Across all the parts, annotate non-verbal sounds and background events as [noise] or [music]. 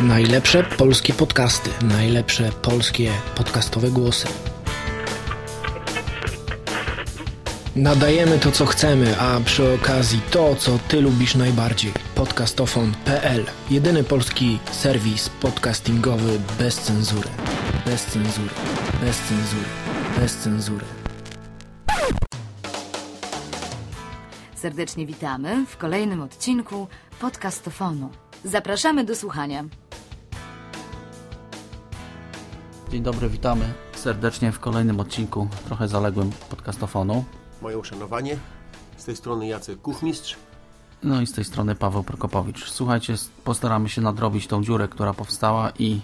Najlepsze polskie podcasty, najlepsze polskie podcastowe głosy. Nadajemy to, co chcemy, a przy okazji to, co Ty lubisz najbardziej. Podcastofon.pl Jedyny polski serwis podcastingowy bez cenzury. Bez cenzury. Bez cenzury. Bez cenzury. Serdecznie witamy w kolejnym odcinku podcastofonu. Zapraszamy do słuchania. Dzień dobry, witamy serdecznie w kolejnym odcinku trochę zaległym podcastofonu. Moje uszanowanie. Z tej strony Jacek Kuchmistrz. No i z tej strony Paweł Prokopowicz. Słuchajcie, postaramy się nadrobić tą dziurę, która powstała i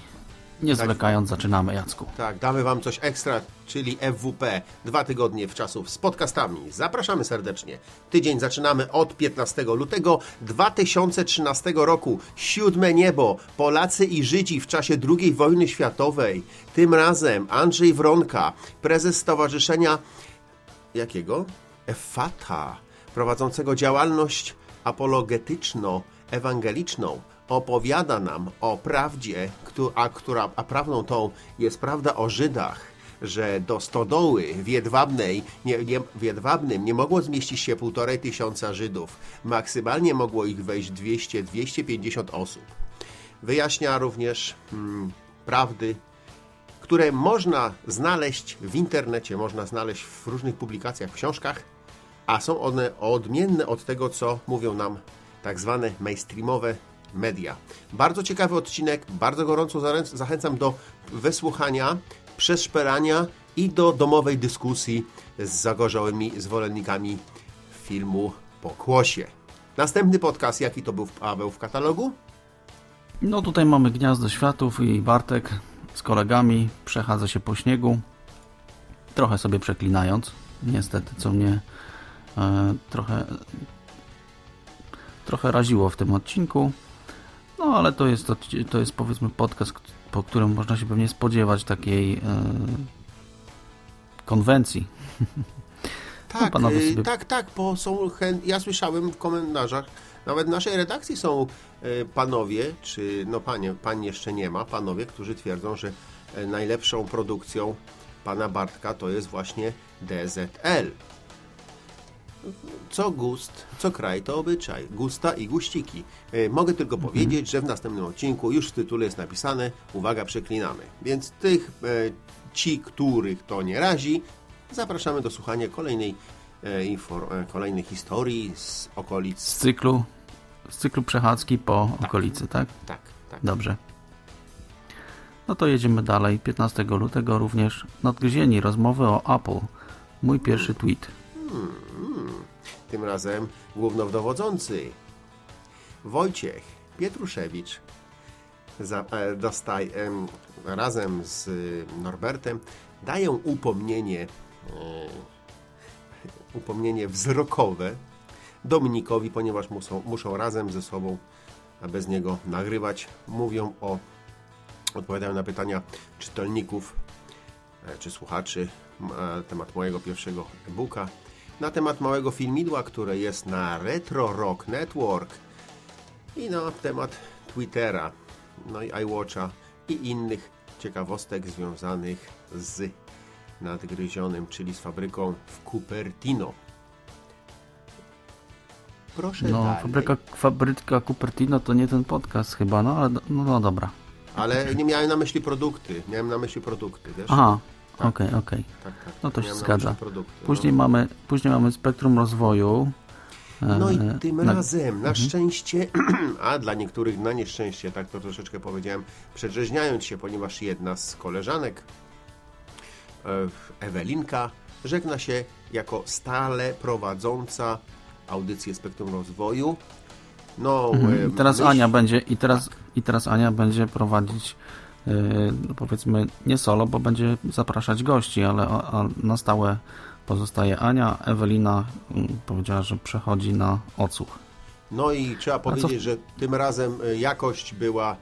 nie zwlekając zaczynamy, Jacku. Tak, damy Wam coś ekstra, czyli FWP. Dwa tygodnie w czasów z podcastami. Zapraszamy serdecznie. Tydzień zaczynamy od 15 lutego 2013 roku. Siódme niebo. Polacy i Żydzi w czasie II wojny światowej. Tym razem Andrzej Wronka, prezes Stowarzyszenia jakiego? Efata, prowadzącego działalność apologetyczno-ewangeliczną, opowiada nam o prawdzie, a, która, a prawdą tą jest prawda o Żydach, że do stodoły w, Jedwabnej, nie, nie, w Jedwabnym nie mogło zmieścić się półtorej tysiąca Żydów. Maksymalnie mogło ich wejść 200-250 osób. Wyjaśnia również hmm, prawdy które można znaleźć w internecie, można znaleźć w różnych publikacjach, w książkach, a są one odmienne od tego, co mówią nam tak zwane mainstreamowe media. Bardzo ciekawy odcinek, bardzo gorąco zachęcam do wysłuchania, przeszperania i do domowej dyskusji z zagorzałymi zwolennikami filmu Pokłosie. Następny podcast, jaki to był Paweł w katalogu? No tutaj mamy Gniazdo Światów i Bartek z kolegami, przechadza się po śniegu, trochę sobie przeklinając, niestety, co mnie e, trochę trochę raziło w tym odcinku, no ale to jest, to, to jest powiedzmy podcast, po którym można się pewnie spodziewać takiej e, konwencji. [laughs] Tak, no, sobie... tak, tak, bo są chęt... ja słyszałem w komentarzach, nawet w naszej redakcji są e, panowie, czy no panie, pan jeszcze nie ma, panowie, którzy twierdzą, że e, najlepszą produkcją pana Bartka to jest właśnie DZL. Co gust, co kraj, to obyczaj. Gusta i guściki. E, mogę tylko mhm. powiedzieć, że w następnym odcinku już w tytule jest napisane uwaga, przeklinamy. Więc tych, ci, których to nie razi, zapraszamy do słuchania kolejnej E, e, kolejnych historii z okolic. Z cyklu, z cyklu przechadzki po tak. okolicy, tak? Tak, tak. Dobrze. No to jedziemy dalej. 15 lutego również nadgryzieni rozmowy o Apple. Mój pierwszy tweet. Hmm, hmm. Tym razem głównodowodzący Wojciech Pietruszewicz za, e, dostaj, e, razem z Norbertem dają upomnienie e, upomnienie wzrokowe Dominikowi, ponieważ muszą, muszą razem ze sobą, a bez niego nagrywać. Mówią o, odpowiadają na pytania czytelników e, czy słuchaczy na temat mojego pierwszego e-booka, na temat małego filmidła, które jest na Retro Rock Network i na temat Twittera, no i iWatcha i innych ciekawostek związanych z nadgryzionym, czyli z fabryką w Cupertino. Proszę no, dalej. Fabryka, fabryka Cupertino to nie ten podcast chyba, no ale no, no dobra. Ale nie miałem na myśli produkty, miałem na myśli produkty, wiesz? Aha, tak. okej, okay, okej. Okay. Tak, tak, no to się zgadza. Produkty, później, no. mamy, później mamy spektrum rozwoju. No i e, tym na... razem, na mhm. szczęście, [clears throat] a dla niektórych na nieszczęście, tak to troszeczkę powiedziałem, przedrzeźniając się, ponieważ jedna z koleżanek E, Ewelinka żegna się jako stale prowadząca audycję Spektrum Rozwoju. No, mhm. I teraz myśl... Ania będzie i teraz, tak. i teraz Ania będzie prowadzić powiedzmy nie solo, bo będzie zapraszać gości, ale na stałe pozostaje Ania. Ewelina yy, powiedziała, że przechodzi na odsłuch. No i trzeba powiedzieć, że tym razem jakość była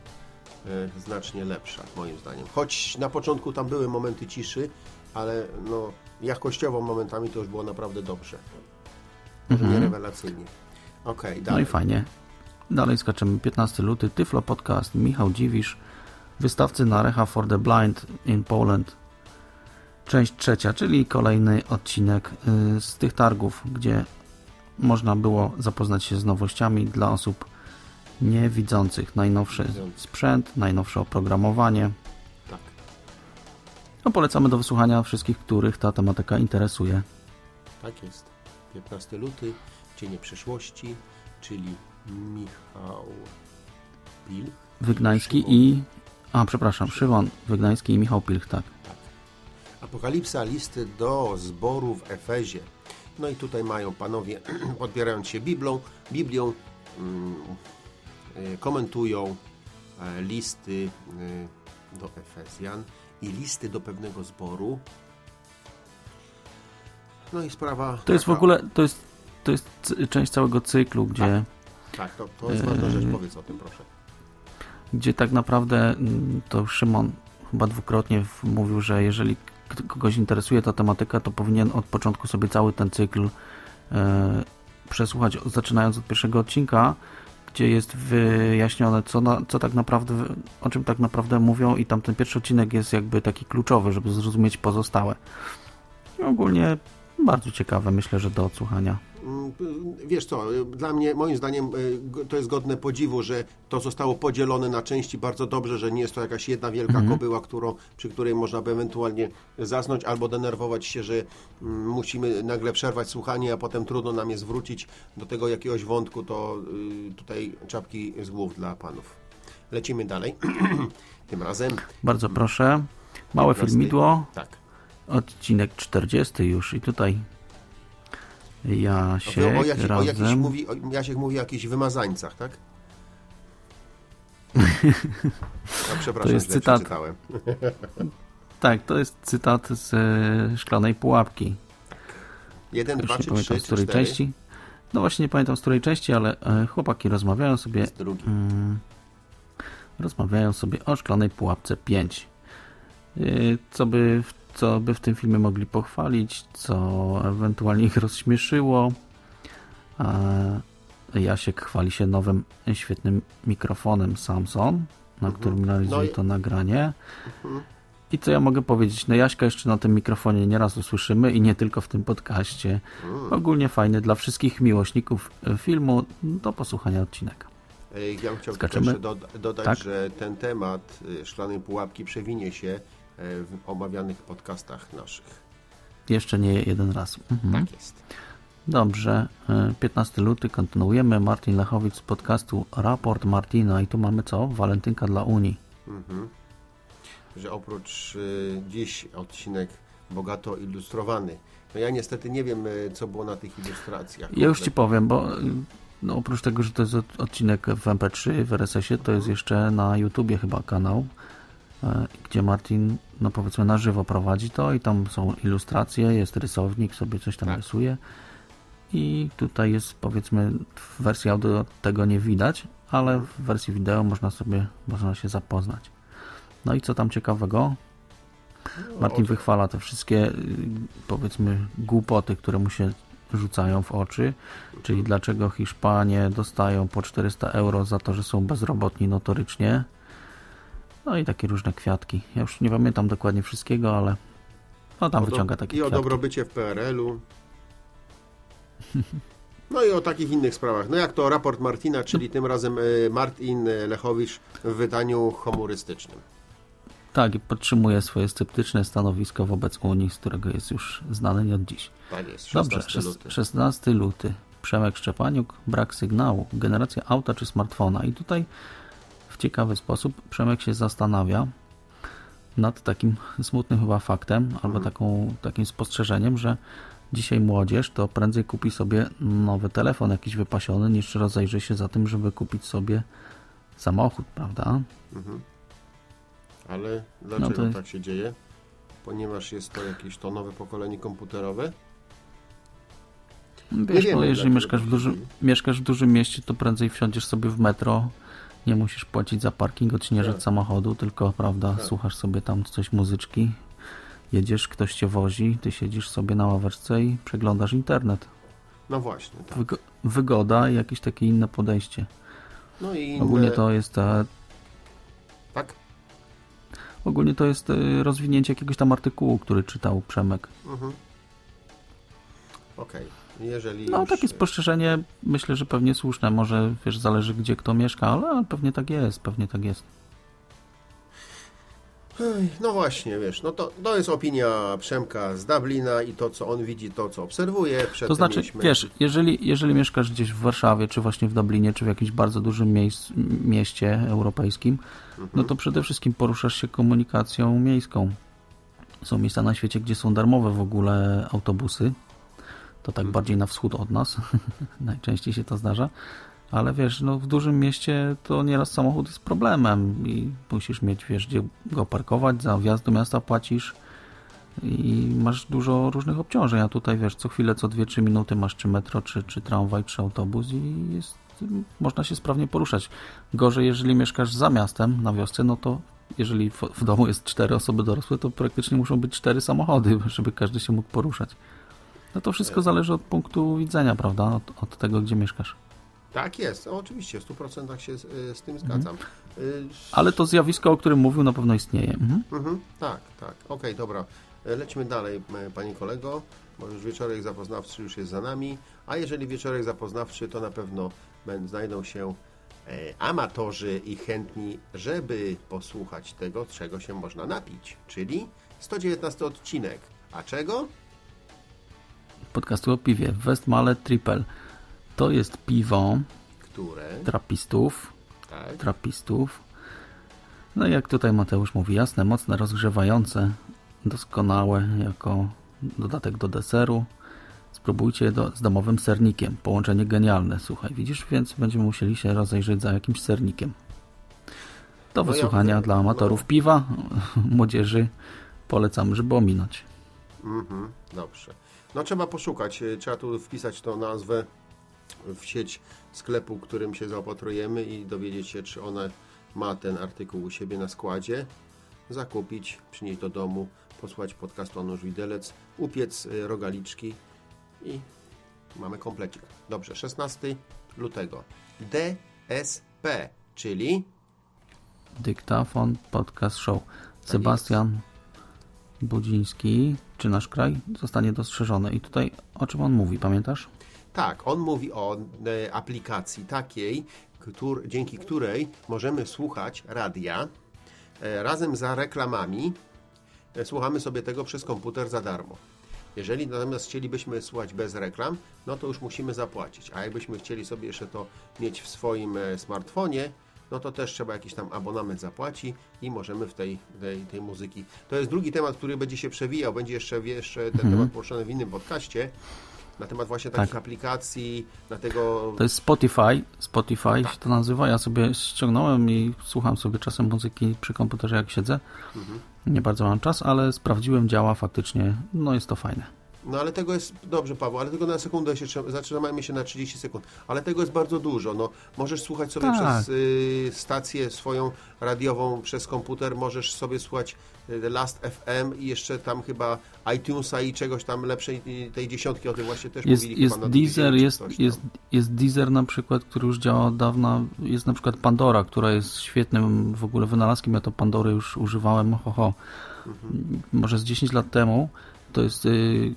E, znacznie lepsza, moim zdaniem. Choć na początku tam były momenty ciszy, ale no, jakościowo momentami to już było naprawdę dobrze. Może mhm. nie rewelacyjnie. Okej, okay, dalej. No i fajnie. Dalej skaczemy 15 luty, Tyflo Podcast, Michał Dziwisz, wystawcy na Recha for the Blind in Poland. Część trzecia, czyli kolejny odcinek y, z tych targów, gdzie można było zapoznać się z nowościami dla osób niewidzących. Najnowszy sprzęt, najnowsze oprogramowanie. Tak. No, polecamy do wysłuchania wszystkich, których ta tematyka interesuje. Tak jest. 15 luty, Cienie przyszłości, czyli Michał Pilch. Wygnański i... A, przepraszam, Szymon Wygnański i Michał Pilch, tak. Apokalipsa listy do zboru w Efezie. No i tutaj mają panowie, [clears throat] podpierając się Biblią, Biblią mm, y, komentują e, listy y, do Efezjan i listy do pewnego zboru. No i sprawa... To jest w ogóle, to jest, to jest część całego cyklu, gdzie... Tak, tak to, to jest ważna rzecz, powiedz o tym proszę. Gdzie tak naprawdę mm, to Szymon chyba dwukrotnie mówił, że jeżeli kogoś interesuje ta tematyka, to powinien od początku sobie cały ten cykl e, przesłuchać, zaczynając od pierwszego odcinka, gdzie jest wyjaśnione, co, na, co tak naprawdę, o czym tak naprawdę mówią i tam ten pierwszy odcinek jest jakby taki kluczowy, żeby zrozumieć pozostałe. Ogólnie bardzo ciekawe, myślę, że do odsłuchania. Mm, wiesz co, dla mnie, moim zdaniem, y, to jest godne podziwu, że to zostało podzielone na części bardzo dobrze, że nie jest to jakaś jedna wielka mhm. kobyła, którą, przy której można by ewentualnie zasnąć albo denerwować się, że mm, musimy nagle przerwać słuchanie, a potem trudno nam jest wrócić do tego jakiegoś wątku, to y, tutaj czapki z głów dla panów. Lecimy dalej. [clears throat] Tym razem. Bardzo proszę. Małe filmidło. Tak. Odcinek 40 już i tutaj Jasiek o, jak, razem... o jakiś mówi, o, Jasiek mówi o jakichś wymazańcach, tak? [laughs] No, przepraszam, to jest cytat. [laughs] tak, to jest cytat z e, Szklanej Pułapki. Jeden, dwa, czy pamiętam, trzy, z której cztery? części. No właśnie nie pamiętam z której części, ale e, chłopaki rozmawiają sobie mm, rozmawiają sobie o Szklanej Pułapce 5. E, co by w co by w tym filmie mogli pochwalić, co ewentualnie ich rozśmieszyło. A Jasiek chwali się nowym, świetnym mikrofonem Samsung, na mhm. którym realizuje no i... to nagranie. Mhm. I co ja mogę powiedzieć? No Jaśka jeszcze na tym mikrofonie nieraz usłyszymy i nie tylko w tym podcaście. Mm. Ogólnie fajny dla wszystkich miłośników filmu do posłuchania odcinek. Ja bym chciał jeszcze dodać, tak? że ten temat szklanej pułapki przewinie się w omawianych podcastach naszych. Jeszcze nie jeden raz. Mhm. Tak jest. Dobrze, 15 e, luty kontynuujemy. Martin Lechowicz z podcastu Raport Martina i tu mamy co? Walentynka dla Unii. Mhm. Że oprócz y, dziś odcinek bogato ilustrowany. No ja niestety nie wiem, co było na tych ilustracjach. Ja już Ci powiem, bo no, oprócz tego, że to jest odcinek w MP3 w RSS-ie, to jest jeszcze na YouTubie chyba kanał E, gdzie Martin, no powiedzmy na żywo prowadzi to i tam są ilustracje, jest rysownik, sobie coś tam tak. rysuje i tutaj jest powiedzmy w wersji audio tego nie widać, ale w wersji wideo można sobie, można się zapoznać. No i co tam ciekawego? Martin wychwala te wszystkie y, powiedzmy głupoty, które mu się rzucają w oczy, czyli dlaczego Hiszpanie dostają po 400 euro za to, że są bezrobotni notorycznie, no i takie różne kwiatki. Ja już nie pamiętam dokładnie wszystkiego, ale no tam o wyciąga takie I kwiatki. o dobrobycie w PRL-u. [laughs] No i o takich innych sprawach. No jak to raport Martina, czyli no. tym razem e, Martin Lechowicz w wydaniu humorystycznym. Tak, i podtrzymuje swoje sceptyczne stanowisko wobec Unii, z którego jest już znany nie od dziś. Tak jest, 16 Dobrze, luty. 16 luty. Przemek Szczepaniuk, brak sygnału, generacja auta czy smartfona. I tutaj ciekawy sposób Przemek się zastanawia nad takim smutnym chyba faktem, albo mhm. taką, takim spostrzeżeniem, że dzisiaj młodzież to prędzej kupi sobie nowy telefon jakiś wypasiony, niż rozejrzy się za tym, żeby kupić sobie samochód, prawda? Mhm. Ale dlaczego no tak się dzieje? Ponieważ jest to jakieś to nowe pokolenie komputerowe? Wiesz, bo jeżeli mieszkasz w, dużym, mieszkasz w dużym mieście, to prędzej wsiądziesz sobie w metro nie musisz płacić za parking, odśnieżać tak. samochodu, tylko, prawda, tak. słuchasz sobie tam coś muzyczki, jedziesz, ktoś cię wozi, ty siedzisz sobie na ławeczce i przeglądasz internet. No właśnie. Tak. wygoda i jakieś takie inne podejście. No i inne... Ogólnie to jest e, Tak? ogólnie to jest e, rozwinięcie jakiegoś tam artykułu, który czytał Przemek. Mhm. Okej. Jeżeli No takie spostrzeżenie myślę, że pewnie słuszne. Może wiesz, zależy gdzie kto mieszka, ale pewnie tak jest, pewnie tak jest. No właśnie, wiesz, no to, to jest opinia Przemka z Dublina i to, co on widzi, to, co obserwuje. Przedtem To znaczy, mieliśmy... wiesz, jeżeli, jeżeli mieszkasz gdzieś w Warszawie, czy właśnie w Dublinie, czy w jakimś bardzo dużym miejsc, mieście europejskim, no to przede wszystkim poruszasz się komunikacją miejską. Są miejsca na świecie, gdzie są darmowe w ogóle autobusy. To tak bardziej na wschód od nas. [laughs] Najczęściej się to zdarza. Ale wiesz, no w dużym mieście to nieraz samochód jest problemem i musisz mieć, wiesz, gdzie go parkować, za wjazd do miasta płacisz i masz dużo różnych obciążeń, a tutaj wiesz, co chwilę, co 2-3 minuty masz czy metro, czy, czy tramwaj, czy autobus i jest, można się sprawnie poruszać. Gorzej, jeżeli mieszkasz za miastem, na wiosce, no to jeżeli w, w domu jest cztery osoby dorosłe, to praktycznie muszą być cztery samochody, [laughs] żeby każdy się mógł poruszać. No to wszystko zależy od punktu widzenia, prawda? Od, od tego, gdzie mieszkasz. Tak jest, o, oczywiście, w 100% się z, y, z tym zgadzam. Y, Ale to zjawisko, o którym mówił, na pewno istnieje. Mhm. Mhm, tak, tak. Okej, dobra. E, Lećmy dalej, panie kolego, bo już wieczorek zapoznawczy już jest za nami, a jeżeli wieczorek zapoznawczy, to na pewno znajdą się e, amatorzy i chętni, żeby posłuchać tego, czego się można napić, czyli 119 odcinek. A czego? Podcastu o piwie. Westmale Triple. To jest piwo Które? trapistów, Tak. trapistów. No i jak tutaj Mateusz mówi, jasne, mocne, rozgrzewające, doskonałe jako dodatek do deseru. Spróbujcie je do, z domowym sernikiem. Połączenie genialne, słuchaj. Widzisz, więc będziemy musieli się rozejrzeć za jakimś sernikiem. Do No ja- wysłuchania dla amatorów no. piwa, [laughs] młodzieży polecam, żeby ominąć. Mhm, dobrze. No trzeba poszukać, e, trzeba tu wpisać tą nazwę w sieć sklepu, którym się zaopatrujemy i dowiedzieć się, czy ona ma ten artykuł u siebie na składzie, zakupić, przynieść do domu, posłać podcastu Nóż Widelec, upiec e, rogaliczki i mamy komplecik. Dobrze, 16 lutego. DSP, czyli Dyktafon Podcast Show. Sebastian Budziński, czy nasz kraj, zostanie dostrzeżony. I tutaj o czym on mówi, pamiętasz? Tak, on mówi o e, aplikacji takiej, dzięki której możemy słuchać radia e, razem za reklamami. E, słuchamy sobie tego przez komputer za darmo. Jeżeli natomiast chcielibyśmy słuchać bez reklam, no to już musimy zapłacić. A jakbyśmy chcieli sobie jeszcze to mieć w swoim e, smartfonie, no to też trzeba jakiś tam abonament zapłaci i możemy w tej, tej, tej muzyki. To jest drugi temat, który będzie się przewijał, będzie jeszcze, jeszcze ten temat poruszony w innym podcaście na temat właśnie takich Tak. aplikacji, na tego... To jest Spotify. Spotify Tak. się to nazywa. Ja sobie ściągnąłem i słucham sobie czasem muzyki przy komputerze jak siedzę. Mhm. Nie bardzo mam czas, ale sprawdziłem, działa faktycznie. No jest to fajne. No ale tego jest, dobrze Paweł, ale tego na sekundę się zatrzymajmy się na 30 sekund, ale tego jest bardzo dużo, no możesz słuchać sobie Tak. przez y, stację swoją radiową, przez komputer, możesz sobie słuchać y, Last FM i jeszcze tam chyba iTunesa i czegoś tam lepszej y, tej dziesiątki, o tym właśnie też Jest, mówili jest chyba Deezer, jest, jest, jest Deezer na przykład, który już działa od dawna. Jest na przykład Pandora, która jest świetnym w ogóle wynalazkiem. Ja to Pandory już używałem, ho, ho. Mhm. może z 10 lat temu. To jest y,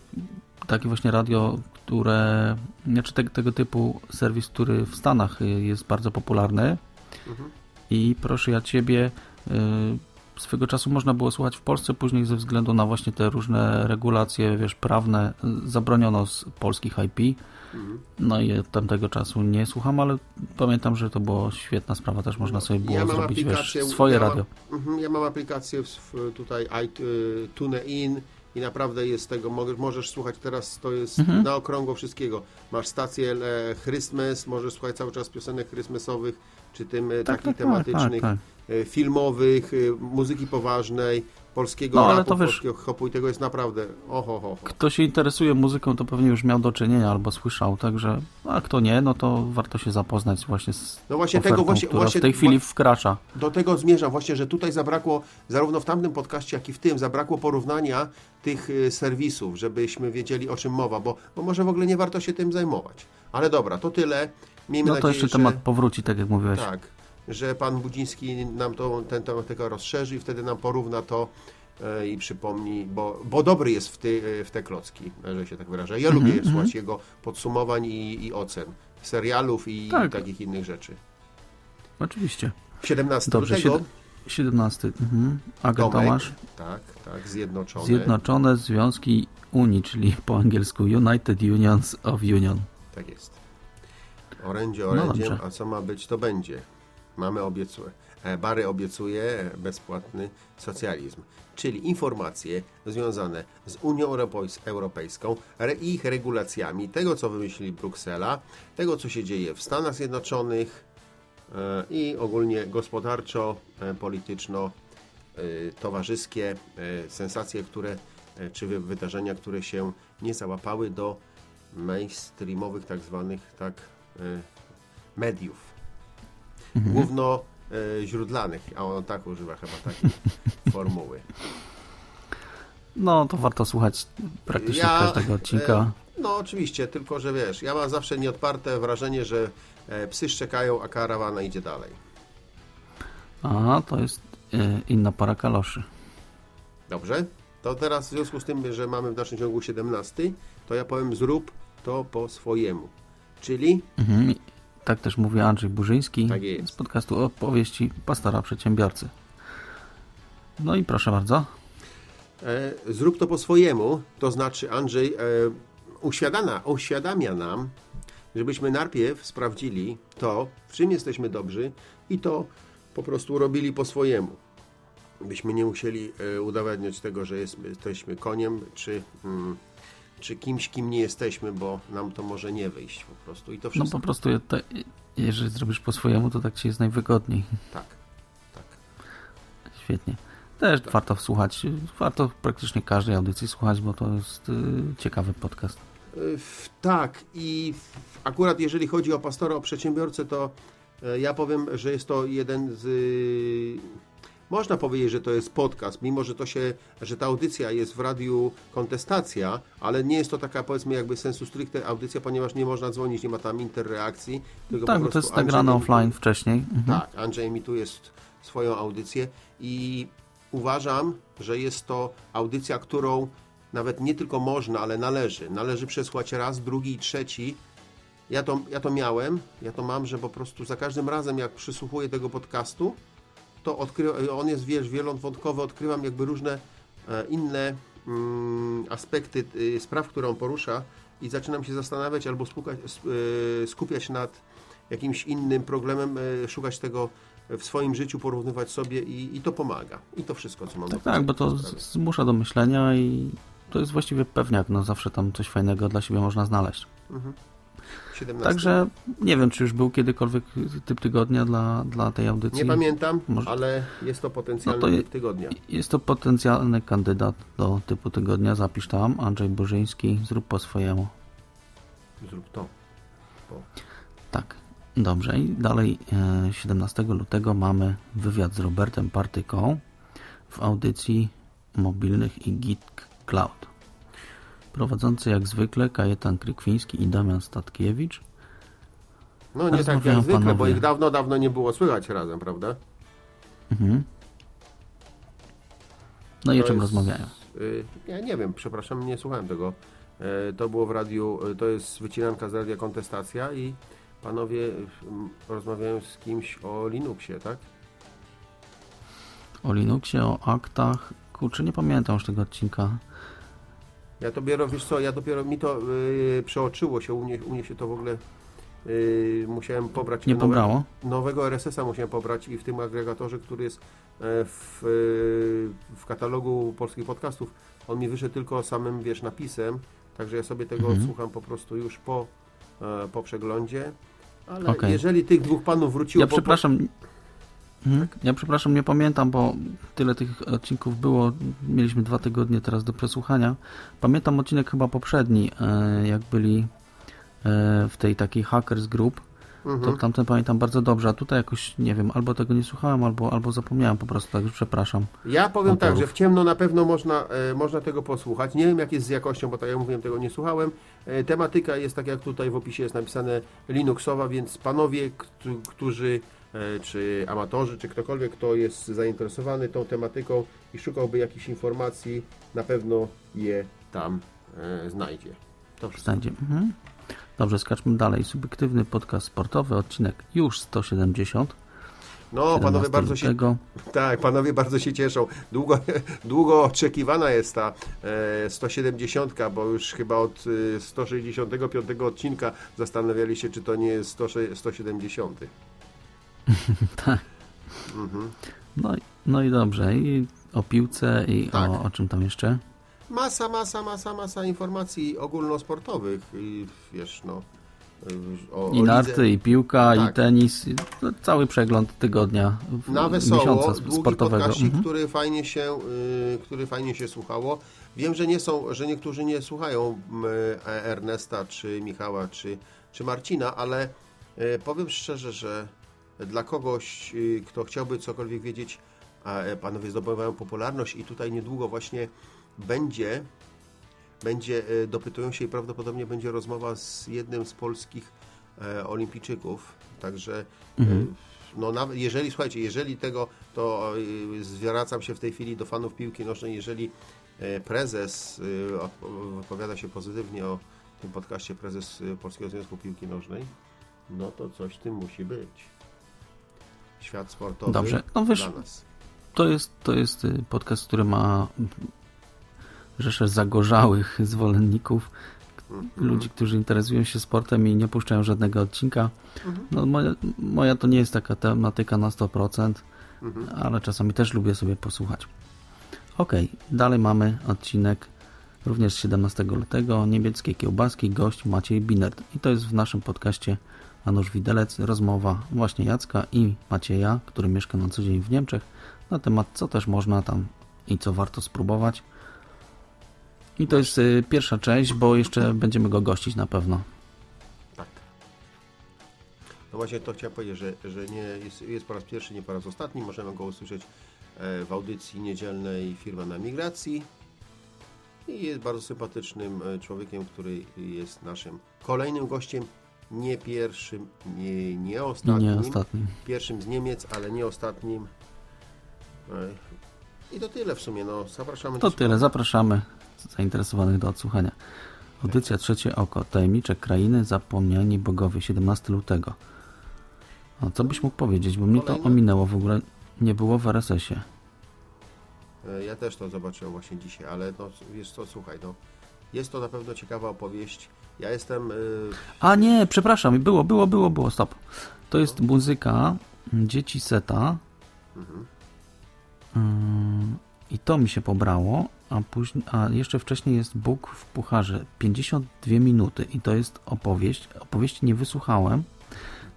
takie właśnie radio, które, znaczy te, tego typu serwis, który w Stanach y, jest bardzo popularny. Mhm. I proszę ja Ciebie, y, swego czasu można było słuchać w Polsce, później ze względu na właśnie te różne regulacje, wiesz, prawne, zabroniono z polskich IP. Mhm. No i od tamtego czasu nie słucham, ale pamiętam, że to była świetna sprawa, też można sobie było Ja zrobić, wiesz, swoje ja radio. Mam, mhm, ja mam aplikację tutaj TuneIn i naprawdę jest tego, możesz słuchać teraz, to jest Mhm. na okrągło wszystkiego. Masz stację e, Christmas, możesz słuchać cały czas piosenek Christmasowych, czy tym e, Tak, takich tak, tak, tematycznych, tak, e, filmowych, muzyki poważnej, polskiego No, ale rapu, to wiesz- polskiego hopu i tego jest naprawdę oho, ho, ho. Kto się interesuje muzyką, to pewnie już miał do czynienia albo słyszał, także, a kto nie, no to warto się zapoznać właśnie z No właśnie ofertą, tego właśnie- właśnie- w tej chwili wkracza. Do tego zmierzam właśnie, że tutaj zabrakło, zarówno w tamtym podcaście, jak i w tym, zabrakło porównania tych y, serwisów, żebyśmy wiedzieli o czym mowa, bo, bo może w ogóle nie warto się tym zajmować. Ale dobra, to tyle. miejmy No to nadzieję, jeszcze że, temat powróci, tak jak mówiłeś. Tak, że pan Budziński nam to, ten temat tylko rozszerzy i wtedy nam porówna to e, i przypomni, bo, bo dobry jest w, ty, w te klocki, że się tak wyrażę. Ja lubię słuchać jego podsumowań i, i ocen serialów i, Tak. takich innych rzeczy. Oczywiście. 17 Dobrze, lutego, siedem- 17. Mhm. Agent Tomek. Tomasz. tak, tak, Zjednoczone. Zjednoczone Związki Unii, czyli po angielsku United Unions of Union. Tak jest. Orędzie No orędziem, dobrze. a co ma być, to będzie. Mamy obiecuje. e, Bary obiecuje bezpłatny socjalizm, czyli informacje związane z Unią Europejs- Europejską ich regulacjami, tego co wymyśli Bruksela, tego co się dzieje w Stanach Zjednoczonych e, i ogólnie gospodarczo, e, polityczno, towarzyskie sensacje, które czy wy- wydarzenia, które się nie załapały do mainstreamowych tak zwanych tak e, mediów. Główno e, źródlanych, a on tak używa chyba takiej [laughs] formuły. No to warto słuchać praktycznie Ja, każdego odcinka. e, No oczywiście, tylko że wiesz, ja mam zawsze nieodparte wrażenie, że e, psy szczekają, a karawana idzie dalej. A to jest e, inna para kaloszy. Dobrze? To teraz w związku z tym, że mamy w naszym ciągu 17, to ja powiem zrób to po swojemu. Czyli Mhm. Tak też mówi Andrzej Burzyński Tak z podcastu Opowieści Pastora Przedsiębiorcy. No i proszę bardzo. E, zrób to po swojemu, to znaczy Andrzej e, uświadamia, uświadamia nam, żebyśmy najpierw sprawdzili to, w czym jesteśmy dobrzy i to po prostu robili po swojemu. Byśmy nie musieli e, udowadniać tego, że jest, jesteśmy koniem, czy, mm, czy kimś, kim nie jesteśmy, bo nam to może nie wyjść po prostu. I to No wszystko. po prostu, te, jeżeli zrobisz po swojemu, to tak ci jest najwygodniej. Tak, tak. Świetnie. Też warto słuchać. Warto praktycznie każdej audycji słuchać, bo to jest y, ciekawy podcast. Y, w- Tak, i akurat jeżeli chodzi o pastora, o przedsiębiorcę, to e, ja powiem, że jest to jeden z. Można powiedzieć, że to jest podcast, mimo że to się, że ta audycja jest w radiu kontestacja, ale nie jest to taka powiedzmy jakby sensu stricte audycja, ponieważ nie można dzwonić, nie ma tam interreakcji. Tylko Tak, bo to jest nagrane Andrzej- offline wcześniej. Mhm. tak, Andrzej emituje s- swoją audycję i uważam, że jest to audycja, którą nawet nie tylko można, ale należy. Należy przesłuchać raz, drugi i trzeci. Ja to, ja to miałem, ja to mam, że po prostu za każdym razem, jak przysłuchuję tego podcastu, to on jest, wiesz, wielowątkowy, odkrywam jakby różne e, inne mm, aspekty y, spraw, które on porusza i zaczynam się zastanawiać albo spukać, sp- y, skupiać nad jakimś innym problemem, e, szukać tego w swoim życiu, porównywać sobie i, i to pomaga. I to wszystko, co mam Tak, tak, bo to sprawie. zmusza do myślenia i to jest właściwie pewniak. No zawsze tam coś fajnego dla siebie można znaleźć. 17. Także nie wiem, czy już był kiedykolwiek typ tygodnia dla, dla tej audycji. Nie pamiętam, Może- ale jest to potencjalny No to typ tygodnia. Jest to potencjalny kandydat do typu tygodnia. Zapisz tam. Andrzej Burzyński. Zrób po swojemu. Zrób to. Bo Tak. Dobrze. I dalej e, 17 lutego mamy wywiad z Robertem Partyką w audycji mobilnych i Git Cloud. Prowadzący jak zwykle Kajetan Krykwiński i Damian Statkiewicz. No nie tak jak zwykle, bo panowie. ich dawno, dawno nie było słychać razem, prawda? Mhm. No i o czym jest, rozmawiają? y, Ja nie wiem, przepraszam, nie słuchałem tego. E, To było w radiu, y, to jest wycinanka z radia Kontestacja i panowie y, rozmawiają z kimś o Linuxie, tak? O Linuxie, o aktach. Kurczę, nie pamiętam już tego odcinka. Ja dopiero, wiesz co, ja dopiero mi to y, przeoczyło się, u mnie, u mnie się to w ogóle y, musiałem pobrać Nie nowego- pobrało? Nowego RSS-a musiałem pobrać i w tym agregatorze, który jest e, w, e, w katalogu polskich podcastów, on mi wyszedł tylko samym, wiesz, napisem, także ja sobie tego Mhm. odsłucham po prostu już po, e, po przeglądzie. Ale Okej. jeżeli tych dwóch panów wróciło... Ja po- przepraszam. Mhm. Ja przepraszam, nie pamiętam, bo tyle tych odcinków było. Mieliśmy dwa tygodnie teraz do przesłuchania. Pamiętam odcinek chyba poprzedni, e, jak byli e, w tej takiej hackers group To tamten pamiętam bardzo dobrze, a tutaj jakoś, nie wiem, albo tego nie słuchałem, albo, albo zapomniałem po prostu, także przepraszam. Ja powiem tak, Autorów. że w ciemno na pewno można, e, można tego posłuchać. Nie wiem, jak jest z jakością, bo tak jak mówiłem, tego nie słuchałem. E, tematyka jest tak, jak tutaj w opisie jest napisane Linuxowa, więc panowie, któ- którzy, czy amatorzy, czy ktokolwiek, kto jest zainteresowany tą tematyką i szukałby jakichś informacji, na pewno je tam e, znajdzie. Wszystko. Znajdzie. Mhm. Dobrze, skaczmy dalej. Subiektywny podcast sportowy, odcinek już 170. No, panowie 17 bardzo się. Tak, panowie bardzo się cieszą. Długo, [laughs] długo oczekiwana jest ta e, 170, bo już chyba od e, 165 odcinka zastanawiali się, czy to nie jest 100, 170. [laughs] Tak. No, i- no i dobrze. I o piłce i Tak. o, o czym tam jeszcze? Masa, masa, masa, masa informacji ogólnosportowych. I wiesz, no. O, I narty, i piłka, Tak. i tenis. i no, cały przegląd tygodnia, w- Na wesoło, miesiąca długi sportowego. podcastik, Mhm. który fajnie się, y, który fajnie się słuchało. Wiem, że nie są, że niektórzy nie słuchają Ernesta, czy Michała, czy, czy Marcina, ale y, powiem szczerze, że dla kogoś, y, kto chciałby cokolwiek wiedzieć, a e, panowie zdobywają popularność i tutaj niedługo właśnie będzie, będzie e, dopytują się i prawdopodobnie będzie rozmowa z jednym z polskich e, olimpijczyków. Także e, no nawet jeżeli, słuchajcie, jeżeli tego, to zwracam się w tej chwili do fanów piłki nożnej, jeżeli prezes wypowiada się pozytywnie o tym podcaście, prezes Polskiego Związku Piłki Nożnej, no to coś w tym musi być. Świat sportowy Dobrze. No wiesz. To jest, to jest y, podcast, który ma rzeszę zagorzałych [laughs] zwolenników, Mhm. ludzi, którzy interesują się sportem i nie puszczają żadnego odcinka. Mhm. No, moja, moja to nie jest taka tematyka na 100%, Mhm. ale czasami też lubię sobie posłuchać. Ok, dalej mamy odcinek również 17 lutego. Niemieckie kiełbaski, gość Maciej Binert. I to jest w naszym podcaście Anusz Widelec. Rozmowa właśnie Jacka i Macieja, który mieszka na co dzień w Niemczech, na temat co też można tam i co warto spróbować. I to jest y, pierwsza część, bo jeszcze będziemy go gościć na pewno. Tak. No właśnie to chciałem powiedzieć, że, że nie jest, jest po raz pierwszy, nie po raz ostatni. Możemy go usłyszeć e, w audycji niedzielnej Firma na Migracji. I jest bardzo sympatycznym e, człowiekiem, który jest naszym kolejnym gościem. Nie pierwszym, nie, nie I ostatnim. nie ostatni. Pierwszym z Niemiec, ale nie ostatnim. I to tyle w sumie. No, zapraszamy To tyle, zapraszamy zainteresowanych do odsłuchania. Audycja Trzecie Oko, Tajemnicze Krainy, Zapomniani Bogowie, 17 lutego. A co byś mógł powiedzieć, bo mnie to Kolejne? ominęło w ogóle, nie było w RSS-ie. E, Ja też to zobaczyłem właśnie dzisiaj, ale no, wiesz co, słuchaj, no, jest to na pewno ciekawa opowieść. Ja jestem... y, A nie, przepraszam, było, było, było, było, stop. To jest muzyka Dzieci Seta Ym, i to mi się pobrało, a, później, a jeszcze wcześniej jest Bóg w Pucharze, 52 minuty i to jest opowieść. Opowieści nie wysłuchałem,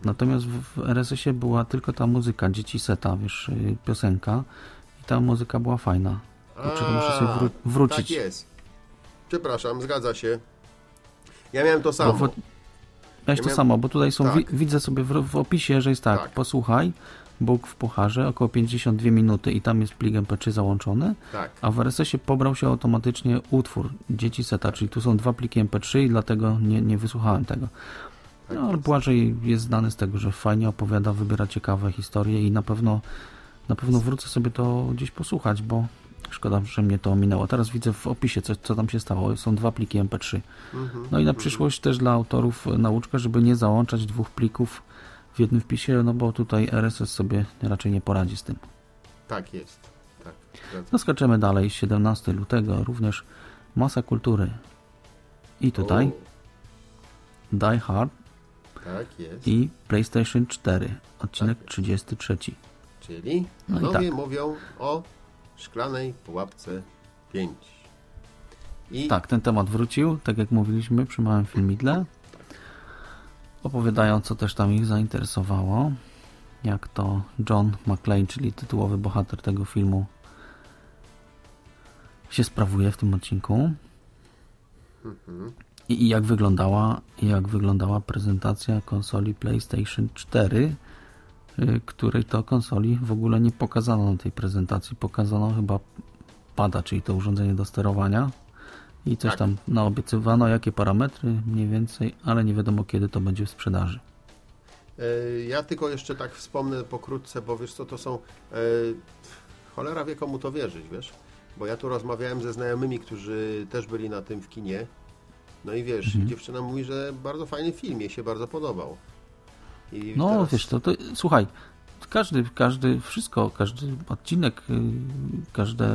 natomiast w, RSS-ie była tylko ta muzyka Dzieci Seta, wiesz, y, piosenka i ta muzyka była fajna. Kurczę, muszę sobie wró- wrócić. Tak jest. Przepraszam, zgadza się. Ja miałem to samo. Bo Miałeś Ja to miałem- samo, bo tutaj są, Tak. wi- widzę sobie w, w opisie, że jest tak, Tak. posłuchaj, Bóg w pucharze, około 52 minuty i tam jest plik MP3 załączony, Tak. a w RSS-ie pobrał się automatycznie utwór Dzieci Seta, czyli tu są dwa pliki MP3 i dlatego nie, nie wysłuchałem tego. Tak No, ale jest. Błażej jest znany z tego, że fajnie opowiada, wybiera ciekawe historie i na pewno na pewno wrócę sobie to gdzieś posłuchać, bo szkoda, że mnie to ominęło. Teraz widzę w opisie, co, co tam się stało. Są dwa pliki MP3. Mhm. No i na przyszłość też dla autorów nauczka, żeby nie załączać dwóch plików w jednym wpisie, no bo tutaj RSS sobie raczej nie poradzi z tym. Tak jest. Tak. No skaczemy dalej, 17 lutego, również masa kultury. I tutaj O, Die Hard tak jest. i PlayStation 4, odcinek Tak. 33. Czyli No panowie tak. mówią o szklanej pułapce 5. I Tak, ten temat wrócił, tak jak mówiliśmy przy małym filmidle. Opowiadają, co też tam ich zainteresowało. Jak to John McClane, czyli tytułowy bohater tego filmu, się sprawuje w tym odcinku. I, I jak wyglądała, jak wyglądała prezentacja konsoli PlayStation 4, y, której to konsoli w ogóle nie pokazano na tej prezentacji. Pokazano chyba pada, czyli to urządzenie do sterowania i coś Tak. tam naobiecywano, jakie parametry mniej więcej, ale nie wiadomo kiedy to będzie w sprzedaży. E, Ja tylko jeszcze tak wspomnę pokrótce, bo wiesz co, to są... E, cholera wie komu to wierzyć, wiesz? Bo ja tu rozmawiałem ze znajomymi, którzy też byli na tym w kinie. No i wiesz, Mhm. dziewczyna mówi, że bardzo fajny film, jej się bardzo podobał. No teraz- wiesz, to, to słuchaj, każdy, każdy, wszystko, każdy odcinek, y, każda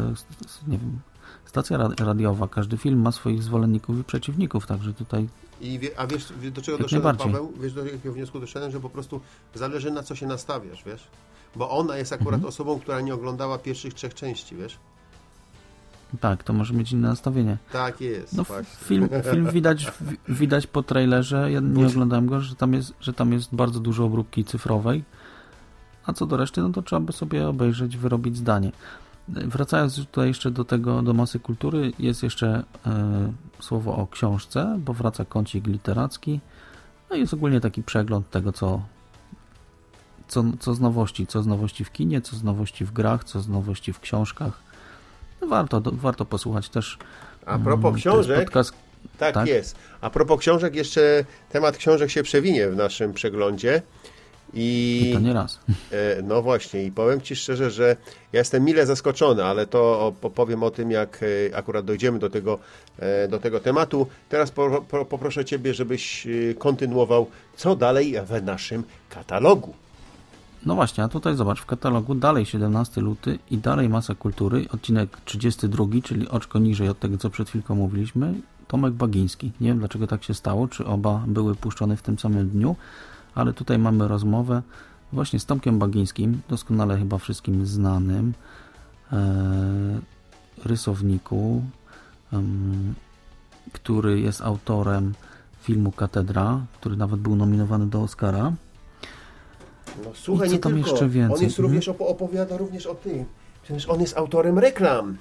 nie wiem, stacja ra- radiowa, każdy film ma swoich zwolenników i przeciwników, także tutaj I wie, a wiesz, wie- do czego Jak doszedłem. Paweł? Wiesz, do jakiego wniosku doszedłem, że po prostu zależy na co się nastawiasz, wiesz? Bo ona jest akurat Mhm. osobą, która nie oglądała pierwszych trzech części, wiesz? Tak, to może mieć inne nastawienie. Tak jest, No, film, film [laughs] widać, w- widać po trailerze, ja nie oglądałem go, że tam, jest, że tam jest bardzo dużo obróbki cyfrowej, a co do reszty, no to trzeba by sobie obejrzeć, wyrobić zdanie. Wracając tutaj jeszcze do tego, do masy kultury, jest jeszcze e, słowo o książce, bo wraca kącik literacki, no i jest ogólnie taki przegląd tego, co, co, co z nowości, co z nowości w kinie, co z nowości w grach, co z nowości w książkach. No warto, warto posłuchać też. A propos mm, książek, Podcast, Tak, Tak? jest. A propos książek, jeszcze temat książek się przewinie w naszym przeglądzie. I I to nie raz. e, no właśnie, i powiem Ci szczerze, że ja jestem mile zaskoczony, ale to opowiem o tym, jak e, akurat dojdziemy do tego, e, do tego tematu. Teraz po, po, poproszę Ciebie, żebyś kontynuował, co dalej w naszym katalogu. No właśnie, a tutaj zobacz, w katalogu dalej 17 luty i dalej masa kultury, odcinek 32, czyli oczko niżej od tego, co przed chwilką mówiliśmy, Tomek Bagiński. Nie wiem, dlaczego tak się stało, czy oba były puszczone w tym samym dniu, ale tutaj mamy rozmowę właśnie z Tomkiem Bagińskim, doskonale chyba wszystkim znanym, e, rysowniku, który jest autorem filmu Katedra, który nawet był nominowany do Oscara. No słuchaj, I co nie tam tylko. jeszcze więcej? On jest Mhm. również opo- opowiada również o tym. Przecież on jest autorem reklam.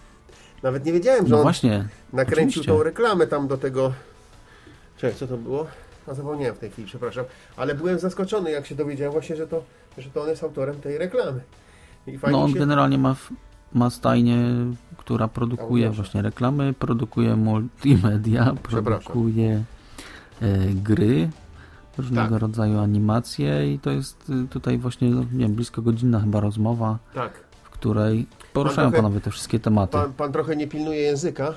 Nawet nie wiedziałem, że No on właśnie, nakręcił oczywiście. tą reklamę tam do tego. Czekaj, co to było? A zapomniałem w tej chwili, przepraszam. Ale byłem zaskoczony, jak się dowiedziałem właśnie, że to, że to on jest autorem tej reklamy. No on się... generalnie ma, w- ma stajnię, która produkuje właśnie reklamy, produkuje multimedia, produkuje e, gry, różnego Tak. rodzaju animacje i to jest y, tutaj właśnie, no, nie wiem, blisko godzinna chyba rozmowa, Tak. w której poruszają trochę- panowie te wszystkie tematy. Pan, pan trochę nie pilnuje języka,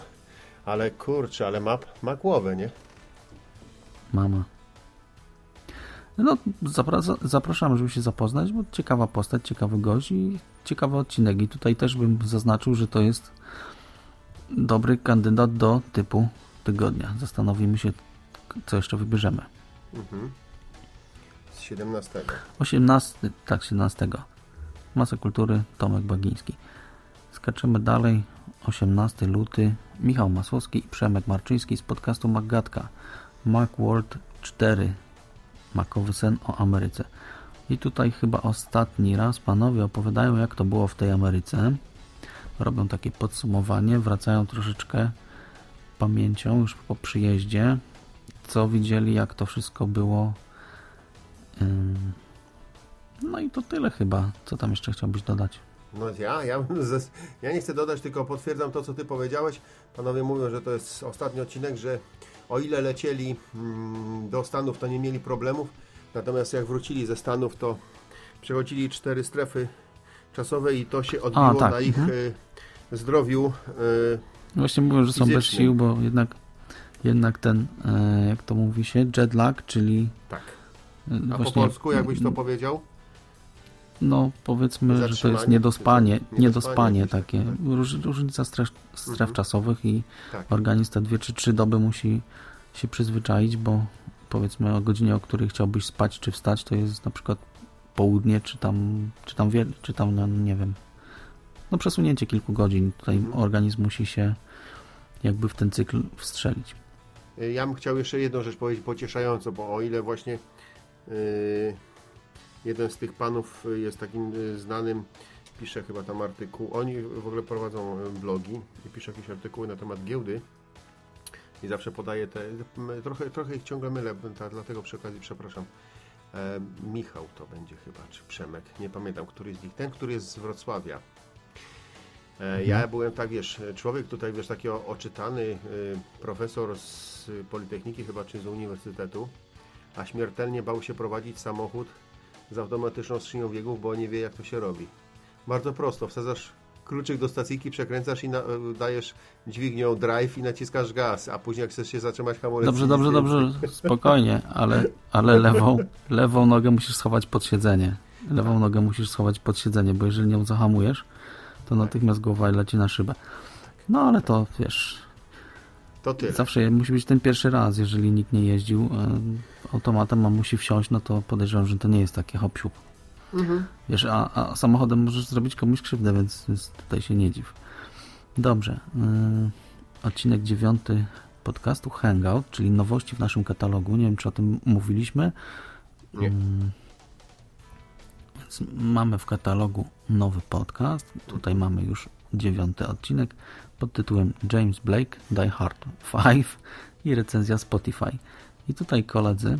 ale kurczę, ale ma, ma głowę, nie? Mama. No, zapra- zapraszam, żeby się zapoznać, bo ciekawa postać, ciekawy gość i ciekawy odcinek. I tutaj też bym zaznaczył, że to jest dobry kandydat do typu tygodnia. Zastanowimy się, co jeszcze wybierzemy. Mhm. Z 17. 18, tak, 17. Masa Kultury, Tomek Bagiński. Skaczemy dalej. 18 luty. Michał Masłowski i Przemek Marczyński z podcastu Maggatka. Macworld 4. Makowy sen o Ameryce. I tutaj chyba ostatni raz panowie opowiadają, jak to było w tej Ameryce. Robią takie podsumowanie, wracają troszeczkę pamięcią już po przyjeździe, co widzieli, jak to wszystko było. No i to tyle chyba. Co tam jeszcze chciałbyś dodać? No ja, ja, zes- ja nie chcę dodać, tylko potwierdzam to, co ty powiedziałeś. Panowie mówią, że to jest ostatni odcinek, że o ile lecieli mm, do Stanów, to nie mieli problemów. Natomiast jak wrócili ze Stanów, to przechodzili cztery strefy czasowe i to się odbiło tak, na ich mhm. y, zdrowiu. Y, No Właśnie mówią, że są bez Fizycznym. sił, bo jednak, jednak ten, e, jak to mówi się, jet lag, czyli tak. e, A po polsku, jakbyś to powiedział? no powiedzmy, że to jest niedospanie, niedospanie takie, tak. róż, różnica stref, stref Mhm. czasowych i Tak. organizm te dwie czy trzy doby musi się przyzwyczaić, bo powiedzmy o godzinie, o której chciałbyś spać czy wstać, to jest na przykład południe, czy tam, czy tam, wie, czy tam no, nie wiem, no przesunięcie kilku godzin. Tutaj Mhm. organizm musi się jakby w ten cykl wstrzelić. Y, Ja bym chciał jeszcze jedną rzecz powiedzieć pocieszająco, bo o ile właśnie y, jeden z tych panów y, jest takim znanym, pisze chyba tam artykuł, oni w ogóle prowadzą blogi i pisze jakieś artykuły na temat giełdy i zawsze podaje te, trochę, trochę ich ciągle mylę, dlatego przy okazji przepraszam. E, Michał to będzie chyba, czy Przemek, nie pamiętam, który z nich, ten, który jest z Wrocławia. E, mhm. Ja byłem tak, wiesz, człowiek tutaj, wiesz, taki oczytany profesor z Politechniki chyba, czy z Uniwersytetu, a śmiertelnie bał się prowadzić samochód z automatyczną skrzynią biegów, bo nie wie, jak to się robi. Bardzo prosto, wsadzasz kluczyk do stacyjki, przekręcasz i na, dajesz dźwignią drive i naciskasz gaz, a później jak chcesz się zatrzymać hamulec... Dobrze, dobrze, dobrze, spokojnie, ale, ale [laughs] lewą, lewą nogę musisz schować pod siedzenie. Lewą nogę musisz schować pod siedzenie, bo jeżeli nią zahamujesz, to natychmiast głowa leci na szybę. No ale to, wiesz... To ty. Zawsze musi być ten pierwszy raz, jeżeli nikt nie jeździł e, automatem, a musi wsiąść, no to podejrzewam, że to nie jest takie hop Mhm. Wiesz, a, a, samochodem możesz zrobić komuś krzywdę, więc, więc tutaj się nie dziw. Dobrze. Yy, odcinek dziewiąty podcastu Hangout, czyli nowości w naszym katalogu. Nie wiem, czy o tym mówiliśmy. Nie. Yy, więc mamy w katalogu nowy podcast. Tutaj mamy już dziewiąty odcinek pod tytułem James Blake Die Hard 5 i recenzja Spotify. I tutaj koledzy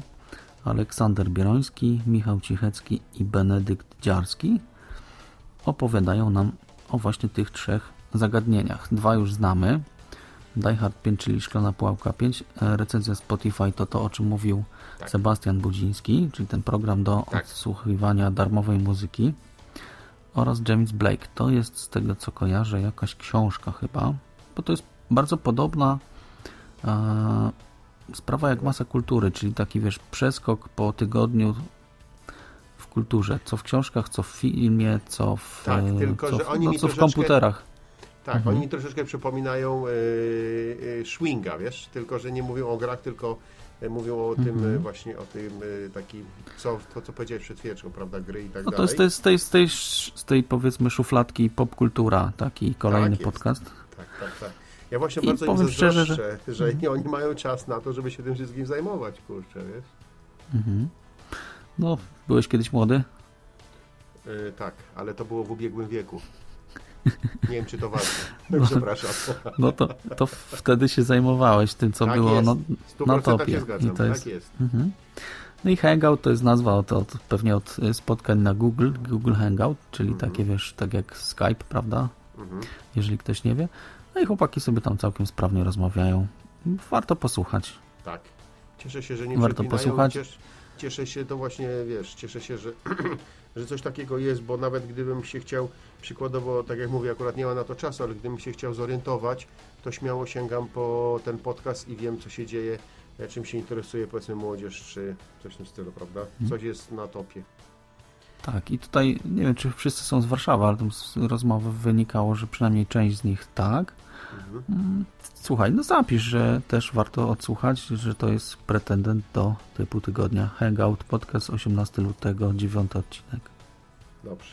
Aleksander Bieroński, Michał Cichecki i Benedykt Dziarski opowiadają nam o właśnie tych trzech zagadnieniach. Dwa już znamy. Die Hard 5, czyli Szklana Pułapka 5. E, recenzja Spotify to to, o czym mówił tak. Sebastian Budziński, czyli ten program do tak. odsłuchiwania darmowej muzyki. Oraz James Blake. To jest z tego, co kojarzę, jakaś książka chyba, bo to jest bardzo podobna e, sprawa jak masa kultury, czyli taki wiesz, przeskok po tygodniu w kulturze, co w książkach, co w filmie, co w, tak, tylko, co, że oni no, co w komputerach. Tak, mhm. oni mi troszeczkę przypominają yy, Schwinga, wiesz, tylko, że nie mówią o grach, tylko e, mówią o tym mhm. właśnie, o tym takim, co, to co powiedziałeś przed chwileczką, prawda, gry i tak no dalej. To jest z tej, z, tej, z tej powiedzmy szufladki popkultura, taki kolejny tak podcast. Tak, tak, tak. Ja właśnie I bardzo im szczerze, że, że mhm. oni mają czas na to, żeby się tym wszystkim zajmować, kurczę, wiesz? Mhm. No, byłeś kiedyś młody? Yy, tak, ale to było w ubiegłym wieku. Nie wiem, czy to ważne. No, Przepraszam. No to, to wtedy się zajmowałeś tym, co tak było jest. na, na topie. Zgadzam, I to jest, tak jest. Mhm. No i Hangout to jest nazwa od, od, pewnie od spotkań na Google, Google Hangout, czyli mhm. takie, wiesz, tak jak Skype, prawda? Mhm. Jeżeli ktoś nie wie. No i chłopaki sobie tam całkiem sprawnie rozmawiają. Warto posłuchać. Tak. Cieszę się, że nie Warto posłuchać. Cieszę, cieszę się, to właśnie, wiesz, cieszę się, że, [clears throat] że coś takiego jest, bo nawet gdybym się chciał, przykładowo, tak jak mówię, akurat nie ma na to czasu, ale gdybym się chciał zorientować, to śmiało sięgam po ten podcast i wiem, co się dzieje, czym się interesuje, powiedzmy, młodzież, czy coś w tym stylu, prawda? Mhm. Coś jest na topie. Tak, i tutaj nie wiem, czy wszyscy są z Warszawy, ale z rozmowy wynikało, że przynajmniej część z nich tak. Mhm. Słuchaj, no zapisz, że też warto odsłuchać, że to jest pretendent do typu tygodnia. Hangout, podcast 18 lutego, 9 odcinek. Dobrze.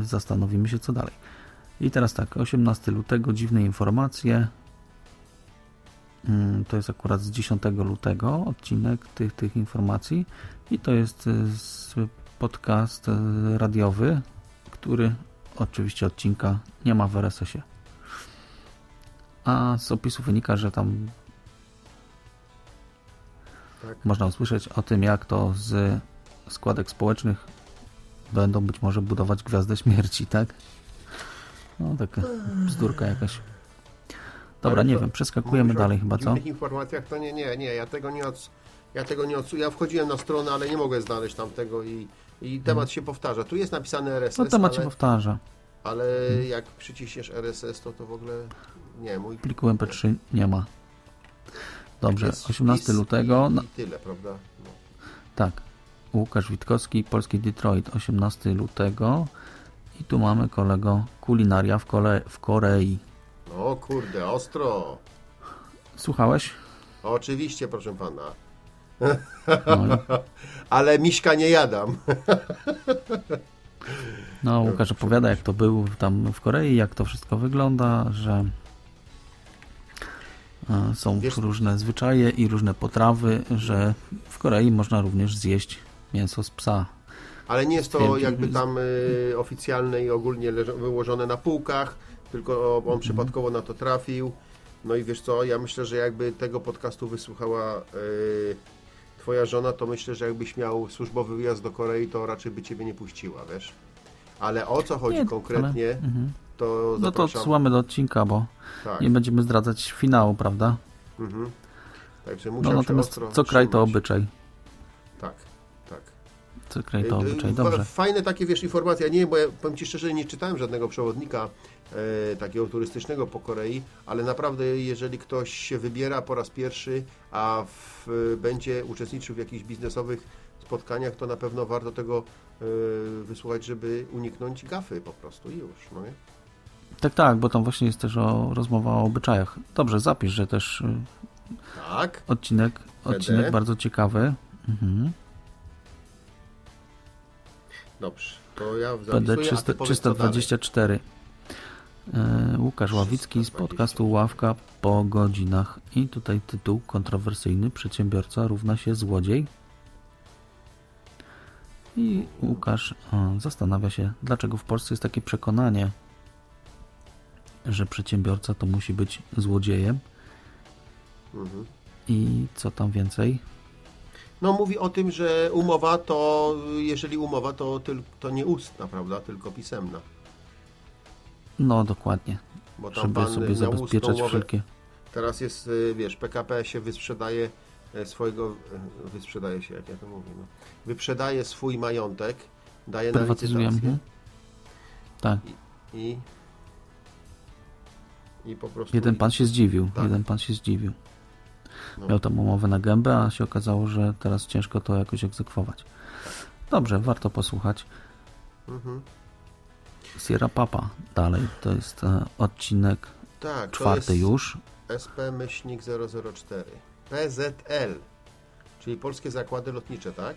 Y, zastanowimy się, co dalej. I teraz tak, 18 lutego, dziwne informacje. Mm, to jest akurat z 10 lutego odcinek tych, tych informacji i to jest y, podcast y, radiowy, który oczywiście odcinka nie ma w RSS-ie. A z opisu wynika, że tam tak. można usłyszeć o tym, jak to z składek społecznych będą być może budować Gwiazdę Śmierci, tak? No taka bzdurka jakaś. Dobra, nie wiem, przeskakujemy dalej chyba, co? W tych informacjach to nie, nie, nie, ja tego nie od, ja tego nie odsu... Ja wchodziłem na stronę, ale nie mogę znaleźć tam tego i, i temat hmm. się powtarza. Tu jest napisane RSS, No temat ale, się powtarza. Ale hmm. jak przyciśniesz RSS, to to w ogóle nie, mój... Pliku MP3 nie ma. Dobrze, 18 lutego... I, i tyle, prawda? No. Tak. Łukasz Witkowski, Polski Detroit, 18 lutego. I tu mamy kolego kulinaria w, Kole w Korei. O kurde, ostro. Słuchałeś? Oczywiście, proszę pana. No [laughs] Ale miśka nie jadam. No, Łukasz opowiada, jak to był tam w Korei, jak to wszystko wygląda, że są Wiesz, różne zwyczaje i różne potrawy, że w Korei można również zjeść mięso z psa. Ale nie jest to jakby tam y, oficjalne i ogólnie wyłożone na półkach, tylko on mhm. przypadkowo na to trafił No i wiesz co, ja myślę, że jakby tego podcastu wysłuchała yy, twoja żona, to myślę, że jakbyś miał służbowy wyjazd do Korei, to raczej by ciebie nie puściła, wiesz? Ale o co chodzi Nie, konkretnie, ale- mhm. To No to słuchamy do odcinka, bo tak. nie będziemy zdradzać finału, prawda? Mhm. Także No, musiał natomiast co kraj to obyczaj. Tak, tak. Co kraj to Y, obyczaj, y, dobrze. Fajne takie, wiesz, informacje. Ja nie wiem, bo ja powiem Ci szczerze, nie czytałem żadnego przewodnika e, takiego turystycznego po Korei, ale naprawdę, jeżeli ktoś się wybiera po raz pierwszy, a w, będzie uczestniczył w jakichś biznesowych spotkaniach, to na pewno warto tego e, wysłuchać, żeby uniknąć gafy po prostu i już, no nie? Tak, tak, bo tam właśnie jest też o, rozmowa o obyczajach. Dobrze, zapisz, że też y, Tak, odcinek, odcinek bardzo ciekawy. Mhm. dobrze. To ja PD zapisuję, a 300, ty powiedz, co dalej. 324. E, Łukasz Ławicki z podcastu Ławka po godzinach. I tutaj tytuł kontrowersyjny. Przedsiębiorca równa się złodziej. I Łukasz e, zastanawia się, dlaczego w Polsce jest takie przekonanie, że przedsiębiorca to musi być złodziejem. Mhm. I co tam więcej? No mówi o tym, że umowa to, jeżeli umowa, to, to nie ustna, prawda, tylko pisemna. No dokładnie, Bo tam żeby sobie zabezpieczać umowę. wszelkie. Teraz jest, y, wiesz, PKP się wysprzedaje e, swojego, e, wysprzedaje się, jak ja to mówię, no. wyprzedaje swój majątek, daje na licytację. Tak. i, i po prostu... Jeden pan się zdziwił. Tak. Jeden pan się zdziwił. No. Miał tam umowę na gębę, a się okazało, że teraz ciężko to jakoś egzekwować. Dobrze, warto posłuchać. Mhm. Sierra Papa dalej. To jest e, odcinek Tak, czwarty już. SP-004 PZL, czyli Polskie Zakłady Lotnicze, tak?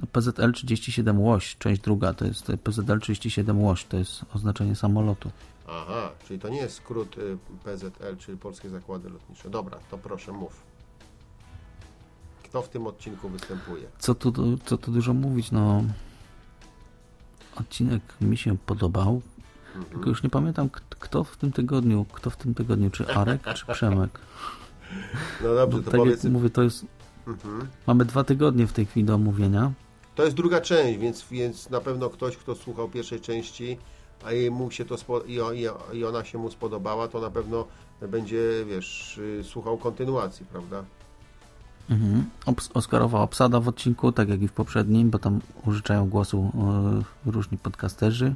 No, PZL 37 Łoś, część druga. To jest e, PZL 37 Łoś. To jest oznaczenie samolotu. Aha, czyli to nie jest skrót y, PZL, czyli Polskie Zakłady Lotnicze. Dobra, to proszę mów. Kto w tym odcinku występuje? Co tu, co tu dużo mówić, no... Odcinek mi się podobał. Mhm. Tylko już nie pamiętam, kto w tym tygodniu, kto w tym tygodniu, czy Arek, czy Przemek. No dobrze, Bo to tak powiedz. mówię, to jest... Mhm. Mamy dwa tygodnie w tej chwili do omówienia. To jest druga część, więc, więc na pewno ktoś, kto słuchał pierwszej części, a jej mu się to i, ona się mu spodobała, to na pewno będzie, wiesz, y, słuchał kontynuacji, prawda? Mhm. Oscarowa obsada w odcinku, tak jak i w poprzednim, bo tam użyczają głosu e, różni podcasterzy.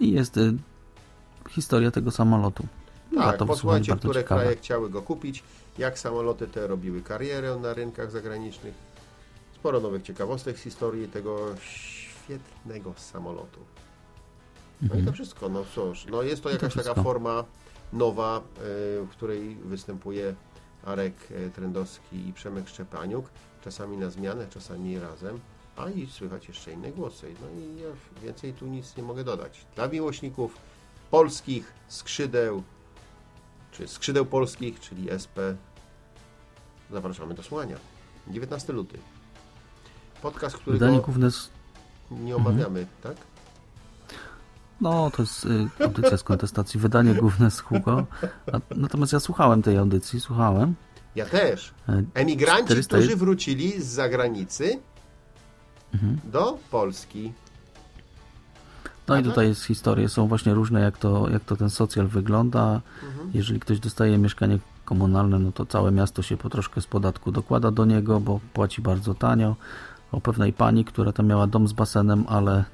I jest e, historia tego samolotu. Tak, wysłuchać, posłuchajcie, które ciekawe. kraje chciały go kupić, jak samoloty te robiły karierę na rynkach zagranicznych. Sporo nowych ciekawostek z historii tego świetnego samolotu. No i to wszystko, no cóż, no jest to Mhm. I to jakaś taka forma nowa, y, w której występuje Arek y, Trendowski i Przemek Szczepaniuk, czasami na zmianę, czasami razem, a i słychać jeszcze inne głosy. No i ja więcej tu nic nie mogę dodać. Dla miłośników polskich skrzydeł, czy skrzydeł polskich, czyli SP, zapraszamy do słuchania. 19 luty. Podcast, którego Wydanie główne z... nie omawiamy, tak? No, to jest e, audycja z kontestacji. Wydanie główne z Hugo. A, natomiast ja słuchałem tej audycji, słuchałem. Ja też. E, Emigranci, 400 którzy wrócili z zagranicy Mhm. do Polski. No i Aha. tutaj jest historie, są właśnie różne, jak to, jak to ten socjal wygląda. Mhm. Jeżeli ktoś dostaje mieszkanie komunalne, no to całe miasto się po troszkę z podatku dokłada do niego, bo płaci bardzo tanio. O pewnej pani, która tam miała dom z basenem, ale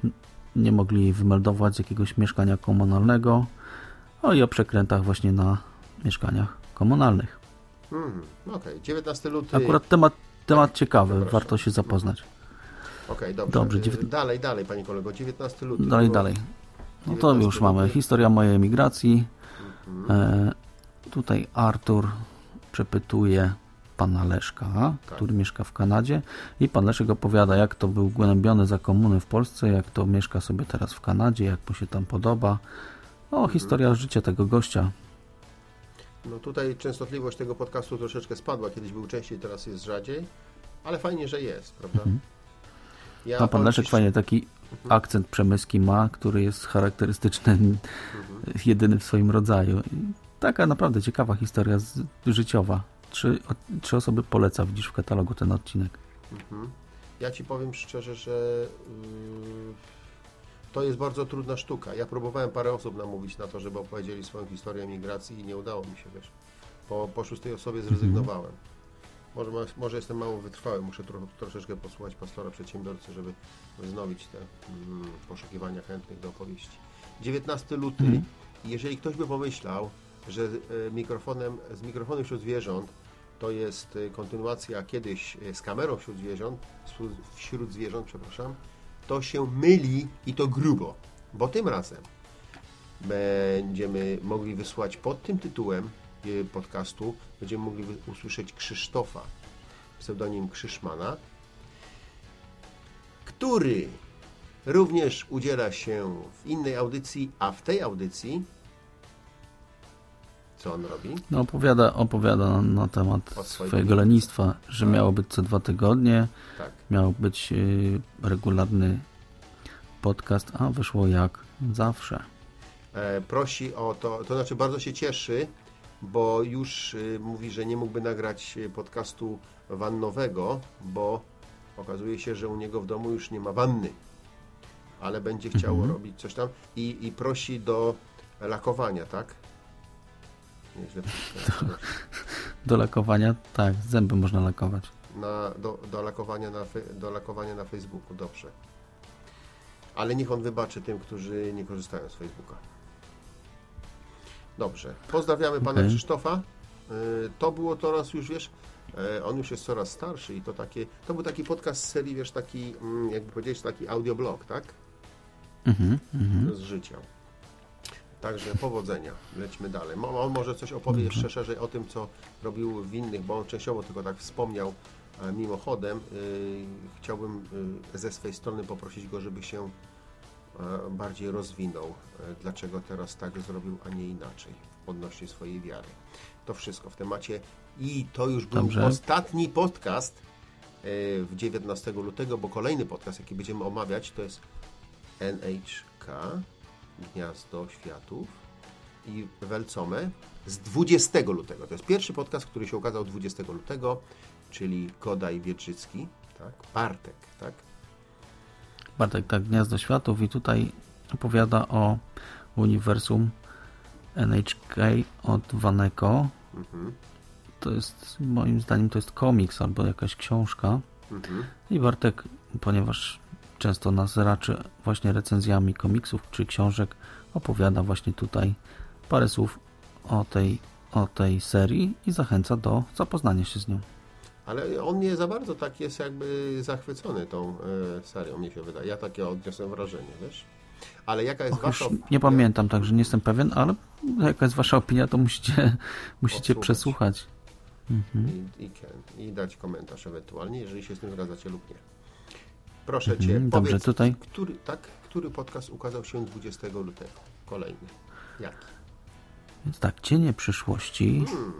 nie mogli jej wymeldować z jakiegoś mieszkania komunalnego. O i o przekrętach właśnie na mieszkaniach komunalnych. Mhm. Okej, 19 luty. Akurat temat, temat ciekawy, zapraszam. warto się zapoznać. Okej, dobrze. Dobrze, Y, dziewiętna- Dalej, dalej, panie kolego. 19 luty. Dalej, Było- dalej. No to 19 już mamy historia mojej emigracji. Mhm. E, tutaj Artur przepytuje pana Leszka, Tak. który mieszka w Kanadzie i pan Leszek opowiada, jak to był głębiony za komuny w Polsce, jak to mieszka sobie teraz w Kanadzie, jak mu się tam podoba. O, historia życia tego gościa. No tutaj częstotliwość tego podcastu troszeczkę spadła. Kiedyś był częściej, teraz jest rzadziej. Ale fajnie, że jest, prawda? Mhm. Ja A pan Leszek fajnie taki akcent przemyski ma, który jest charakterystyczny, [laughs] Mhm. jedyny w swoim rodzaju. Taka naprawdę ciekawa historia życiowa. Trzy, trzy osoby poleca, widzisz w katalogu ten odcinek. Mhm. Ja ci powiem szczerze, że yy, to jest bardzo trudna sztuka. Ja próbowałem parę osób namówić na to, żeby opowiedzieli swoją historię emigracji i nie udało mi się, wiesz. Po, po szóstej osobie zrezygnowałem. Może, może jestem mało wytrwały, muszę tro, troszeczkę posłuchać pastora przedsiębiorcy, żeby wznowić te mm, poszukiwania chętnych do opowieści. 19 luty. Mhm. Jeżeli ktoś by pomyślał, że e, mikrofonem, z mikrofonem wśród zwierząt to jest e, kontynuacja kiedyś e, z kamerą wśród zwierząt, wśród zwierząt, przepraszam, to się myli i to grubo, bo tym razem będziemy mogli wysłać pod tym tytułem podcastu, będziemy mogli usłyszeć Krzysztofa, pseudonim Krzyszmana, który również udziela się w innej audycji, a w tej audycji co on robi? No opowiada, opowiada na, na temat swojego lenistwa, że miało być co dwa tygodnie, tak. miał być y, regularny podcast, a wyszło jak zawsze. E, prosi o to, to znaczy bardzo się cieszy, bo już y, mówi, że nie mógłby nagrać y, podcastu wannowego, bo okazuje się, że u niego w domu już nie ma wanny, ale będzie chciał mhm. robić coś tam i, i prosi do lakowania, tak? Nieźle [laughs] do, do lakowania, tak, zęby można lakować. Na, do, do, lakowania na, do lakowania na Facebooku, dobrze. Ale niech on wybaczy tym, którzy nie korzystają z Facebooka. Dobrze. Pozdrawiamy pana okay. Krzysztofa. Y, to było teraz już, wiesz, y, on już jest coraz starszy i to takie, to był taki podcast z serii, wiesz, taki, mm, jakby powiedzieć, taki audioblog, tak? Mhm, mm z życia. Także powodzenia. Lećmy dalej. On może coś opowie jeszcze szerzej o tym, co robił w innych, bo on częściowo tylko tak wspomniał e, mimochodem. Y, chciałbym ze swojej strony poprosić go, żeby się E, bardziej rozwinął, e, dlaczego teraz tak zrobił, a nie inaczej odnośnie swojej wiary. To wszystko w temacie i to już był Dobrze. ostatni podcast w 19 lutego, bo kolejny podcast, jaki będziemy omawiać, to jest NHK, Gniazdo Światów i Welcome z 20 lutego. To jest pierwszy podcast, który się ukazał 20 lutego, czyli Kodaj Wietrzycki, tak? Bartek, tak? Bartek, tak, Gniazdo Światów i tutaj opowiada o uniwersum NHK od Waneko. Mhm. To jest, moim zdaniem, to jest komiks albo jakaś książka. Mhm. I Bartek, ponieważ często nas raczy właśnie recenzjami komiksów czy książek, opowiada właśnie tutaj parę słów o tej, o tej serii i zachęca do zapoznania się z nią. Ale on nie za bardzo tak jest jakby zachwycony tą e, serią, mi się wydaje. Ja takie odniosłem wrażenie, wiesz? Ale jaka jest Och, wasza opinia? Nie pamiętam, także nie jestem pewien, ale jaka jest wasza opinia, to musicie, [laughs] musicie przesłuchać. Mhm. I, i, I, dać komentarz ewentualnie, jeżeli się z tym zgadzacie lub nie. Proszę mhm, Cię, Dobrze, powiedz, tutaj... który, tak, który podcast ukazał się 20 lutego? Kolejny. Jaki? Więc tak, Cienie przyszłości. Hmm.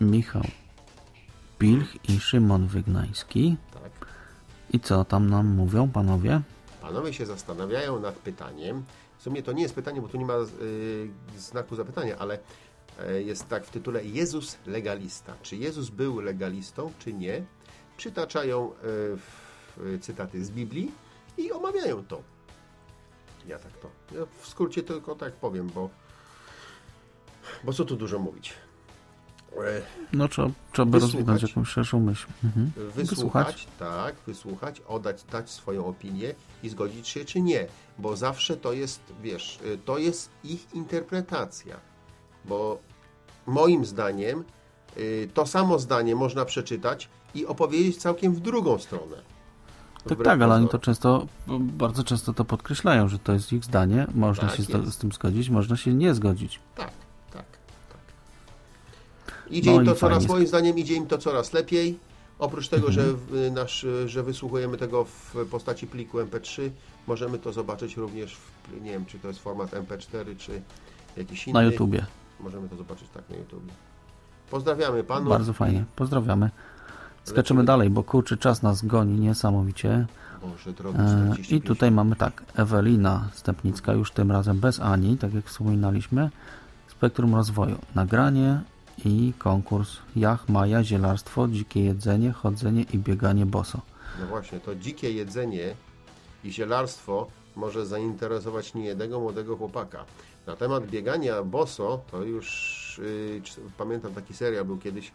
Michał Pilch i Szymon Wygnański. Tak. I co tam nam mówią panowie? Panowie się zastanawiają nad pytaniem. W sumie to nie jest pytanie, bo tu nie ma y, znaku zapytania, ale y, jest tak w tytule Jezus legalista. Czy Jezus był legalistą, czy nie? Przytaczają y, cytaty z Biblii i omawiają to. Ja tak to. Ja w skrócie tylko tak powiem, bo, bo co tu dużo mówić. No trzeba, trzeba by rozwinąć jakąś szerszą myśl. Mhm. Wysłuchać, wysłuchać, tak, wysłuchać, oddać, dać swoją opinię i zgodzić się czy nie, bo zawsze to jest, wiesz, y, to jest ich interpretacja, bo moim zdaniem to samo zdanie można przeczytać i opowiedzieć całkiem w drugą stronę. Tak, tak, ale oni to często, bardzo często to podkreślają, że to jest ich zdanie, można tak się z, z tym zgodzić, można się nie zgodzić. Tak. Idzie no im to coraz, moim zdaniem, idzie im to coraz lepiej. Oprócz tego, mhm. że, nasz, że wysłuchujemy tego w postaci pliku MP3, możemy to zobaczyć również, w, nie wiem, czy to jest format MP4, czy jakiś inny. Na YouTubie. Możemy to zobaczyć tak na YouTubie. Pozdrawiamy Panu. Bardzo fajnie, pozdrawiamy. Skaczymy dalej, bo kurczy czas nas goni niesamowicie. E, I tutaj mamy tak, Ewelina Stepnicka, już tym razem bez Ani, tak jak wspominaliśmy Spektrum rozwoju. Nagranie i konkurs. Jach, maja, zielarstwo, dzikie jedzenie, chodzenie i bieganie boso. No właśnie, to dzikie jedzenie i zielarstwo może zainteresować niejednego młodego chłopaka. Na temat biegania boso, to już yy, pamiętam taki serial był kiedyś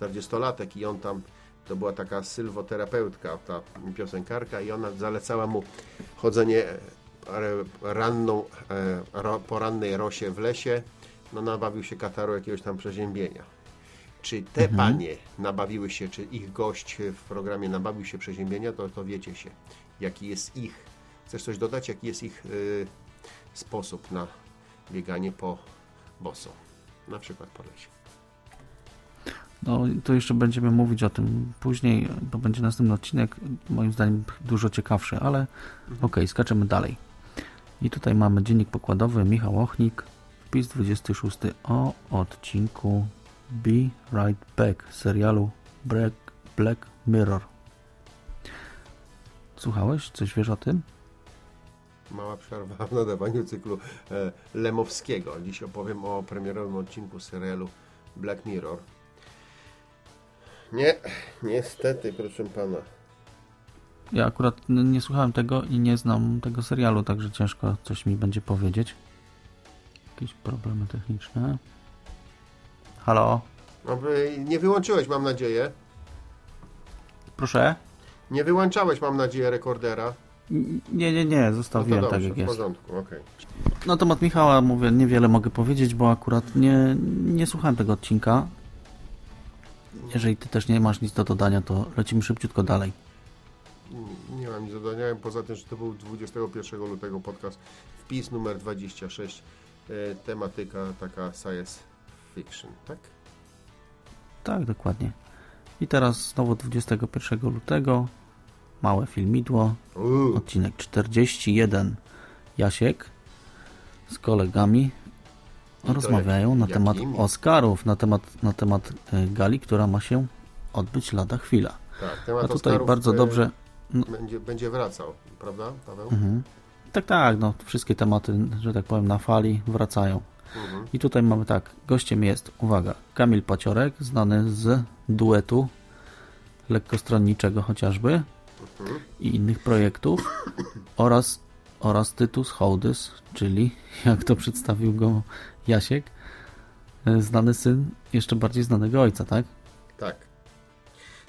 40-latek i on tam to była taka sylwoterapeutka, ta piosenkarka i ona zalecała mu chodzenie ranną, e, porannej rosie w lesie, no nabawił się kataru jakiegoś tam przeziębienia. Czy te mhm. panie nabawiły się, czy ich gość w programie nabawił się przeziębienia, to, to wiecie się, jaki jest ich. Chcesz coś dodać, jaki jest ich y, sposób na bieganie po boso, na przykład po lesie. No, to jeszcze będziemy mówić o tym później. To będzie następny odcinek, moim zdaniem dużo ciekawszy, ale mhm. ok, skaczemy dalej. I tutaj mamy dziennik pokładowy Michał Ochnik, wpis 26 o odcinku Be Right Back serialu Black, Black Mirror. Słuchałeś? Coś wiesz o tym? Mała przerwa w nadawaniu cyklu e, Lemowskiego. Dziś opowiem o premierowym odcinku serialu Black Mirror. Nie, niestety, proszę pana. Ja akurat nie słuchałem tego i nie znam tego serialu, także ciężko coś mi będzie powiedzieć. Jakieś problemy techniczne. Halo? Nie wyłączyłeś, mam nadzieję. Proszę? Nie wyłączałeś, mam nadzieję, rekordera. Nie, nie, nie, zostawiłem no dobrze, tak jak jest. w porządku, okej. Okay. Na temat Michała mówię, niewiele mogę powiedzieć, bo akurat nie, nie słuchałem tego odcinka. Jeżeli ty też nie masz nic do dodania, to lecimy szybciutko dalej. Nie mam nic do dodania, poza tym, że to był 21 lutego podcast, wpis numer 26, e, tematyka taka science fiction, tak? Tak, dokładnie. I teraz znowu 21 lutego, małe filmidło, Uuu. odcinek 41, Jasiek z kolegami rozmawiają na temat Oscarów, na temat, na temat e, gali, która ma się odbyć lada chwila. Tak, temat A tutaj Oscarów bardzo dobrze... Będzie, będzie wracał, prawda, Paweł? Mhm. Tak, tak, no, wszystkie tematy, że tak powiem, na fali wracają. Mhm. I tutaj mamy tak, gościem jest, uwaga, Kamil Paciorek, znany z duetu lekkostronniczego chociażby mhm. i innych projektów oraz, oraz Tytus Hołdys, czyli [laughs] jak to przedstawił go Jasiek, e, znany syn jeszcze bardziej znanego ojca, tak? Tak.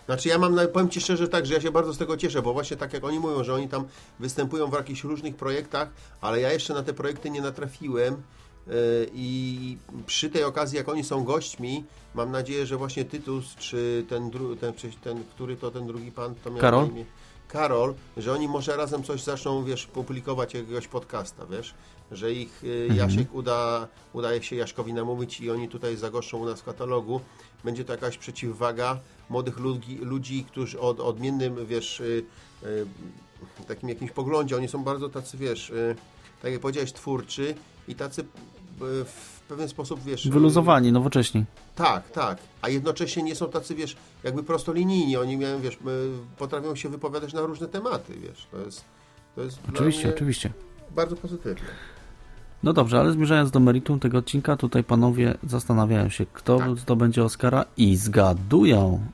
Znaczy ja mam, powiem Ci szczerze tak, że ja się bardzo z tego cieszę, bo właśnie tak jak oni mówią, że oni tam występują w jakichś różnych projektach, ale ja jeszcze na te projekty nie natrafiłem e, i przy tej okazji, jak oni są gośćmi, mam nadzieję, że właśnie Tytus, czy ten, ten, ten który to ten drugi pan, to miał Karol? imię, Karol, że oni może razem coś zaczną, wiesz, publikować jakiegoś podcasta, wiesz, że ich y, mhm. Jasiek uda, udaje się Jaśkowi namówić i oni tutaj zagoszczą u nas w katalogu. Będzie to jakaś przeciwwaga młodych ludzi, ludzi którzy o odmiennym, wiesz, y, y, takim jakimś poglądzie, oni są bardzo tacy, wiesz, tak jak powiedziałeś, twórczy i tacy w pewien sposób, wiesz... Wyluzowani, nowocześni. Tak, tak. A jednocześnie nie są tacy, wiesz, jakby prostolinijni. Oni, miałem, wiesz, potrafią się wypowiadać na różne tematy, wiesz. To jest... To jest oczywiście, oczywiście. Bardzo pozytywne. No dobrze, ale zmierzając do meritum tego odcinka, tutaj panowie zastanawiają się, kto tak. zdobędzie Oscara i zgadują.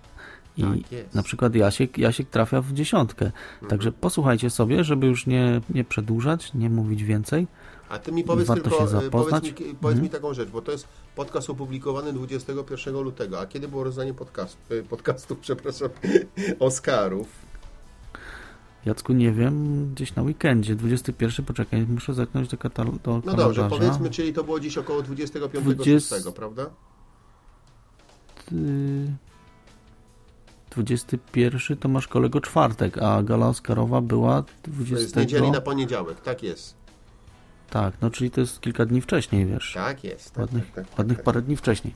I tak na przykład Jasiek, Jasiek trafia w dziesiątkę. Mhm. Także posłuchajcie sobie, żeby już nie, nie przedłużać, nie mówić więcej. A ty mi powiedz Warto tylko, e, powiedz, mi, powiedz mhm. mi taką rzecz, bo to jest podcast opublikowany 21 lutego, a kiedy było rozdanie podcast, e, podcastów, [laughs] przepraszam, Oscarów? Jacku, nie wiem, gdzieś na weekendzie, 21, poczekaj, muszę zerknąć do, katalogu. No dobrze, powiedzmy, czyli to było dziś około 25 20... 6, prawda? 21 to masz kolego czwartek, a gala Oscarowa była 20. To jest niedzieli na poniedziałek, tak jest. Tak, no czyli to jest kilka dni wcześniej, wiesz. Tak jest. Tak, ładnych tak, tak, ładnych tak. parę dni wcześniej.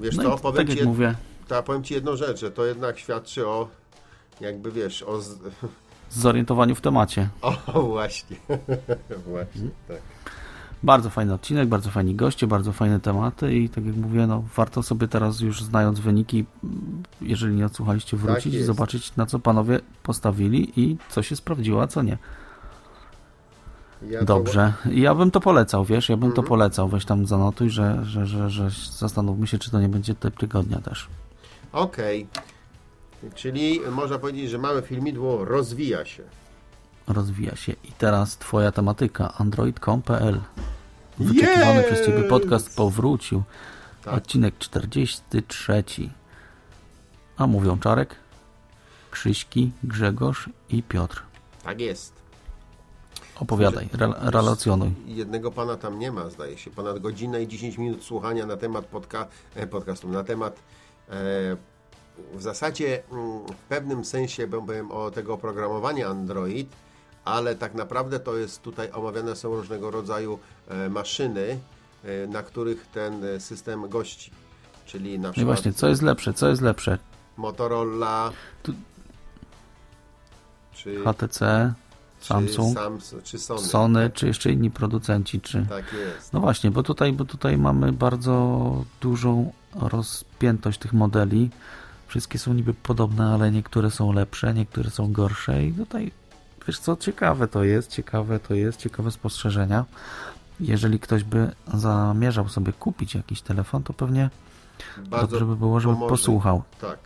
Wiesz no co, powiem tak ci, jak mówię. Ta, powiem Ci jedną rzecz, że to jednak świadczy o jakby wiesz, o... Z... [laughs] Zorientowaniu w temacie. O, właśnie. [laughs] właśnie, hmm. tak. Bardzo fajny odcinek, bardzo fajni goście, bardzo fajne tematy i tak jak mówię, no, warto sobie teraz już znając wyniki, jeżeli nie odsłuchaliście, wrócić tak i zobaczyć na co panowie postawili i co się sprawdziło, a co nie. Ja Dobrze. To... Ja bym to polecał, wiesz, ja bym to Mhm. polecał. Weź tam zanotuj, że, że, że, że zastanówmy się, czy to nie będzie te tygodnia też. Okej. Czyli można powiedzieć, że małe filmidło rozwija się. Rozwija się. I teraz twoja tematyka android.com.pl Wyczekiwany Yes! przez ciebie podcast powrócił. Tak. Odcinek 43. A mówią Czarek, Krzyśki, Grzegorz i Piotr. Tak jest. Opowiadaj, re relacjonuj. Jednego pana tam nie ma, zdaje się. Ponad godzinę i 10 minut słuchania na temat podca e, podcastu, na temat e, w zasadzie mm, w pewnym sensie powiem o tego oprogramowania Android, ale tak naprawdę to jest tutaj omawiane są różnego rodzaju e, maszyny, e, na których ten system gości. Czyli na No przykład właśnie, co jest lepsze, co jest lepsze? Motorola, Tu- czy, HTC, czy, Samsung, czy Sony. Sony, czy jeszcze inni producenci, czy... Tak jest. No właśnie, bo tutaj, bo tutaj mamy bardzo dużą rozpiętość tych modeli. Wszystkie są niby podobne, ale niektóre są lepsze, niektóre są gorsze i tutaj, wiesz co, ciekawe to jest, ciekawe to jest, ciekawe spostrzeżenia. Jeżeli ktoś by zamierzał sobie kupić jakiś telefon, to pewnie dobrze by było, żeby pomoże. posłuchał, Tak.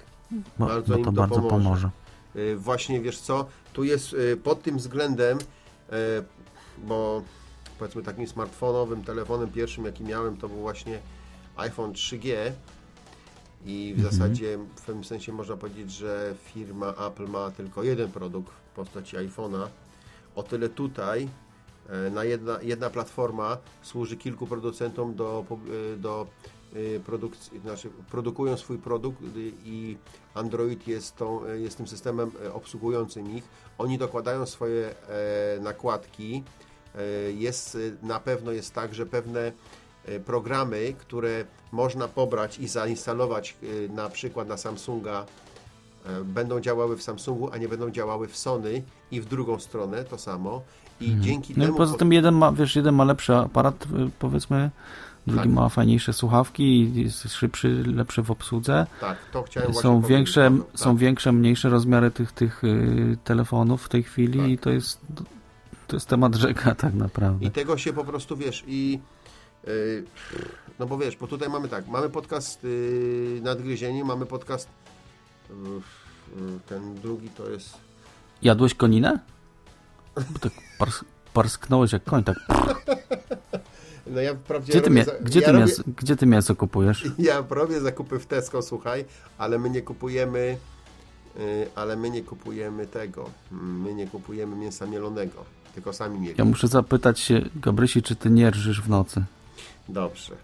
bo, Bardzo bo to to bardzo pomoże. pomoże. Y, Właśnie wiesz co, tu jest y, pod tym względem, y, bo powiedzmy takim smartfonowym telefonem pierwszym jaki miałem to był właśnie iPhone 3G i w Mhm. zasadzie w pewnym sensie można powiedzieć, że firma Apple ma tylko jeden produkt w postaci iPhone'a. O tyle tutaj na jedna, jedna platforma służy kilku producentom do, do y, znaczy produkują swój produkt y, i Android jest, tą, y, jest tym systemem obsługującym ich. Oni dokładają swoje e, nakładki. E, Jest, na pewno jest tak, że pewne programy, które można pobrać i zainstalować na przykład na Samsunga, e, będą działały w Samsungu, a nie będą działały w Sony i w drugą stronę to samo. I dzięki No i temu poza tym jeden ma, wiesz, jeden ma lepszy aparat, powiedzmy, drugi Tak. ma fajniejsze słuchawki i jest szybszy, lepszy w obsłudze. tak, to chciałem Są większe, są tak. większe, mniejsze rozmiary tych, tych y, telefonów w tej chwili Tak. i to jest, to jest temat rzeka tak naprawdę. I tego się po prostu wiesz i yy, no bo wiesz, bo tutaj mamy tak, mamy podcast yy, Nadgryzienie, mamy podcast yy, ten drugi to jest Jadłeś koninę? Bo tak pars, parsknąłeś jak koń, tak. [laughs] no ja wprawdzie Gdzie ty, robię gdzie, ja ty robię- mięso, gdzie ty mięso kupujesz? [laughs] Ja robię zakupy w Tesco, słuchaj, ale my nie kupujemy yy, ale my nie kupujemy tego. My nie kupujemy mięsa mielonego, tylko sami mieli. Ja muszę zapytać się, Gabrysi, czy ty nie rżysz w nocy? Dobrze.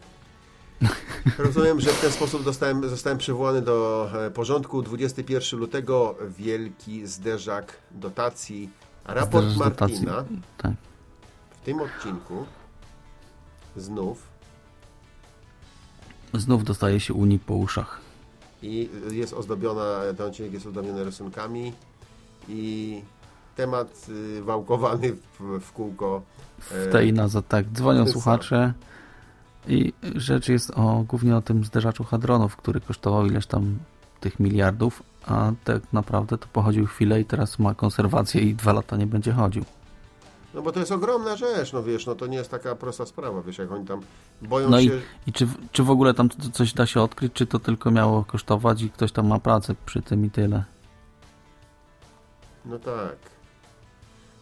Rozumiem, że w ten sposób dostałem, zostałem przywołany do e, porządku. 21 lutego wielki zderzak dotacji. Raport Zderzasz dotacji. Martina Tak. w tym odcinku znów Znów dostaje się Unii po uszach. i jest ozdobiona, ten odcinek jest ozdobiony rysunkami i temat y, wałkowany w, w kółko. W tej na za tak. Dzwonią [laughs] słuchacze i rzecz jest o, głównie o tym zderzaczu hadronów, który kosztował ileś tam tych miliardów, a tak naprawdę to pochodził chwilę i teraz ma konserwację i dwa lata nie będzie chodził. No bo to jest ogromna rzecz, no wiesz, no to nie jest taka prosta sprawa, wiesz, jak oni tam boją No i, się... i czy, czy w ogóle tam coś da się odkryć, czy to tylko miało kosztować i ktoś tam ma pracę przy tym i tyle. No tak.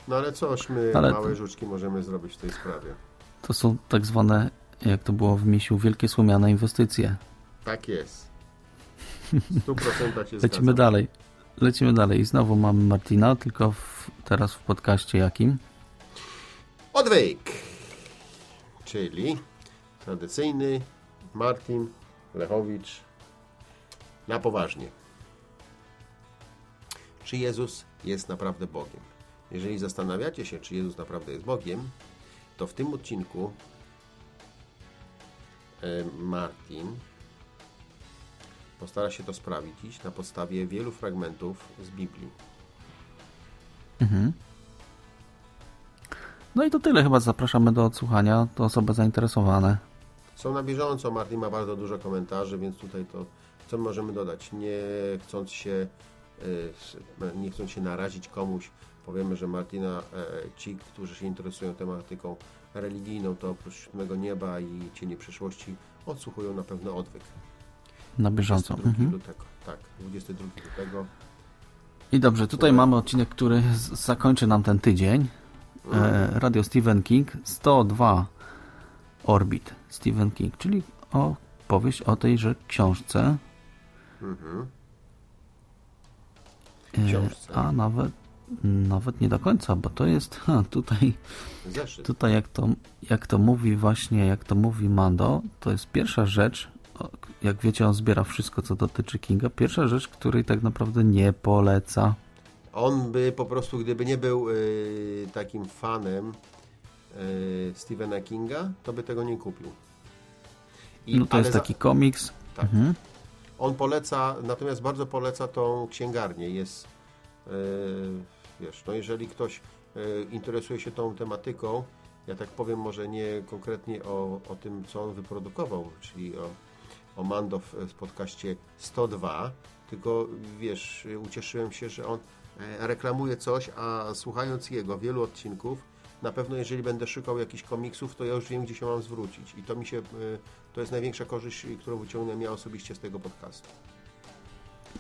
No ale coś my, Ale małe to- żuczki, możemy zrobić w tej sprawie. To są tak zwane, jak to było w Misiu, wielkie słomiane inwestycje. Tak jest. W 100% się Lecimy dalej. Lecimy dalej. I znowu mamy Martina, tylko w, teraz w podcaście jakim? Odwyk! Czyli tradycyjny Martin Lechowicz na poważnie. Czy Jezus jest naprawdę Bogiem? Jeżeli zastanawiacie się, czy Jezus naprawdę jest Bogiem, to w tym odcinku e, Martin postara się to sprawdzić na podstawie wielu fragmentów z Biblii. Mhm. No i to tyle chyba. Zapraszamy do odsłuchania. To osoby zainteresowane. Są na bieżąco, Martin ma bardzo dużo komentarzy, więc tutaj to co możemy dodać? Nie chcąc się, y, nie chcąc się narazić komuś, powiemy, że Martina, e, ci, którzy się interesują tematyką religijną, to oprócz Siódmego Nieba i Cienie Przyszłości odsłuchują na pewno odwyk. Na bieżąco. 22 Mhm. lutego. Tak, 22 lutego. I dobrze, tutaj mamy odcinek, który zakończy nam ten tydzień. E, Radio Stephen King 102 Orbit Stephen King, czyli opowieść o tejże książce. Mhm. E, Książce. A nawet, nawet nie do końca, bo to jest ha, tutaj, Zeszyt. tutaj jak, to, jak to mówi właśnie, jak to mówi Mando, to jest pierwsza rzecz, jak wiecie, on zbiera wszystko, co dotyczy Kinga. Pierwsza rzecz, której tak naprawdę nie poleca. On by po prostu, gdyby nie był y, takim fanem y, Stephena Kinga, to by tego nie kupił. I, No to jest za- taki komiks. Tak. Mhm. On poleca, natomiast bardzo poleca tą księgarnię. Jest, e, wiesz, no jeżeli ktoś e, interesuje się tą tematyką, ja tak powiem może nie konkretnie o, o tym, co on wyprodukował, czyli o, o Mando w, w podcaście 102, tylko wiesz, ucieszyłem się, że on reklamuje coś, a słuchając jego wielu odcinków, na pewno jeżeli będę szukał jakichś komiksów, to ja już wiem, gdzie się mam zwrócić. I to mi się, e, to jest największa korzyść, którą wyciągnąłem ja osobiście z tego podcastu.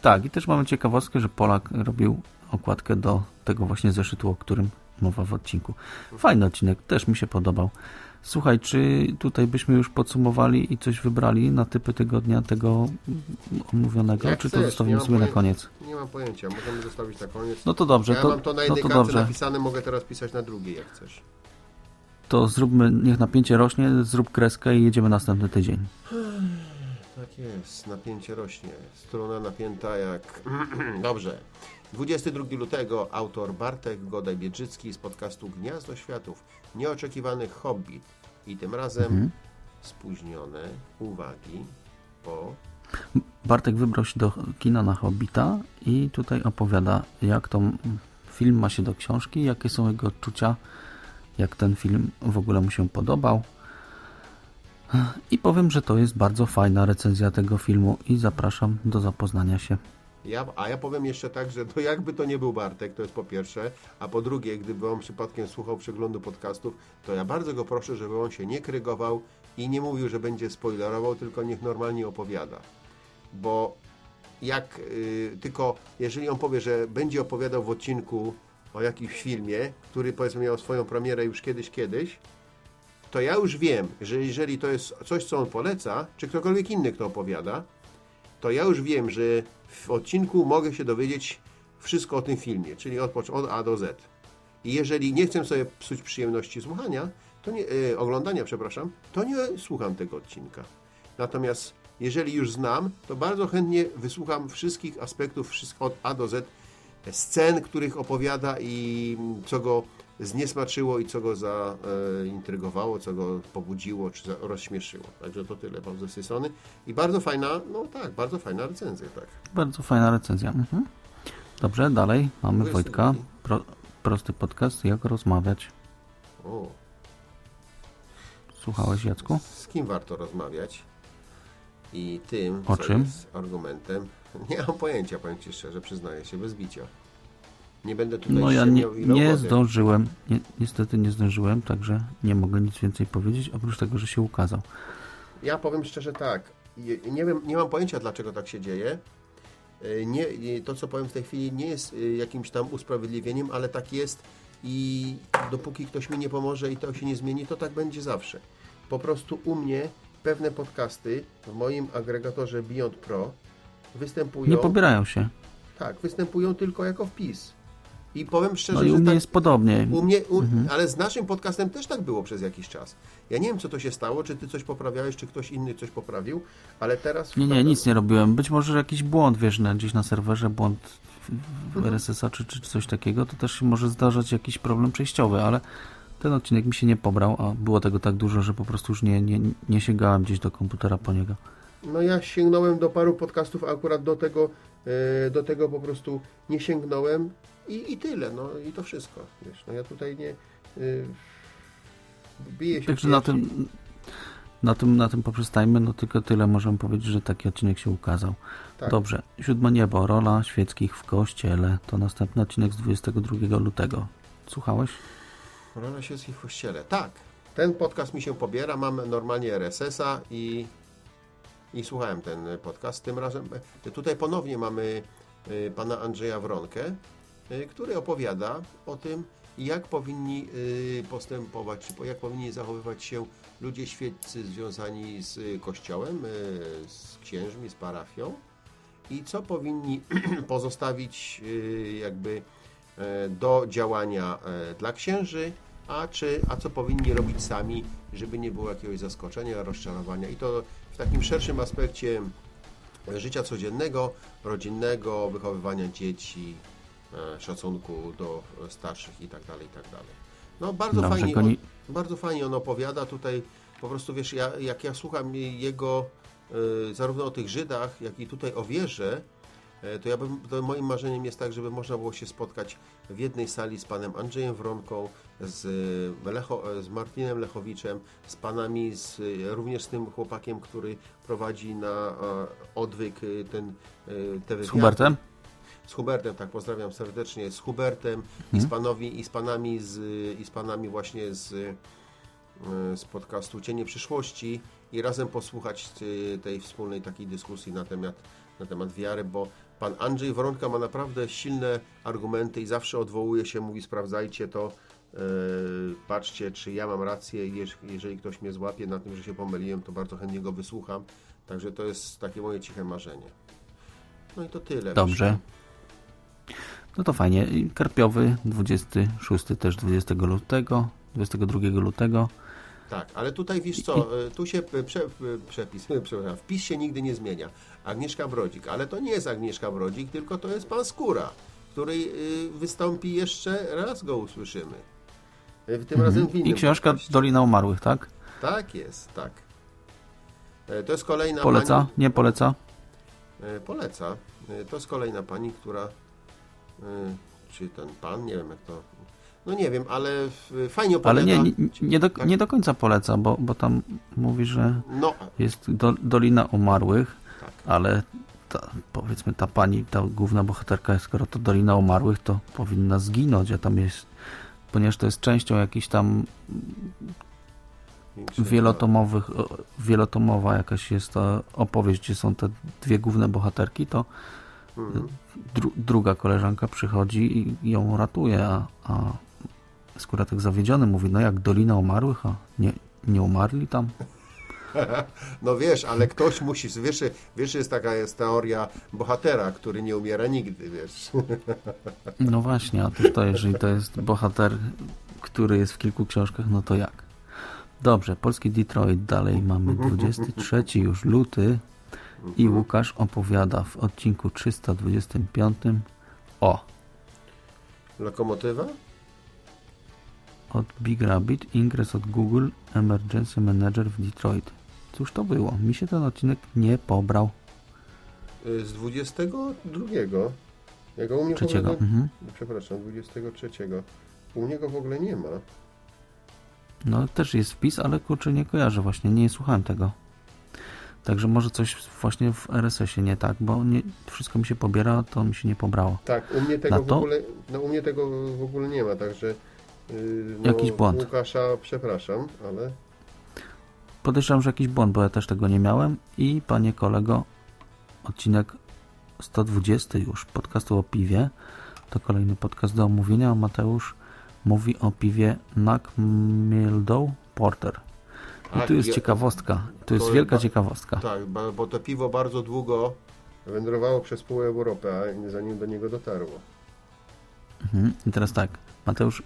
Tak, i też mamy ciekawostkę, że Polak robił okładkę do tego właśnie zeszytu, o którym mowa w odcinku. Fajny odcinek, też mi się podobał. Słuchaj, czy tutaj byśmy już podsumowali i coś wybrali na typy tygodnia tego omówionego, Jak czy to chcesz, zostawimy nie mam sobie na poje- koniec? Nie mam pojęcia, możemy zostawić na koniec. No to dobrze, ja to, mam to na no jednej to kartce napisane, mogę teraz pisać na drugiej, jak chcesz. To zróbmy, niech napięcie rośnie, zrób kreskę i jedziemy następny tydzień. Tak jest, napięcie rośnie. Struna napięta jak... [clears throat] Dobrze. 22 lutego autor Bartek Godaj-Biedrzycki z podcastu Gniazdo Światów. Nieoczekiwany Hobbit. I tym razem Mhm. spóźnione uwagi po... Bartek wybrał się do kina na Hobbita i tutaj opowiada, jak to film ma się do książki, jakie są jego odczucia, jak ten film w ogóle mu się podobał. I powiem, że to jest bardzo fajna recenzja tego filmu i zapraszam do zapoznania się. Ja, a ja powiem jeszcze tak, że to jakby to nie był Bartek, to jest po pierwsze, a po drugie, gdyby on przypadkiem słuchał przeglądu podcastów, to ja bardzo go proszę, żeby on się nie krygował i nie mówił, że będzie spoilerował, tylko niech normalnie opowiada. Bo jak y, tylko, jeżeli on powie, że będzie opowiadał w odcinku o jakimś filmie, który powiedzmy miał swoją premierę już kiedyś, kiedyś, to ja już wiem, że jeżeli to jest coś, co on poleca, czy ktokolwiek inny, kto opowiada, to ja już wiem, że w odcinku mogę się dowiedzieć wszystko o tym filmie, czyli od, od A do Z. I jeżeli nie chcę sobie psuć przyjemności słuchania, to nie, e, oglądania, przepraszam, to nie słucham tego odcinka. Natomiast jeżeli już znam, to bardzo chętnie wysłucham wszystkich aspektów wszystko od A do Z scen, których opowiada i mm, co go zniesmaczyło i co go zaintrygowało, co go pobudziło czy rozśmieszyło. Także to tyle, bardzo sysony. I bardzo fajna, no tak, bardzo fajna recenzja, tak. Bardzo fajna recenzja. Mhm. Dobrze, dalej mamy Wojtka. Pro, prosty podcast, jak rozmawiać. O, Słuchałeś, Jacku? z kim warto rozmawiać? I tym, O czym? argumentem, [laughs] nie mam pojęcia, powiem Ci szczerze, przyznaję się, bez bicia. Nie będę tutaj No ja nie, nie zdążyłem, nie, niestety nie zdążyłem, także nie mogę nic więcej powiedzieć, oprócz tego, że się ukazał. Ja powiem szczerze tak. Nie, wiem, nie mam pojęcia, dlaczego tak się dzieje. E, Nie, nie- to, co powiem w tej chwili, nie jest e, jakimś tam usprawiedliwieniem, ale tak jest i dopóki ktoś mi nie pomoże i to się nie zmieni, to tak będzie zawsze. Po prostu u mnie pewne podcasty w moim agregatorze Beyond Pro występują, Nie pobierają się. tak, występują tylko jako wpis. I powiem szczerze, No i u mnie tak, jest podobnie. u mnie, u, Mhm. ale z naszym podcastem też tak było przez jakiś czas. Ja nie wiem, co to się stało, czy ty coś poprawiałeś, czy ktoś inny coś poprawił, ale teraz... Nie, nie, nic nie robiłem. Być może jakiś błąd, wiesz, na, gdzieś na serwerze, błąd w- Mhm. RSS-a czy, czy coś takiego, to też może zdarzać jakiś problem przejściowy, ale ten odcinek mi się nie pobrał, a było tego tak dużo, że po prostu już nie, nie, nie sięgałem gdzieś do komputera po niego. No ja sięgnąłem do paru podcastów, a akurat do tego, e, do tego po prostu nie sięgnąłem i, i tyle, no i to wszystko, wiesz, no ja tutaj nie... e, biję się Także w na tym, na tym, na tym poprzestajmy, no tylko tyle możemy powiedzieć, że taki odcinek się ukazał. Tak. Dobrze, Siódme Niebo, rola świeckich w kościele, to następny odcinek z 22 lutego. Słuchałeś? Rola świeckich w kościele. Tak. Ten podcast mi się pobiera, mam normalnie RSS-a i, i słuchałem ten podcast. Tym razem e, tutaj ponownie mamy e, pana Andrzeja Wronkę, e, który opowiada o tym, jak powinni postępować, jak powinni zachowywać się ludzie świeccy związani z kościołem, z księżmi, z parafią i co powinni [clears throat] pozostawić jakby do działania dla księży, a, czy, a co powinni robić sami, żeby nie było jakiegoś zaskoczenia, rozczarowania. I to w takim szerszym aspekcie życia codziennego, rodzinnego, wychowywania dzieci, e, szacunku do starszych i tak dalej, i tak dalej. No bardzo Dobrze, fajnie, koni... on, bardzo fajnie on opowiada tutaj, po prostu wiesz, ja, jak ja słucham jego y, zarówno o tych Żydach, jak i tutaj o wierze, to ja bym, to moim marzeniem jest tak, żeby można było się spotkać w jednej sali z panem Andrzejem Wronką, z, Lecho, z Martinem Lechowiczem, z panami, z, również z tym chłopakiem, który prowadzi na odwyk ten, te wywiady. Z Hubertem? Z Hubertem, tak, pozdrawiam serdecznie. Z Hubertem i, z mhm. panowi, i, z panami z, i z panami właśnie z, z podcastu Cienie Przyszłości i razem posłuchać tej wspólnej takiej dyskusji na temat, na temat wiary, bo Pan Andrzej Woronka ma naprawdę silne argumenty i zawsze odwołuje się, mówi sprawdzajcie to, yy, patrzcie, czy ja mam rację, jeżeli ktoś mnie złapie na tym, że się pomyliłem, to bardzo chętnie go wysłucham. Także to jest takie moje ciche marzenie. No i to tyle. Dobrze. No to fajnie. Karpiowy 26 też 20 lutego, 22 lutego. Tak, ale tutaj wiesz co, e, tu się e, prze, e, przepis, przepraszam, wpis się nigdy nie zmienia. Agnieszka Brodzik, ale to nie jest Agnieszka Brodzik, tylko to jest pan Skóra, który wystąpi jeszcze raz, go usłyszymy. Tym mhm. razem w innym I książka podcaście. Dolina Umarłych, tak? Tak jest, tak. To jest kolejna Poleca? Pani... Nie poleca? Poleca. To jest kolejna pani, która czy ten pan, nie wiem jak to no nie wiem, ale fajnie opowiada. Ale nie, nie, nie, do, tak? nie do końca poleca, bo, bo tam mówi, że no. jest do, Dolina Umarłych, tak. ale ta, powiedzmy ta pani, ta główna bohaterka, skoro to Dolina Umarłych, to powinna zginąć, a tam jest, ponieważ to jest częścią jakichś tam wielotomowych, wielotomowa jakaś jest ta opowieść, gdzie są te dwie główne bohaterki, to mhm. dru, druga koleżanka przychodzi i ją ratuje, a, a Skóra tak zawiedziony mówi, no jak Dolina Umarłych, a nie, nie umarli tam? [laughs] No wiesz, ale ktoś musi, wiesz, wiesz, jest taka jest teoria bohatera, który nie umiera nigdy, wiesz. [laughs] No właśnie, a też to, jeżeli to jest bohater, który jest w kilku książkach, no to jak? Dobrze, polski Detroit, dalej mamy 23 już luty i Łukasz opowiada w odcinku 325 o Lokomotywa? Od Big Rabbit, ingres od Google Emergency Manager w Detroit. Cóż to było? Mi się ten odcinek nie pobrał. Y, z 22. Jego u mnie Trzeciego. Ogóle... Mhm. Przepraszam, 23. U mnie go w ogóle nie ma. No też jest wpis, ale kurczę nie kojarzę właśnie, nie słuchałem tego. Także może coś właśnie w RSS-ie nie tak, bo nie, wszystko mi się pobiera, to mi się nie pobrało. Tak, u mnie tego, to... w, ogóle, no, u mnie tego w ogóle nie ma, także Yy, no, jakiś błąd. Łukasza przepraszam, ale... Podejrzewam, że jakiś błąd, bo ja też tego nie miałem. I panie kolego, odcinek 120 już podcastu o piwie. To kolejny podcast do omówienia. Mateusz mówi o piwie Mildow Porter. I tak, tu jest ja, ciekawostka. Tu jest wielka ciekawostka. Tak, bo to piwo bardzo długo wędrowało przez pół Europy, zanim do niego dotarło. Mhm. I teraz tak. Mateusz,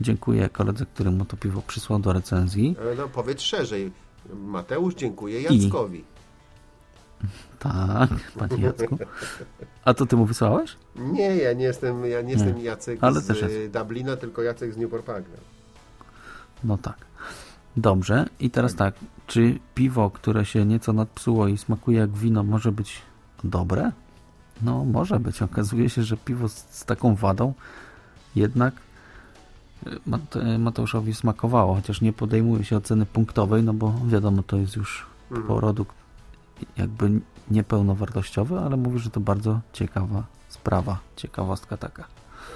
dziękuję koledze, który mu to piwo przysłał do recenzji. E, no powiedz szerzej. Mateusz dziękuję Jackowi. I... [laughs] Tak, panie Jacku. A to ty mu wysłałeś? Nie, ja nie jestem, ja nie, nie. jestem Jacek Ale z też jest. Dublina, tylko Jacek z Newport Pagnell. No tak. Dobrze. I teraz tak. Czy piwo, które się nieco nadpsuło i smakuje jak wino, może być dobre? No, może być. Okazuje się, że piwo z, z taką wadą jednak Mateuszowi smakowało, chociaż nie podejmuje się oceny punktowej, no bo wiadomo, to jest już mhm. produkt jakby niepełnowartościowy, ale mówi, że to bardzo ciekawa sprawa, ciekawostka taka.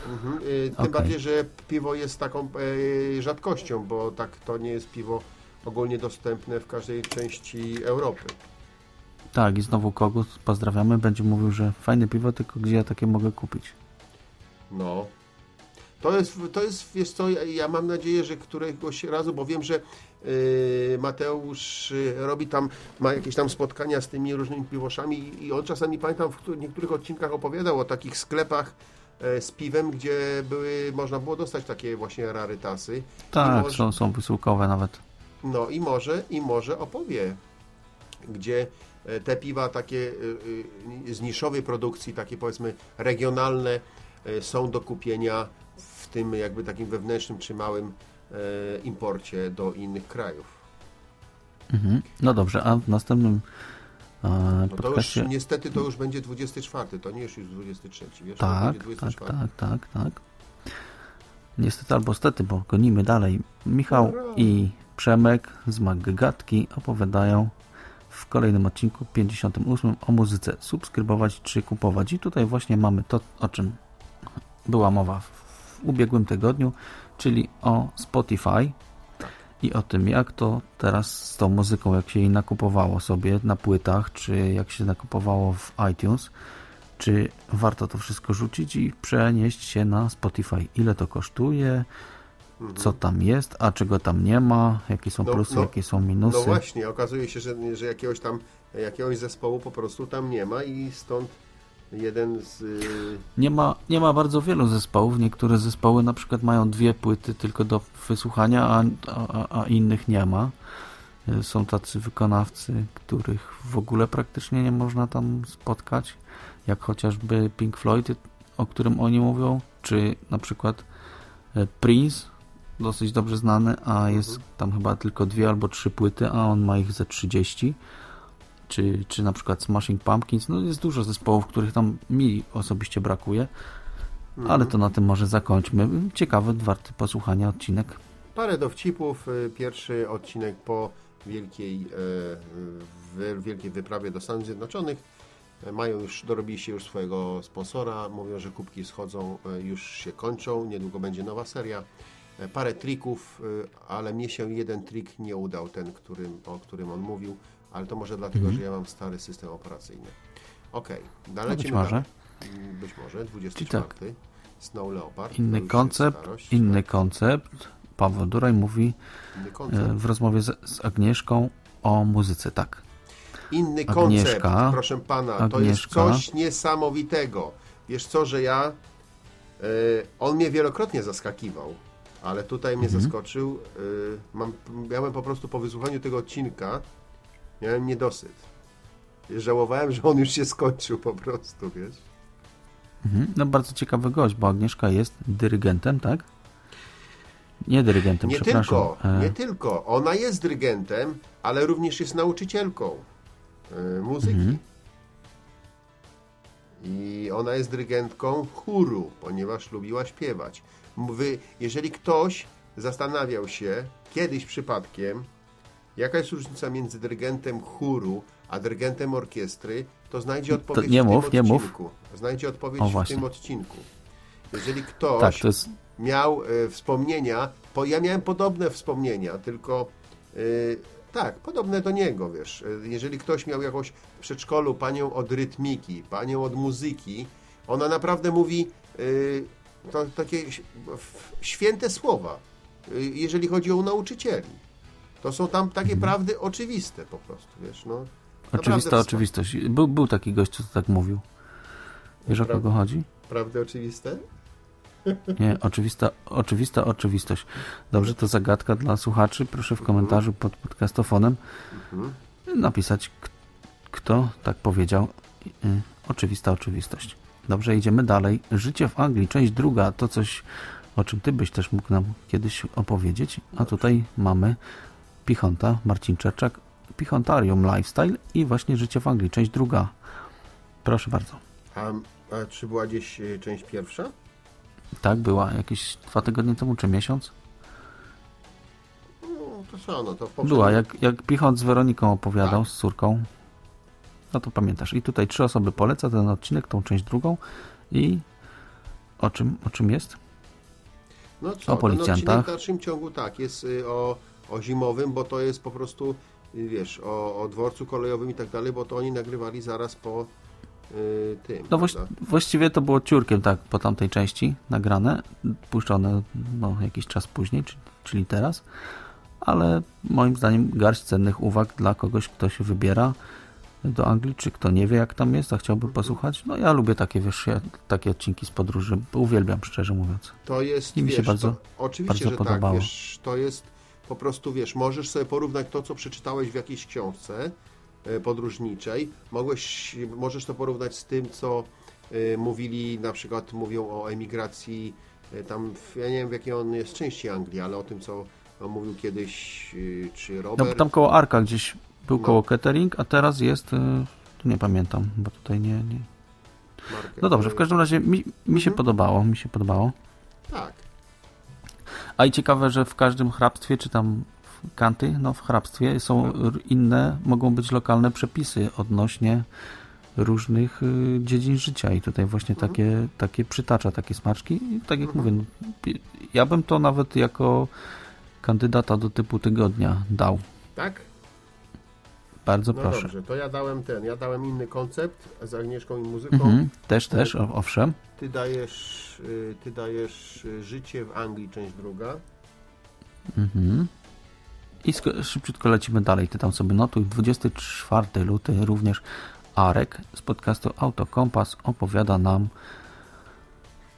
Mhm. Y, tym okay. bardziej, że piwo jest taką y, rzadkością, bo tak to nie jest piwo ogólnie dostępne w każdej części Europy. Tak, i znowu Kogut, pozdrawiamy, będzie mówił, że fajne piwo, tylko gdzie ja takie mogę kupić? No. To jest, to jest wiesz co, ja mam nadzieję, że któregoś razu, bo wiem, że yy, Mateusz yy, robi tam, ma jakieś tam spotkania z tymi różnymi piwoszami i on czasami, pamiętam, w niektórych odcinkach opowiadał o takich sklepach yy, z piwem, gdzie były, można było dostać takie właśnie rarytasy. Tak, może, są, są wysyłkowe nawet. No i może, i może opowie, gdzie e, te piwa takie z niszowej produkcji, takie powiedzmy regionalne, są do kupienia tym jakby takim wewnętrznym czy małym e, imporcie do innych krajów. Mhm. No dobrze, a w następnym e, no to już niestety to już będzie 24, to nie jest już 23, wiesz? Tak, 24. tak, tak, tak, tak. Niestety albo stety, bo gonimy dalej. Michał no, no. i Przemek z Maggatki opowiadają w kolejnym odcinku 58 o muzyce. Subskrybować czy kupować. I tutaj właśnie mamy to, o czym była mowa w ubiegłym tygodniu, czyli o Spotify i o tym, jak to teraz z tą muzyką, jak się jej nakupowało sobie na płytach, czy jak się nakupowało w iTunes, czy warto to wszystko rzucić i przenieść się na Spotify. Ile to kosztuje, mhm. co tam jest, a czego tam nie ma, jakie są no, plusy, no, jakie są minusy. No właśnie, okazuje się, że, że jakiegoś tam jakiegoś zespołu po prostu tam nie ma i stąd jeden z... Y, nie ma, nie ma bardzo wielu zespołów. Niektóre zespoły na przykład mają dwie płyty tylko do wysłuchania, a, a, a innych nie ma. Y, są tacy wykonawcy, których w ogóle praktycznie nie można tam spotkać, jak chociażby Pink Floyd, o którym oni mówią, czy na przykład y, Prince, dosyć dobrze znany, a jest mhm. tam chyba tylko dwie albo trzy płyty, a on ma ich ze 30 czy, czy na przykład Smashing Pumpkins. No jest dużo zespołów, których tam mi osobiście brakuje, mhm. ale to na tym może zakończmy. Ciekawy, warty posłuchania odcinek. Parę dowcipów. Pierwszy odcinek po wielkiej, e, wielkiej wyprawie do Stanów Zjednoczonych. E, mają już, dorobili się już swojego sponsora. Mówią, że kubki schodzą, e, już się kończą. Niedługo będzie nowa seria. Parę trików, ale mnie się jeden trik nie udał, ten, którym, o którym on mówił ale to może dlatego, mhm. że ja mam stary system operacyjny. Ok, dalej no być może. Mm, być może, 24. Tak. Snow Leopard. Inny koncept, starość, inny tak. koncept. Paweł Duraj mówi e, w rozmowie z, z, Agnieszką o muzyce, tak. Inny Agnieszka, koncept, proszę pana, Agnieszka. to jest coś niesamowitego. Wiesz co, że ja, y, on mnie wielokrotnie zaskakiwał, ale tutaj mnie mhm. zaskoczył. Y, mam, miałem po prostu po wysłuchaniu tego odcinka Miałem niedosyt. Żałowałem, że on już się skończył po prostu, wiesz. Mhm. No bardzo ciekawy gość, bo Agnieszka jest dyrygentem, tak? Nie dyrygentem, nie przepraszam. Tylko, e... Nie tylko. Ona jest dyrygentem, ale również jest nauczycielką e, muzyki. Mhm. I ona jest dyrygentką chóru, ponieważ lubiła śpiewać. Mówi, jeżeli ktoś zastanawiał się kiedyś przypadkiem, Jaka jest różnica między dyrygentem chóru a dyrygentem orkiestry, to znajdzie odpowiedź to nie w mów, tym nie odcinku. Mów. Znajdzie odpowiedź o, w tym odcinku. Jeżeli ktoś tak, jest... miał y, wspomnienia, bo ja miałem podobne wspomnienia, tylko y, tak, podobne do niego, wiesz. E, jeżeli ktoś miał jakąś w przedszkolu panią od rytmiki, panią od muzyki, ona naprawdę mówi y, to, takie święte słowa, jeżeli chodzi o nauczycieli. To są tam takie prawdy oczywiste po prostu, wiesz, no. Oczywista oczywistość. Był, był taki gość, co tak mówił. Wiesz o kogo chodzi? Prawdy oczywiste? [laughs] Nie, oczywista, oczywista oczywistość. Dobrze, to zagadka dla słuchaczy. Proszę w mhm. komentarzu pod podcastofonem mhm. napisać, kto tak powiedział. Y, oczywista oczywistość. Dobrze, idziemy dalej. Życie w Anglii, część druga, to coś, o czym ty byś też mógł nam kiedyś opowiedzieć. A tutaj mamy Pichonta, Marcin Czerczak, Pichontarium Lifestyle i właśnie Życie w Anglii, część druga. Proszę bardzo. A, a czy była gdzieś e, część pierwsza? Tak, była jakieś dwa tygodnie temu, czy miesiąc? No, to co, no to w Była, jak, jak Pichot z Weroniką opowiadał, Tak. z córką. No to pamiętasz. I tutaj trzy osoby poleca ten odcinek, tą część drugą. I o czym, o czym jest? No co, O policjantach. W dalszym ciągu tak, jest y, o, o zimowym, bo to jest po prostu, wiesz, o, o dworcu kolejowym i tak dalej, bo to oni nagrywali zaraz po y, tym. No właś, prawda? właściwie to było ciurkiem, tak, po tamtej części nagrane, puszczone no, jakiś czas później, czy- czyli teraz, ale moim zdaniem garść cennych uwag dla kogoś, kto się wybiera do Anglii, czy kto nie wie jak tam jest, a chciałby posłuchać. No ja lubię takie, wiesz, ja, takie odcinki z podróży, uwielbiam szczerze mówiąc. To jest, I mi się wiesz, bardzo- to, oczywiście, bardzo że podobało. tak, wiesz, to jest po prostu, wiesz, możesz sobie porównać to, co przeczytałeś w jakiejś książce e, podróżniczej, mogłeś, możesz to porównać z tym, co e, mówili, na przykład mówią o emigracji e, tam, w, ja nie wiem w jakiej on jest części Anglii, ale o tym, co mówił kiedyś, czy No, Robert, tam koło Arka gdzieś był No. koło catering, a teraz jest, tu nie pamiętam, bo tutaj nie... nie. No dobrze, w każdym razie mi, mi się Mhm. podobało, mi się podobało. Tak, A i ciekawe, że w każdym hrabstwie, czy tam w kanty, no w hrabstwie są r- inne, mogą być lokalne przepisy odnośnie różnych y, dziedzin życia. I tutaj właśnie takie, takie przytacza, takie smaczki. I tak jak mówię, no, ja bym to nawet jako kandydata do typu tygodnia dał. tak? Bardzo No proszę. dobrze, to ja dałem ten, ja dałem inny koncept z Agnieszką i muzyką. Mhm, też, też, o- owszem. Ty dajesz, y, ty dajesz y, życie w Anglii, część druga. Mhm. I szybciutko lecimy dalej. Ty tam sobie notuj. 24 luty również Arek z podcastu Autokompas opowiada nam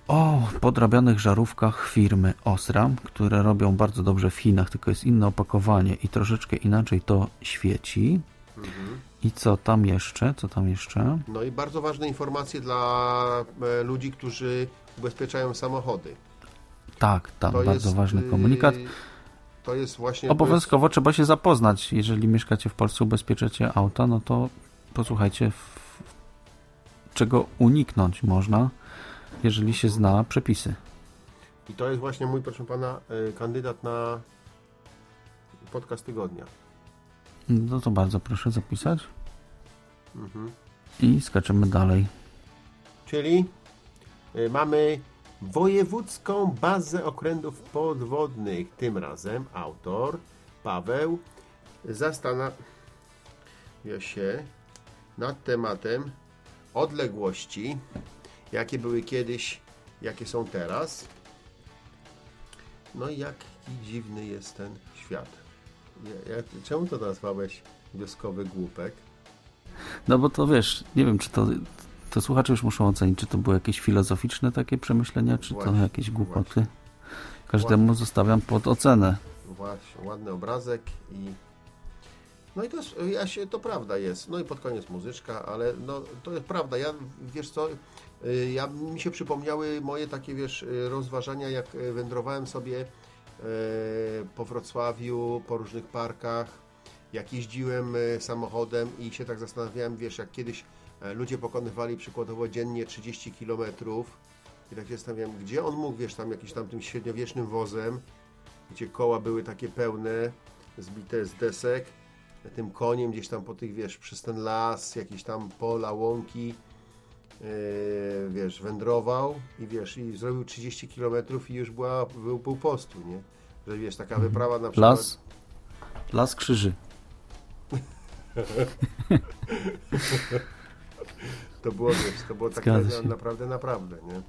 o podrabianych żarówkach firmy Osram, które robią bardzo dobrze w Chinach, tylko jest inne opakowanie i troszeczkę inaczej to świeci. I co tam jeszcze? Co tam jeszcze? No i bardzo ważne informacje dla e, ludzi, którzy ubezpieczają samochody. Tak, tam To bardzo jest, ważny y, komunikat. To jest właśnie... Obowiązkowo trzeba się zapoznać. Jeżeli mieszkacie w Polsce, ubezpieczycie auta, no to posłuchajcie, czego uniknąć można, jeżeli się zna przepisy. Jest, I to jest właśnie mój, proszę pana, e, kandydat na podcast tygodnia. No to bardzo proszę zapisać. Mhm. I skaczemy dalej. Czyli y, mamy wojewódzką bazę okrętów podwodnych. Tym razem autor Paweł zastanawia się nad tematem odległości, jakie były kiedyś, jakie są teraz. No i jaki dziwny jest ten świat. Ja, ja, czemu to nazwałeś wioskowy głupek? No bo to wiesz, nie wiem, czy to, to słuchacze już muszą ocenić, czy to były jakieś filozoficzne takie przemyślenia, czy to Właśnie, jakieś głupoty. właśnie. Każdemu zostawiam pod ocenę. Właśnie, ładny obrazek i no i to, jest- ja się, to prawda jest. No i pod koniec muzyczka, ale no to jest prawda. Ja, wiesz co, y, ja, mi się przypomniały moje takie, wiesz, y, rozważania, jak y, wędrowałem sobie po Wrocławiu, po różnych parkach, jak jeździłem y, samochodem i się tak zastanawiałem, wiesz, jak kiedyś e, ludzie pokonywali przykładowo dziennie 30 kilometrów. I tak się zastanawiałem, gdzie on mógł, wiesz, tam jakimś tam tym średniowiecznym wozem, gdzie koła były takie pełne, zbite z desek, tym koniem gdzieś tam po tych, wiesz, przez ten las, jakieś tam pola, łąki, wiesz, wędrował i wiesz, i zrobił 30 km i już była, był pół postu, nie? Że wiesz, taka wyprawa na przykład... Las, las krzyży. [laughs] To było, wiesz, to było tak na, naprawdę, naprawdę, nie?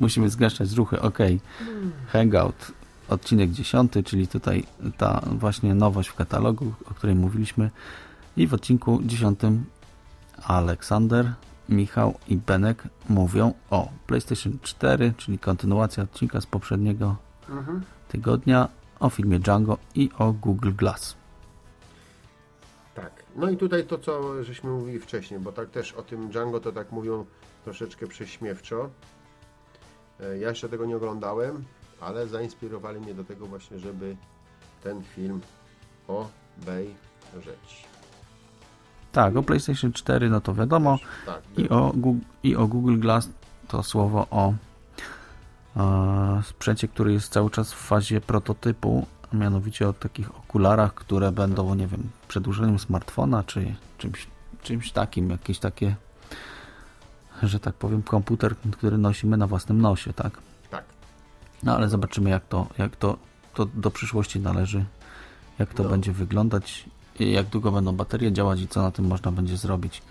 Musimy zgaszać ruchy, ok. Hangout, odcinek 10, czyli tutaj ta właśnie nowość w katalogu, o której mówiliśmy. I w odcinku 10 Aleksander, Michał i Benek mówią o PlayStation 4, czyli kontynuacja odcinka z poprzedniego Mhm. tygodnia, o filmie Django i o Google Glass. Tak. No i tutaj to, co żeśmy mówili wcześniej, bo tak też o tym Django to tak mówią troszeczkę prześmiewczo. E, Ja jeszcze tego nie oglądałem, ale zainspirowali mnie do tego właśnie, żeby ten film obejrzeć. Tak, o PlayStation 4 no to wiadomo Tak. i o, Google, i o Google Glass to słowo o sprzęcie, który jest cały czas w fazie prototypu, a mianowicie o takich okularach, które będą, nie wiem, przedłużeniem smartfona, czy czymś, czymś takim, jakieś takie, że tak powiem, komputer, który nosimy na własnym nosie, tak? Tak. No ale zobaczymy, jak to, jak to, to do przyszłości należy, jak to No. będzie wyglądać, jak długo będą baterie działać i co na tym można będzie zrobić.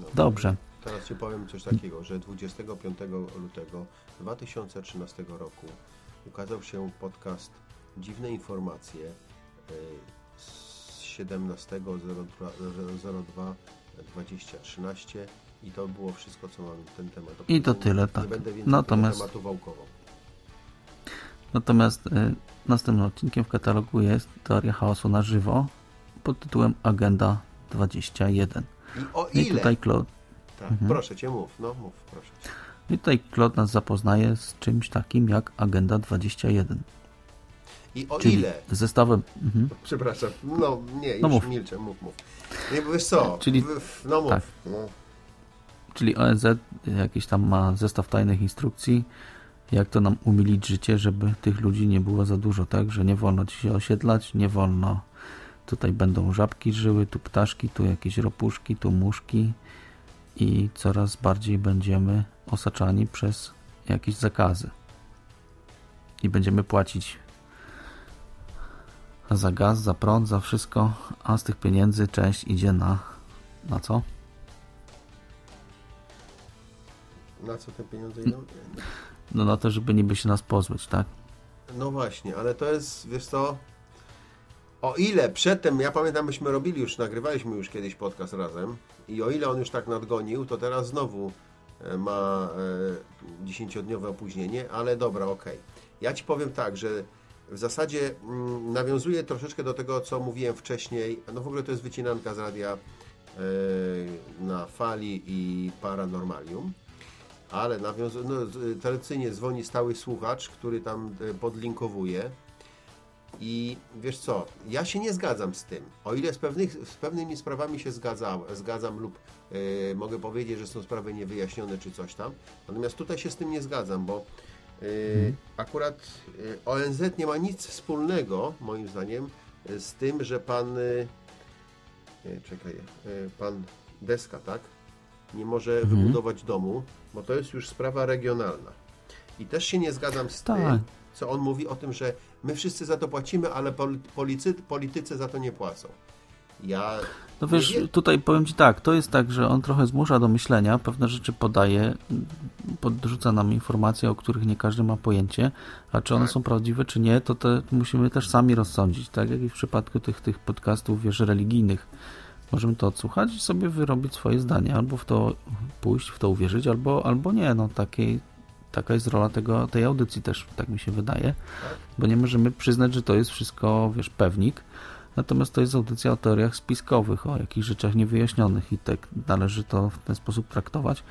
No. Dobrze. Teraz Ci powiem coś takiego, że 25 lutego 2013 roku ukazał się podcast Dziwne Informacje y, z 17.02.2013 i to było wszystko, co mam ten temat. I to tyle, tak. Nie będę więcej Natomiast- tematu wałkował. Natomiast y, następnym odcinkiem w katalogu jest Teoria chaosu na żywo pod tytułem Agenda 21. I o I ile... tutaj Claude, Tak, Mhm. Proszę Cię, mów, no mów, proszę. i tutaj Claude nas zapoznaje z czymś takim jak Agenda 21. I o Czyli ile... zestawem. Mhm. Przepraszam, no nie, już No mów. milczę, mów, mów. Nie, bo wiesz co, Czyli- no mów. tak. No. Czyli ONZ jakiś tam ma zestaw tajnych instrukcji, jak to nam umilić życie, żeby tych ludzi nie było za dużo, tak? Że nie wolno ci się osiedlać, nie wolno. Tutaj będą żabki żyły, tu ptaszki, tu jakieś ropuszki, tu muszki i coraz bardziej będziemy osaczani przez jakieś zakazy. I będziemy płacić za gaz, za prąd, za wszystko, a z tych pieniędzy część idzie na na co? Na co te pieniądze idą? No na to, żeby niby się nas pozbyć, tak? No właśnie, ale to jest, wiesz co, o ile przedtem, ja pamiętam, myśmy robili już, nagrywaliśmy już kiedyś podcast razem i o ile on już tak nadgonił, to teraz znowu e, ma e, dziesięciodniowe opóźnienie, ale dobra, okej. Ja Ci powiem tak, że w zasadzie mm, nawiązuję troszeczkę do tego, co mówiłem wcześniej, no w ogóle to jest wycinanka z radia e, na fali i paranormalium. Ale nawiązu- no, tradycyjnie dzwoni stały słuchacz, który tam podlinkowuje. I wiesz co, ja się nie zgadzam z tym. O ile z, pewnych, z pewnymi sprawami się zgadzam, zgadzam lub e, mogę powiedzieć, że są sprawy niewyjaśnione czy coś tam. Natomiast tutaj się z tym nie zgadzam, bo e, akurat e, ONZ nie ma nic wspólnego, moim zdaniem, z tym, że pan. Czekaj, pan Deska, tak? Nie może wybudować domu, bo to jest już sprawa regionalna. I też się nie zgadzam z Tak. tym, co on mówi o tym, że my wszyscy za to płacimy, ale pol- policy, politycy za to nie płacą. Ja. No wiesz, tutaj powiem Ci tak, to jest tak, że on trochę zmusza do myślenia, pewne rzeczy podaje, podrzuca nam informacje, o których nie każdy ma pojęcie, a czy one Tak. są prawdziwe, czy nie, to te musimy też sami rozsądzić, tak jak i w przypadku tych, tych podcastów, wiesz, religijnych. Możemy to odsłuchać i sobie wyrobić swoje zdanie, albo w to pójść, w to uwierzyć, albo, albo nie, no takiej, taka jest rola tego, tej audycji też, tak mi się wydaje, bo nie możemy przyznać, że to jest wszystko, wiesz, pewnik, Natomiast to jest audycja o teoriach spiskowych, o jakichś rzeczach niewyjaśnionych i tak należy to w ten sposób traktować.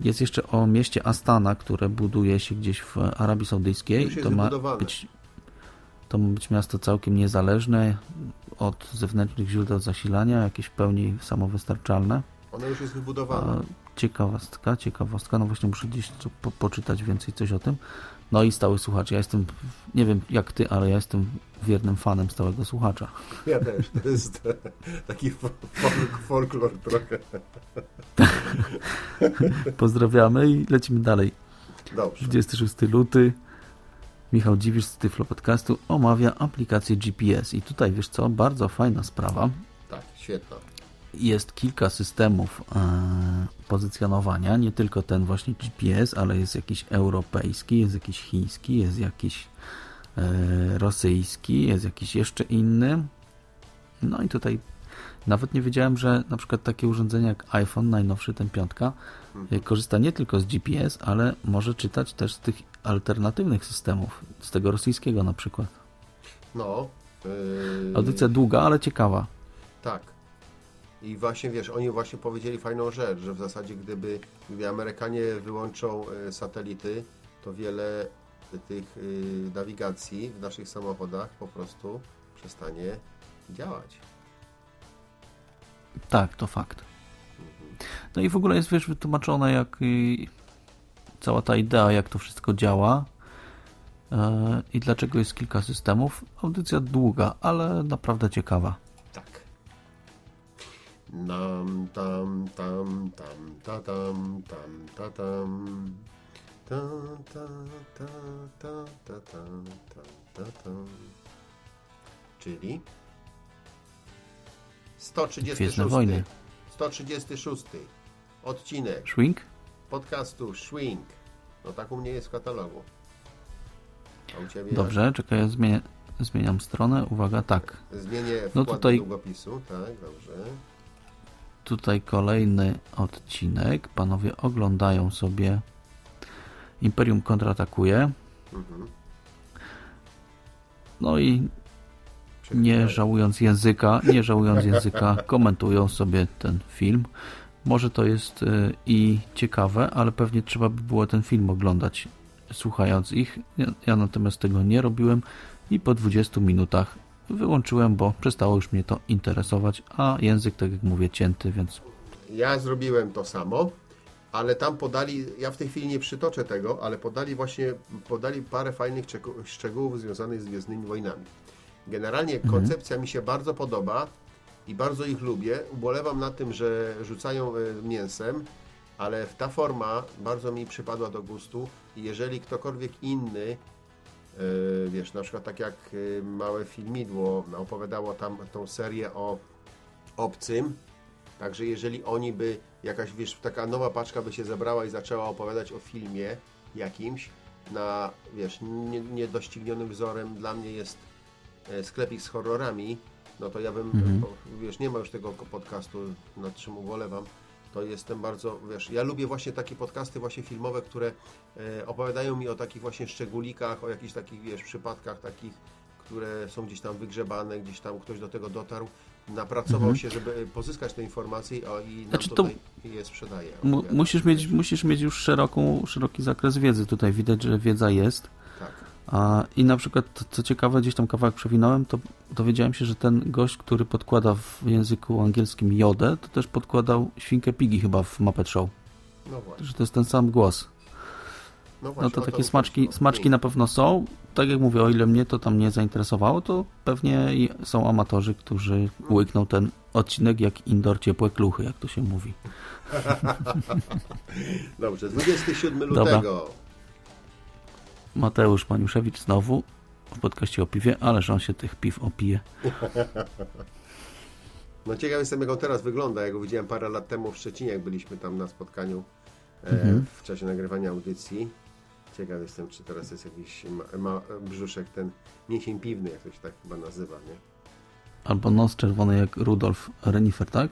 Jest jeszcze o mieście Astana, które buduje się gdzieś w Arabii Saudyjskiej. To ma wybudowane. być to ma być miasto całkiem niezależne od zewnętrznych źródeł zasilania, jakieś w pełni samowystarczalne. Ona już jest A, wybudowana. Ciekawostka, ciekawostka, no właśnie muszę gdzieś po, poczytać więcej coś o tym. No i stały słuchacz, ja jestem, nie wiem jak ty, ale ja jestem wiernym fanem stałego słuchacza. Ja też. To jest taki folk, folklor trochę. Pozdrawiamy i lecimy dalej. Dobrze. 26 luty. Michał Dziwisz z Tyflo Podcastu omawia aplikację GPS. I tutaj, wiesz co, bardzo fajna sprawa. Tak, świetna. Jest kilka systemów e, pozycjonowania, nie tylko ten właśnie GPS, ale jest jakiś europejski, jest jakiś chiński, jest jakiś e, rosyjski, jest jakiś jeszcze inny. No i tutaj nawet nie wiedziałem, że na przykład takie urządzenia jak iPhone, najnowszy, ten piątka, e, korzysta nie tylko z GPS, ale może czytać też z tych alternatywnych systemów, z tego rosyjskiego na przykład. No. Yy, Audycja długa, ale ciekawa. Tak. I właśnie wiesz, oni właśnie powiedzieli fajną rzecz, że w zasadzie gdyby, gdyby Amerykanie wyłączą e, satelity, to wiele tych y, nawigacji w naszych samochodach po prostu przestanie działać. Tak, to fakt. No i w ogóle jest, wiesz, wytłumaczone jak cała ta idea, jak to wszystko działa. E, I dlaczego jest kilka systemów? Audycja długa, ale naprawdę ciekawa. Nam, tam, tam, tam, ta, tam, tam, ta, tam. Ta, ta, ta, ta, ta, ta, ta, ta, ta. Czyli? 136. Gwiezdne wojny. 136. Odcinek Swing? podcastu Swing. No tak u mnie jest w katalogu. A u Ciebie Dobrze, czekaj, ja zmienię, zmieniam stronę. Uwaga, tak. jak? Zmienię No tutaj- długopisu. Tak, dobrze. Tutaj kolejny odcinek. Panowie oglądają sobie Imperium kontratakuje. Mhm. No i nie żałując języka, nie żałując języka, [laughs] komentują sobie ten film. Może to jest y, i ciekawe, ale pewnie trzeba by było ten film oglądać, słuchając ich. Ja, ja natomiast tego nie robiłem i po 20 minutach wyłączyłem, bo przestało już mnie to interesować, a język, tak jak mówię, cięty, więc Ja zrobiłem to samo, ale tam podali, ja w tej chwili nie przytoczę tego, ale podali właśnie, podali parę fajnych szczegółów związanych z Gwiezdnymi Wojnami. Generalnie koncepcja mi się bardzo podoba i bardzo ich lubię. Ubolewam na tym, że rzucają e, mięsem, ale ta forma bardzo mi przypadła do gustu i jeżeli ktokolwiek inny wiesz, na przykład tak jak e, małe filmidło opowiadało tam tą serię o obcym, Także jeżeli oni by, jakaś wiesz, taka nowa paczka by się zebrała i zaczęła opowiadać o filmie jakimś, na, wiesz, nie- niedoścignionym wzorem dla mnie jest e, sklepik z horrorami, no to ja bym, bo, wiesz, nie ma już tego podcastu, nad czym ubolewam, to jestem bardzo, wiesz, ja lubię właśnie takie podcasty właśnie filmowe, które e, opowiadają mi o takich właśnie szczególikach, o jakichś takich, wiesz, przypadkach takich, które są gdzieś tam wygrzebane, gdzieś tam ktoś do tego dotarł, napracował się, żeby pozyskać te informacje o, i nam Mhm. Znaczy to- tutaj je sprzedaje. mu, musisz, mieć, musisz mieć już szeroką, szeroki zakres wiedzy. Tutaj widać, że wiedza jest. I na przykład, co ciekawe, gdzieś tam kawałek przewinąłem, to dowiedziałem się, że ten gość, który podkłada w języku angielskim jodę, to też podkładał świnkę Pigi chyba w Muppet Show. No właśnie. Że to jest ten sam głos. No, No właśnie, to o takie to smaczki, chodziło. smaczki na pewno są. Tak jak mówię, o ile mnie to tam nie zainteresowało, to pewnie są amatorzy, którzy łykną ten odcinek jak indoor ciepłe kluchy, jak to się mówi. [laughs] Dobrze, 27 Dobra. Mateusz Maniuszewicz znowu w podcaście o piwie, ależ on się tych piw opije. [laughs] No ciekaw jestem, jak on teraz wygląda. Ja go widziałem parę lat temu w Szczecinie, jak byliśmy tam na spotkaniu e, Mhm. w czasie nagrywania audycji. Ciekaw jestem, czy teraz jest jakiś ma, ma, brzuszek, ten mięsień piwny, jak to się tak chyba nazywa, nie? Albo nos czerwony jak Rudolf Renifer, tak?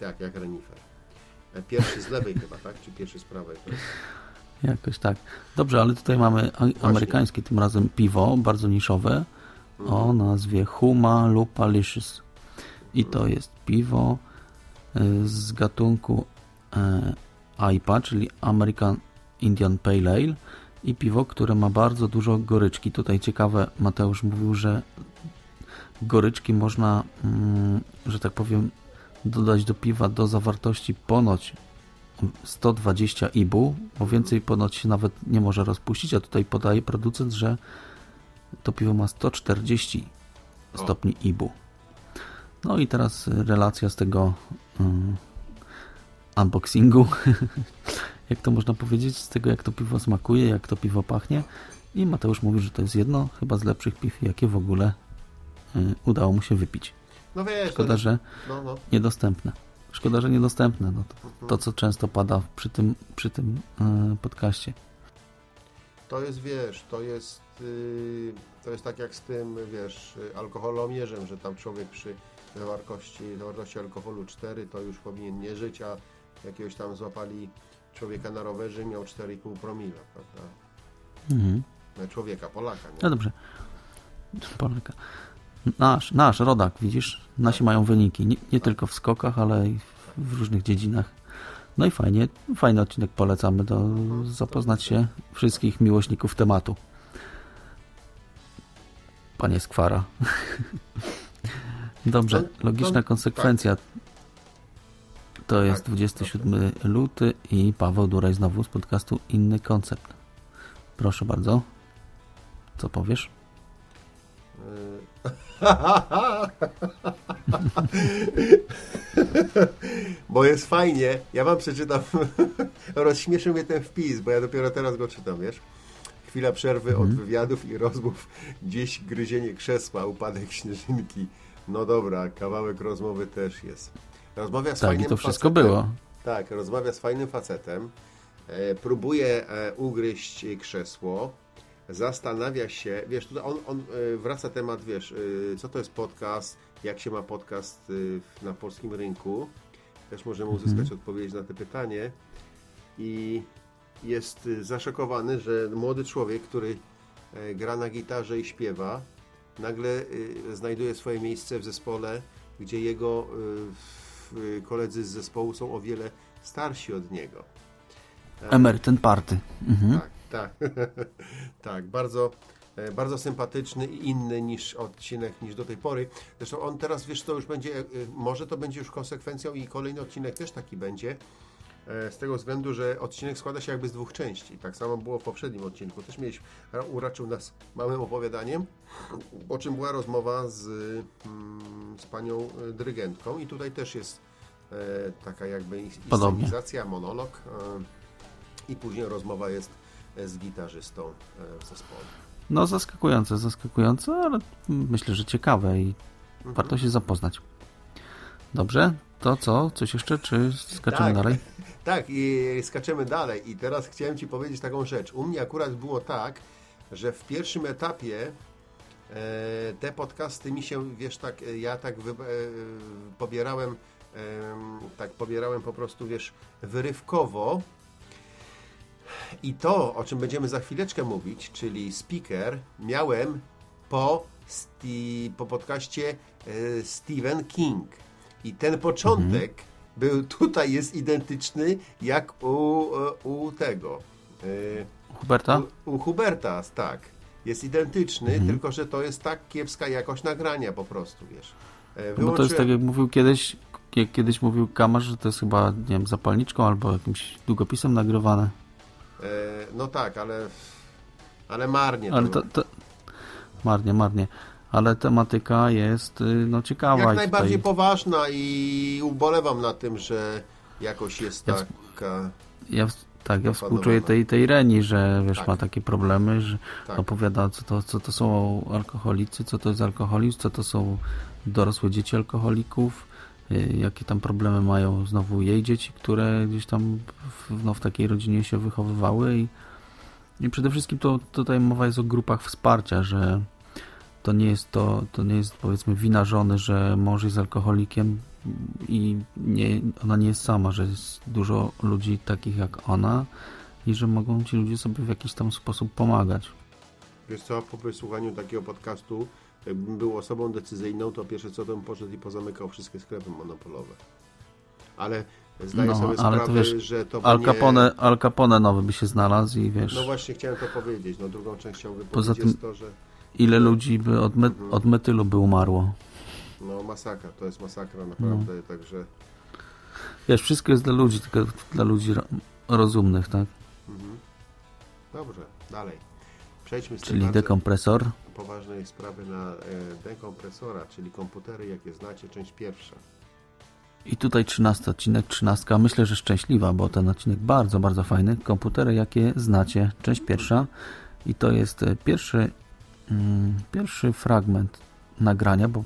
Tak, jak renifer. E, Pierwszy z lewej [laughs] chyba, tak? Czy pierwszy z prawej? Jakoś tak. Dobrze, ale tutaj mamy amerykańskie tym razem piwo, bardzo niszowe, o nazwie Huma Lupalicious. I to jest piwo y, z gatunku e, IPA, czyli American Indian Pale Ale i piwo, które ma bardzo dużo goryczki. Tutaj ciekawe, Mateusz mówił, że goryczki można, mm, że tak powiem, dodać do piwa do zawartości ponoć 120 IBU, bo więcej ponoć się nawet nie może rozpuścić, a tutaj podaje producent, że to piwo ma 140 stopni IBU. No i teraz relacja z tego um, unboxingu, [laughs] jak to można powiedzieć, z tego jak to piwo smakuje, jak to piwo pachnie i Mateusz mówi, że to jest jedno chyba z lepszych piw, jakie w ogóle y, udało mu się wypić. No wiesz, Szkoda, no, że no, no. niedostępne. Szkoda, że niedostępne. No to, to, co często pada przy tym, przy tym e, podcaście. To jest, wiesz, to jest, yy, to jest tak jak z tym, wiesz, alkoholomierzem, że tam człowiek przy zawartości, zawartości alkoholu 4 to już powinien nie żyć, a jakiegoś tam złapali człowieka na rowerze miał 4,5 promila, prawda? Mhm. Człowieka, Polaka, nie? No dobrze. Polaka. Nasz, nasz rodak, widzisz? Nasi mają wyniki. Nie, nie tylko w skokach, ale i w różnych dziedzinach. No i fajnie, fajny odcinek polecamy do zapoznać się wszystkich miłośników tematu. Panie Skwara. [laughs] Dobrze, logiczna konsekwencja. To jest Tak, 27 luty i Paweł Duraj znowu z podcastu Inny Koncept. Proszę bardzo. Co powiesz? [laughs] bo jest fajnie. Ja wam przeczytam. [laughs] Rozśmieszył mnie ten wpis, bo ja dopiero teraz go czytam, wiesz? Chwila przerwy od Mhm. wywiadów i rozmów. Gdzieś gryzienie krzesła, upadek śnieżynki. No dobra, kawałek rozmowy też jest. Rozmawia z Tak, i fajnym to wszystko facetem. było. Tak, rozmawia z fajnym facetem. E, próbuje e, ugryźć krzesło. Zastanawia się, wiesz, tutaj on, on e, wraca temat, wiesz, e, co to jest podcast, jak się ma podcast e, na polskim rynku. Też możemy uzyskać odpowiedź na to pytanie. I jest zaszokowany, że młody człowiek, który gra na gitarze i śpiewa, nagle znajduje swoje miejsce w zespole, gdzie jego koledzy z zespołu są o wiele starsi od niego. Emeryten party. Mhm. Tak, tak. [laughs] tak, bardzo, e, bardzo sympatyczny i inny niż odcinek niż do tej pory. Zresztą on teraz, wiesz, to już będzie, e, może to będzie już konsekwencją i kolejny odcinek też taki będzie. e, Z tego względu, że odcinek składa się jakby z dwóch części. Tak samo było w poprzednim odcinku. Też mieliśmy, uraczył nas małym opowiadaniem, o czym była rozmowa z, mm, z panią e, dyrygentką i tutaj też jest e, taka jakby Podobnie. monolog e, i później rozmowa jest e, z gitarzystą e, w zespole. No zaskakujące, zaskakujące, ale myślę, że ciekawe i Mhm. warto się zapoznać. Dobrze, to co? Coś jeszcze, czy skaczemy Tak. dalej? [laughs] Tak, i skaczemy dalej. I teraz chciałem Ci powiedzieć taką rzecz. U mnie akurat było tak, że w pierwszym etapie e, te podcasty mi się, wiesz, tak, e, ja tak wy, pobierałem, tak pobierałem po prostu, wiesz, wyrywkowo. I to, o czym będziemy za chwileczkę mówić, czyli speaker, miałem po, sti, po podcaście e, Stephen King. I ten początek był [laughs] tutaj jest identyczny jak u, e, u tego. e, Huberta? u, u Huberta, tak. Jest identyczny, Mhm. tylko że to jest tak kiepska jakość nagrania po prostu, wiesz. E, No bo to jest tak, wyłączyłem- jak mówił kiedyś, jak kiedyś mówił Kamarz, że to jest chyba, nie wiem, zapalniczką albo jakimś długopisem nagrywane. E, no tak, ale ale marnie. Ale to, to marnie, marnie. Ale tematyka jest, y, no ciekawa. jak najbardziej tutaj poważna i ubolewam na tym, że jakoś jest Ja taka... ja, tak, ja współczuję tej, tej Reni, że wiesz, Tak. ma takie problemy, że Tak. opowiada, co to, co to są alkoholicy, co to jest alkoholizm, co to są dorosłe dzieci alkoholików, jakie tam problemy mają znowu jej dzieci, które gdzieś tam w, no, w takiej rodzinie się wychowywały i, i przede wszystkim to tutaj mowa jest o grupach wsparcia, że to nie jest to, to nie jest powiedzmy wina żony, że mąż jest alkoholikiem i nie, ona nie jest sama, że jest dużo ludzi takich jak ona i że mogą ci ludzie sobie w jakiś tam sposób pomagać. Wiesz co, po wysłuchaniu takiego podcastu, jakbym był osobą decyzyjną, to pierwsze co to bym poszedł i pozamykał wszystkie sklepy monopolowe. Ale zdaję No, sobie sprawę, to wiesz, że to Al nie... Capone, Al Capone nowy by się znalazł i wiesz, No właśnie chciałem to powiedzieć. No drugą częścią wypowiedzi Poza tym- to, że ile ludzi by od, Mhm. od metylu by umarło. no masakra, to jest masakra naprawdę, No. także Wiesz, wszystko jest dla ludzi, tylko dla ludzi ro, rozumnych, tak? mhm. dobrze, dalej. Przejdźmy z Czyli dekompresor. Poważnej sprawy na e, dekompresora, czyli komputery, jakie znacie, część pierwsza. I tutaj 13 odcinek, 13. Myślę, że szczęśliwa, bo ten odcinek bardzo, bardzo fajny. Komputery, jakie znacie, część pierwsza. I to jest e, pierwszy, mm, pierwszy fragment nagrania, bo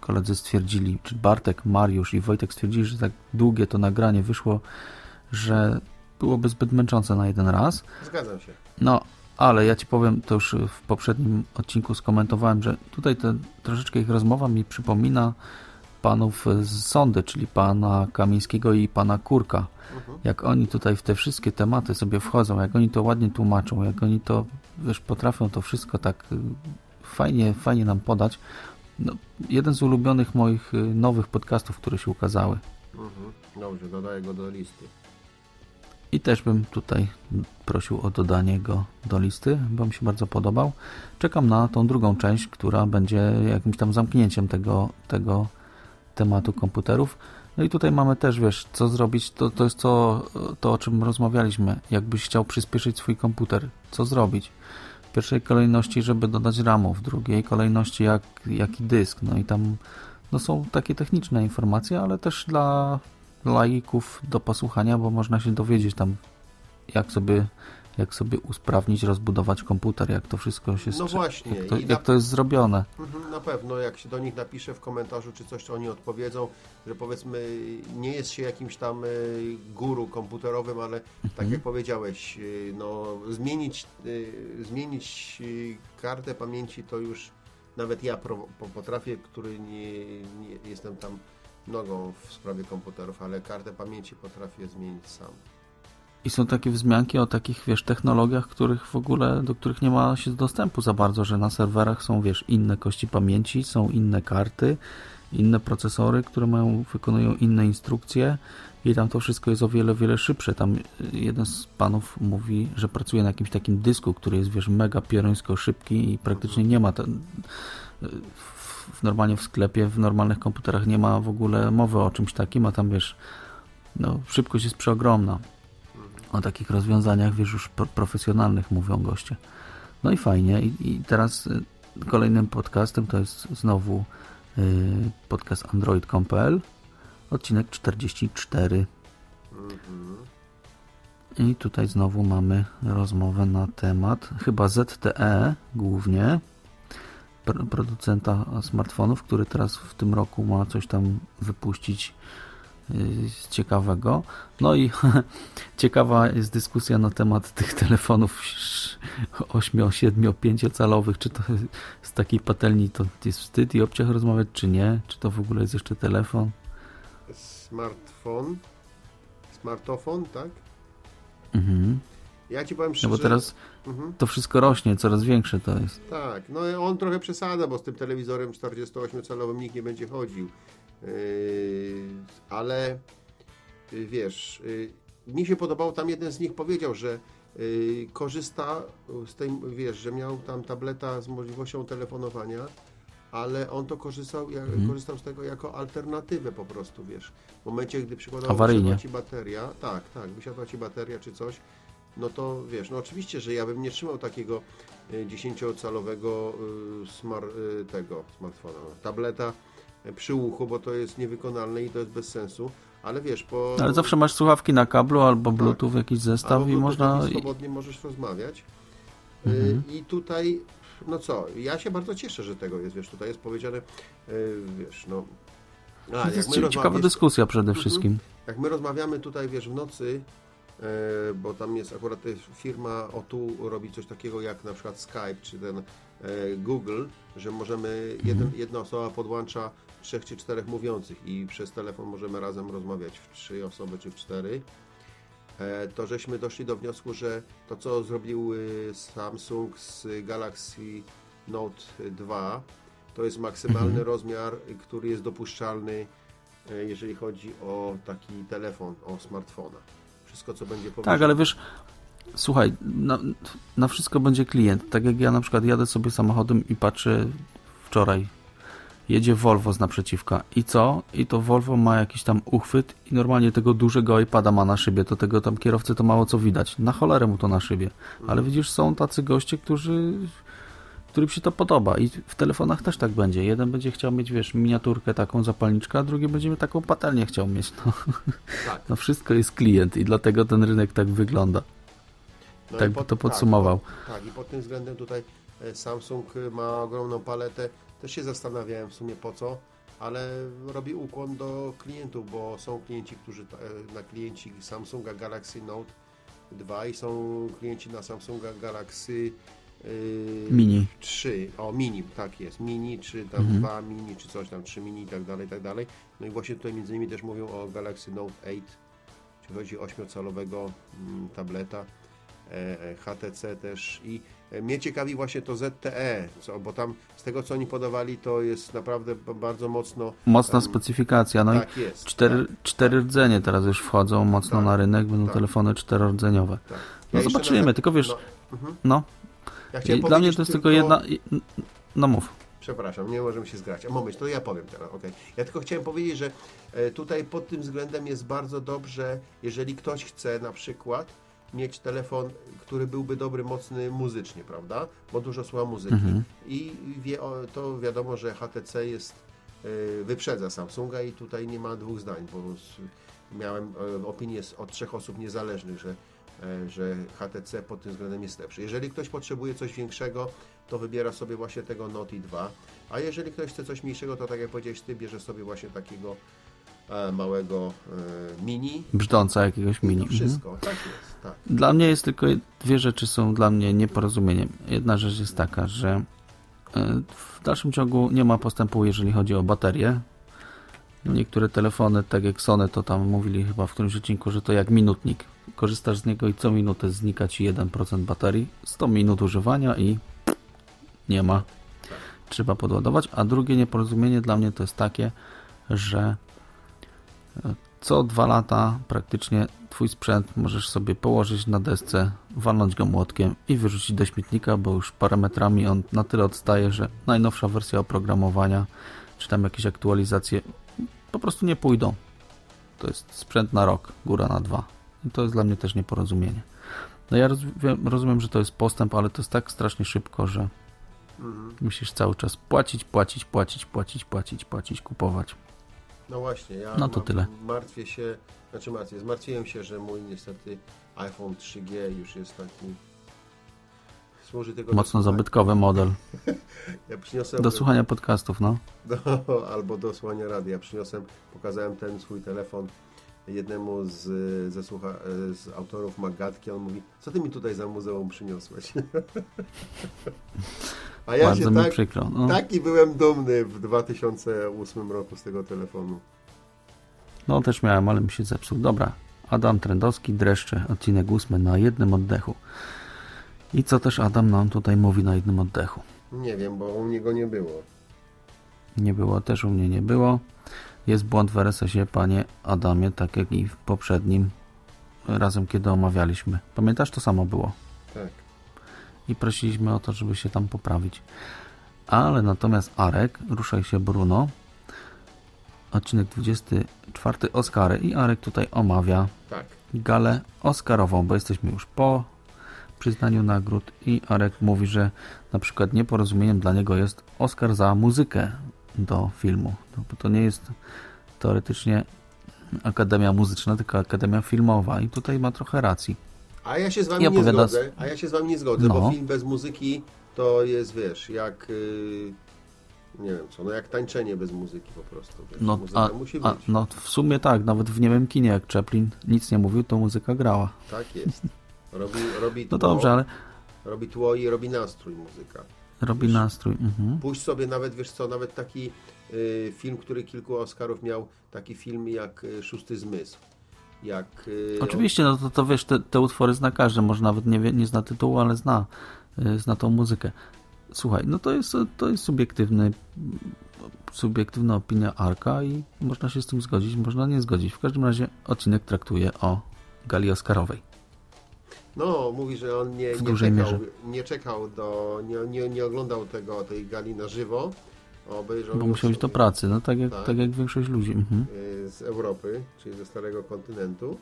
koledzy stwierdzili, czy Bartek, Mariusz i Wojtek stwierdzili, że tak długie to nagranie wyszło, że byłoby zbyt męczące na jeden raz. Zgadzam się. No, ale ja Ci powiem, to już w poprzednim odcinku skomentowałem, że tutaj te, troszeczkę ich rozmowa mi przypomina panów z sądy, czyli pana Kamińskiego i pana Kurka. Mhm. Jak oni tutaj w te wszystkie tematy sobie wchodzą, jak oni to ładnie tłumaczą, jak oni to, wiesz, potrafią to wszystko tak y, fajnie, fajnie nam podać. No, jeden z ulubionych moich y, nowych podcastów, które się ukazały. Mhm. Dobrze, dodaję go do listy. I też bym tutaj prosił o dodanie go do listy, bo mi się bardzo podobał. Czekam na tą drugą część, która będzie jakimś tam zamknięciem tego, tego tematu komputerów. No i tutaj mamy też, wiesz, co zrobić, to, to jest to, to, o czym rozmawialiśmy. Jakbyś chciał przyspieszyć swój komputer, co zrobić? pierwszej kolejności, żeby dodać RAMu, w drugiej kolejności jak, jaki dysk. No i tam no są takie techniczne informacje, ale też dla laików do posłuchania, bo można się dowiedzieć tam, jak sobie jak sobie usprawnić, rozbudować komputer, jak to wszystko się No właśnie. Jak to, I jak na- to jest zrobione. Mhm, Na pewno, jak się do nich napisze w komentarzu, czy coś, to oni odpowiedzą, że powiedzmy, nie jest się jakimś tam y, guru komputerowym, ale tak jak powiedziałeś, y, no, zmienić, y, zmienić kartę pamięci to już nawet ja potrafię, który nie, nie jestem tam nogą w sprawie komputerów, ale kartę pamięci potrafię zmienić sam. I są takie wzmianki o takich, wiesz, technologiach, których w ogóle, do których nie ma się dostępu za bardzo, że na serwerach są, wiesz, inne kości pamięci, są inne karty, inne procesory, które mają, wykonują inne instrukcje i tam to wszystko jest o wiele, wiele szybsze. Tam y, jeden z panów mówi, że pracuje na jakimś takim dysku, który jest, wiesz, mega pierońsko szybki i praktycznie nie ma ten, w, normalnie w sklepie, w normalnych komputerach nie ma w ogóle mowy o czymś takim, a tam, wiesz, no, szybkość jest przeogromna. O takich rozwiązaniach, wiesz, już pro, profesjonalnych mówią goście. No i fajnie. I, i teraz y, kolejnym podcastem to jest znowu y, podcast android.com.pl odcinek 44 i tutaj znowu mamy rozmowę na temat chyba ZTE głównie producenta smartfonów, który teraz w tym roku ma coś tam wypuścić y, ciekawego. No i [laughs] ciekawa jest dyskusja na temat tych telefonów 8, 7, 5 calowych, czy to z takiej patelni to jest wstyd i obciach rozmawiać, czy nie, czy to w ogóle jest jeszcze telefon. Smartfon, smartofon, tak? Mhm. Ja Ci powiem No szczerze... bo teraz Mhm. to wszystko rośnie, coraz większe to jest. Tak, no i on trochę przesada, bo z tym telewizorem 48-calowym nikt nie będzie chodził. Yy, ale yy, wiesz, yy, mi się podobało, tam jeden z nich powiedział, że yy, korzysta z tej, wiesz, że miał tam tableta z możliwością telefonowania, ale on to korzystał, jak, Mhm. korzystał z tego jako alternatywę po prostu, wiesz. W momencie, gdy przykładowo wysiadła Ci bateria, tak, tak, wysiadła Ci bateria czy coś, no to wiesz, no oczywiście, że ja bym nie trzymał takiego y, 10-calowego y, smar, y, tego smartfona, tableta y, przy uchu, bo to jest niewykonalne i to jest bez sensu, ale wiesz, po... Ale zawsze masz słuchawki na kablu albo Bluetooth, jakiś zestaw albo i można... swobodnie możesz rozmawiać. Mhm. I tutaj, no co, ja się bardzo cieszę, że tego jest, wiesz, tutaj jest powiedziane, wiesz, no... A, To jest ciekawa dyskusja przede Mhm. wszystkim. jak my rozmawiamy tutaj, wiesz, w nocy, e, bo tam jest akurat jest firma o tu robi coś takiego jak na przykład Skype czy ten e, Google, że możemy, jeden, jedna osoba podłącza trzech czy czterech mówiących i przez telefon możemy razem rozmawiać w trzy osoby czy w cztery. E, to żeśmy doszli do wniosku, że to co zrobił Samsung z Galaxy Note 2 to jest maksymalny rozmiar, y, który jest dopuszczalny e, jeżeli chodzi o taki telefon, o smartfona. Wszystko, co będzie powyżej. Tak, ale wiesz, słuchaj, na, na wszystko będzie klient. Tak jak ja na przykład jadę sobie samochodem i patrzę wczoraj, jedzie Volvo z naprzeciwka i co? I to Volvo ma jakiś tam uchwyt i normalnie tego dużego iPada ma na szybie, to tego tam kierowcy to mało co widać. Na cholerę mu to na szybie. Ale widzisz, są tacy goście, którzy którym się to podoba i w telefonach też tak będzie. Jeden będzie chciał mieć, wiesz, miniaturkę taką zapalniczkę, a drugi będzie taką patelnię chciał mieć. No, Tak. [laughs] no wszystko jest klient i dlatego ten rynek tak wygląda. No tak by to podsumował. Tak, tak, i pod tym względem tutaj e, Samsung e, ma ogromną paletę. Też się zastanawiałem w sumie po co, ale robi ukłon do klientów, bo są klienci, którzy e, na klienci Samsunga Galaxy Note 2 i są klienci na Samsunga Galaxy Mini. 3, o mini, tak jest, mini, czy tam Mhm. 2 mini, czy coś tam, 3 mini i tak dalej, i tak dalej. No i właśnie tutaj między innymi też mówią o Galaxy Note 8, czyli chodzi o 8-calowego mm, tableta, e, e, HTC też i e, mnie ciekawi właśnie to ZTE, co, bo tam z tego co oni podawali to jest naprawdę bardzo mocno Mocna em, specyfikacja. No tak i jest. cztery, tak, cztery rdzenie teraz już wchodzą mocno Tak, na rynek, będą tak. telefony czterordzeniowe. tak. No zobaczymy, na- tylko wiesz, no, mhm. no, ja dla mnie to jest tylko jedna... i- No mów. Przepraszam, nie możemy się zgrać. A moment, to ja powiem teraz, okej. Ja tylko chciałem powiedzieć, że e, tutaj pod tym względem jest bardzo dobrze, jeżeli ktoś chce na przykład mieć telefon, który byłby dobry, mocny muzycznie, prawda? Bo dużo słucha muzyki. Mhm. I wie, to wiadomo, że HTC jest y, wyprzedza Samsunga i tutaj nie ma dwóch zdań, bo miałem e, opinię od trzech osób niezależnych, że, e, że HTC pod tym względem jest lepszy. Jeżeli ktoś potrzebuje coś większego, to wybiera sobie właśnie tego Noti 2, a jeżeli ktoś chce coś mniejszego, to tak jak powiedziałeś Ty, bierze sobie właśnie takiego e, małego e, mini. Brzdąca jakiegoś mini. to Mhm. wszystko, tak jest, tak. Dla mnie jest tylko dwie rzeczy są dla mnie nieporozumieniem. Jedna rzecz jest taka, że e, w dalszym ciągu nie ma postępu, jeżeli chodzi o baterię. Niektóre telefony, tak jak Sony, to tam mówili chyba w którymś odcinku, że to jak minutnik. Korzystasz z niego i co minutę znika ci 1% baterii. 100 minut używania i nie ma. Trzeba podładować. A drugie nieporozumienie dla mnie to jest takie, że co dwa lata praktycznie twój sprzęt możesz sobie położyć na desce, walnąć go młotkiem i wyrzucić do śmietnika, bo już parametrami on na tyle odstaje, że najnowsza wersja oprogramowania, czy tam jakieś aktualizacje po prostu nie pójdą. To jest sprzęt na rok, góra na dwa. To jest dla mnie też nieporozumienie. No ja rozumiem, rozumiem, że to jest postęp, ale to jest tak strasznie szybko, że Mhm. musisz cały czas płacić, płacić, płacić, płacić, płacić, płacić, kupować. No właśnie, ja No to mam- tyle. martwię się, znaczy martwię, zmartwiłem się, że mój niestety iPhone 3G już jest taki służy tylko Mocno do zabytkowy model. [laughs] Ja przyniosłem Do słuchania podcastów, no. do, [laughs] albo do słuchania radia. Przyniosłem, pokazałem ten swój telefon jednemu z, ze słucha, z autorów Magatki. On mówi, co ty mi tutaj za muzeum przyniosłeś? [laughs] A ja Bardzo się mi tak, przykro. No. taki byłem dumny w 2008 roku z tego telefonu. no też miałem, ale mi się zepsuł. Dobra. Adam Trendowski, Dreszcze, odcinek ósmy na jednym oddechu. I co też Adam nam tutaj mówi na jednym oddechu? Nie wiem, bo u mnie go nie było. Nie było, też u mnie nie było. Jest błąd w RSS-ie, panie Adamie, tak jak i w poprzednim razem, kiedy omawialiśmy. Pamiętasz, to samo było. Tak. i prosiliśmy o to, żeby się tam poprawić. Ale natomiast Arek, ruszaj się Bruno, odcinek 24 Oscary i Arek tutaj omawia Tak. galę Oscarową, bo jesteśmy już po przyznaniu nagród i Arek mówi, że na przykład nieporozumieniem dla niego jest Oscar za muzykę do filmu, no, bo to nie jest teoretycznie Akademia Muzyczna, tylko Akademia Filmowa i tutaj ma trochę racji. A ja się z wami nie opowiada- zgodzę. A ja się z wami nie zgodzę, No. bo film bez muzyki to jest, wiesz, jak yy, nie wiem co, no jak tańczenie bez muzyki po prostu. Wiesz, No, muzyka a, musi a, no w sumie tak, nawet w niemym kinie jak Chaplin nic nie mówił, to muzyka grała. Tak jest. Robi, robi [laughs] No tło, dobrze, ale robi tło i robi nastrój muzyka. Robi nastrój. Mhm. Puść sobie nawet, wiesz co, nawet taki y, film, który kilku Oscarów miał, taki film jak y, Szósty Zmysł. Jak, y, Oczywiście, no to, to wiesz, te, te utwory zna każdy, może nawet nie, nie zna tytułu, ale zna, y, zna tą muzykę. Słuchaj, no to jest, to jest subiektywny, subiektywna opinia Arka i można się z tym zgodzić, można nie zgodzić. W każdym razie odcinek traktuje o gali Oscarowej. No, mówi, że on nie, nie, czekał, mierze. nie czekał do, nie, nie, nie oglądał tego, tej gali na żywo, obejrzał Bo musiał iść do pracy, no tak jak, Tak. tak jak większość ludzi. Mhm. y, z Europy, czyli ze starego kontynentu.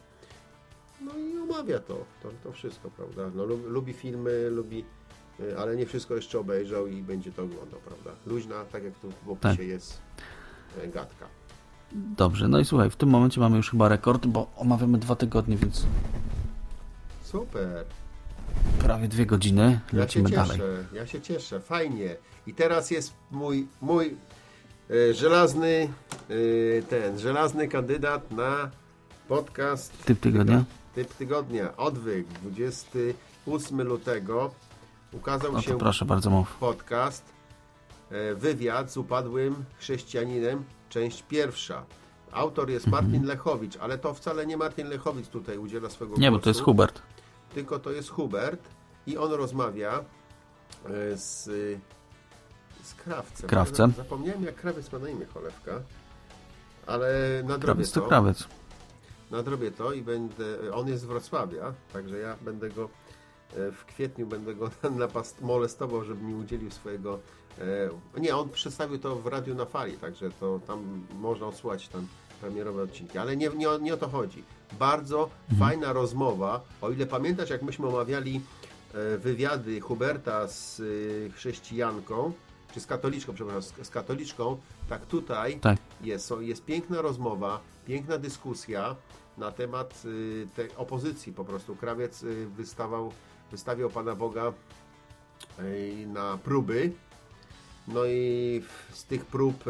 No i omawia to, to, to wszystko, prawda? No, lu- lubi filmy, lubi, y, ale nie wszystko jeszcze obejrzał i będzie to oglądał, prawda? Luźna, tak jak tu w opisie Tak. jest y, gadka. Dobrze, no i słuchaj, w tym momencie mamy już chyba rekord, bo omawiamy dwa tygodnie, więc Super. prawie dwie godziny. Ja się Lecimy cieszę, dalej. ja się cieszę, fajnie. I teraz jest mój, mój e, żelazny e, ten, żelazny kandydat na podcast Typ tygodnia? Typ tygodnia. Odwyk 28 lutego ukazał No się proszę bardzo mów. podcast e, Wywiad z upadłym chrześcijaninem, część pierwsza. Autor jest Mhm. Martin Lechowicz, ale to wcale nie Martin Lechowicz tutaj udziela swojego Nie, bo głosu to jest Hubert. Tylko to jest Hubert i on rozmawia e, z, z krawcem. Krawcem. Zapomniałem jak krawiec ma na imię cholewka, ale nadrobię Krawiec to to, krawiec. nadrobię to i będę, on jest z Wrocławia, także ja będę go e, w kwietniu będę go [laughs] napast, molestował, żeby mi udzielił swojego e, nie, on przedstawił to w Radiu na Fali, także to tam można odsłuchać tam premierowe odcinki, ale nie, nie, nie o to chodzi. Bardzo fajna rozmowa, o ile pamiętasz, jak myśmy omawiali e, wywiady Huberta z e, chrześcijanką, czy z katoliczką, przepraszam, z, z katoliczką, tak tutaj Tak. jest, jest piękna rozmowa, piękna dyskusja na temat y, tej opozycji po prostu. Krawiec wystawał, wystawiał Pana Boga na próby. No i z tych prób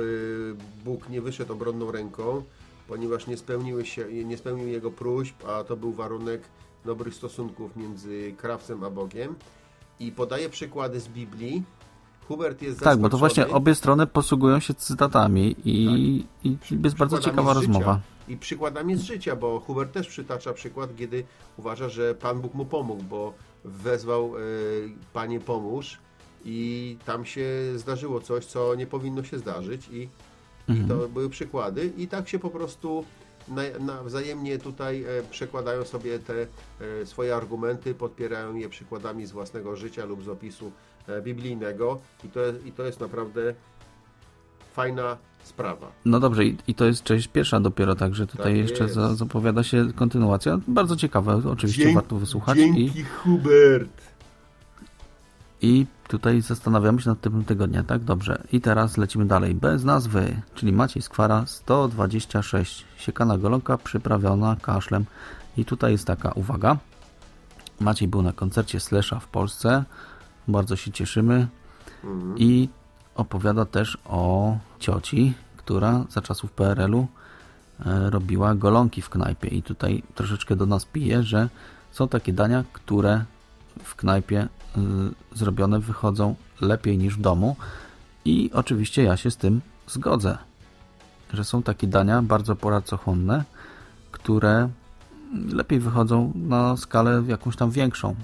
Bóg nie wyszedł obronną ręką, ponieważ nie, spełniły się, nie spełnił jego próśb, a to był warunek dobrych stosunków między krawcem a Bogiem. I podaje przykłady z Biblii. Hubert jest Tak, bo to właśnie obie strony posługują się cytatami i, i jest bardzo ciekawa rozmowa. I przykładami z życia, bo Hubert też przytacza przykład, kiedy uważa, że Pan Bóg mu pomógł, bo wezwał e, Panie pomóż i tam się zdarzyło coś, co nie powinno się zdarzyć i, i to były przykłady i tak się po prostu na, na wzajemnie tutaj e, przekładają sobie te e, swoje argumenty, podpierają je przykładami z własnego życia lub z opisu e, biblijnego i to, i to jest naprawdę fajna sprawa. No dobrze, i, i to jest część pierwsza dopiero, także tutaj Tak jeszcze za, zapowiada się kontynuacja. Bardzo ciekawe, oczywiście Dzięki- warto wysłuchać. I, Dzięki Hubert. I tutaj zastanawiamy się nad tym tygodnia, tak? Dobrze. I teraz lecimy dalej. Bez nazwy, czyli Maciej Skwara 126. Siekana golonka przyprawiona kaszlem. I tutaj jest taka uwaga. Maciej był na koncercie Slesha w Polsce. Bardzo się cieszymy. I opowiada też o cioci, która za czasów PRL-u e, robiła golonki w knajpie. I tutaj troszeczkę do nas pije, że są takie dania, które w knajpie y, zrobione wychodzą lepiej niż w domu. I oczywiście ja się z tym zgodzę, że są takie dania bardzo pracochłonne, które lepiej wychodzą na skalę jakąś tam większą.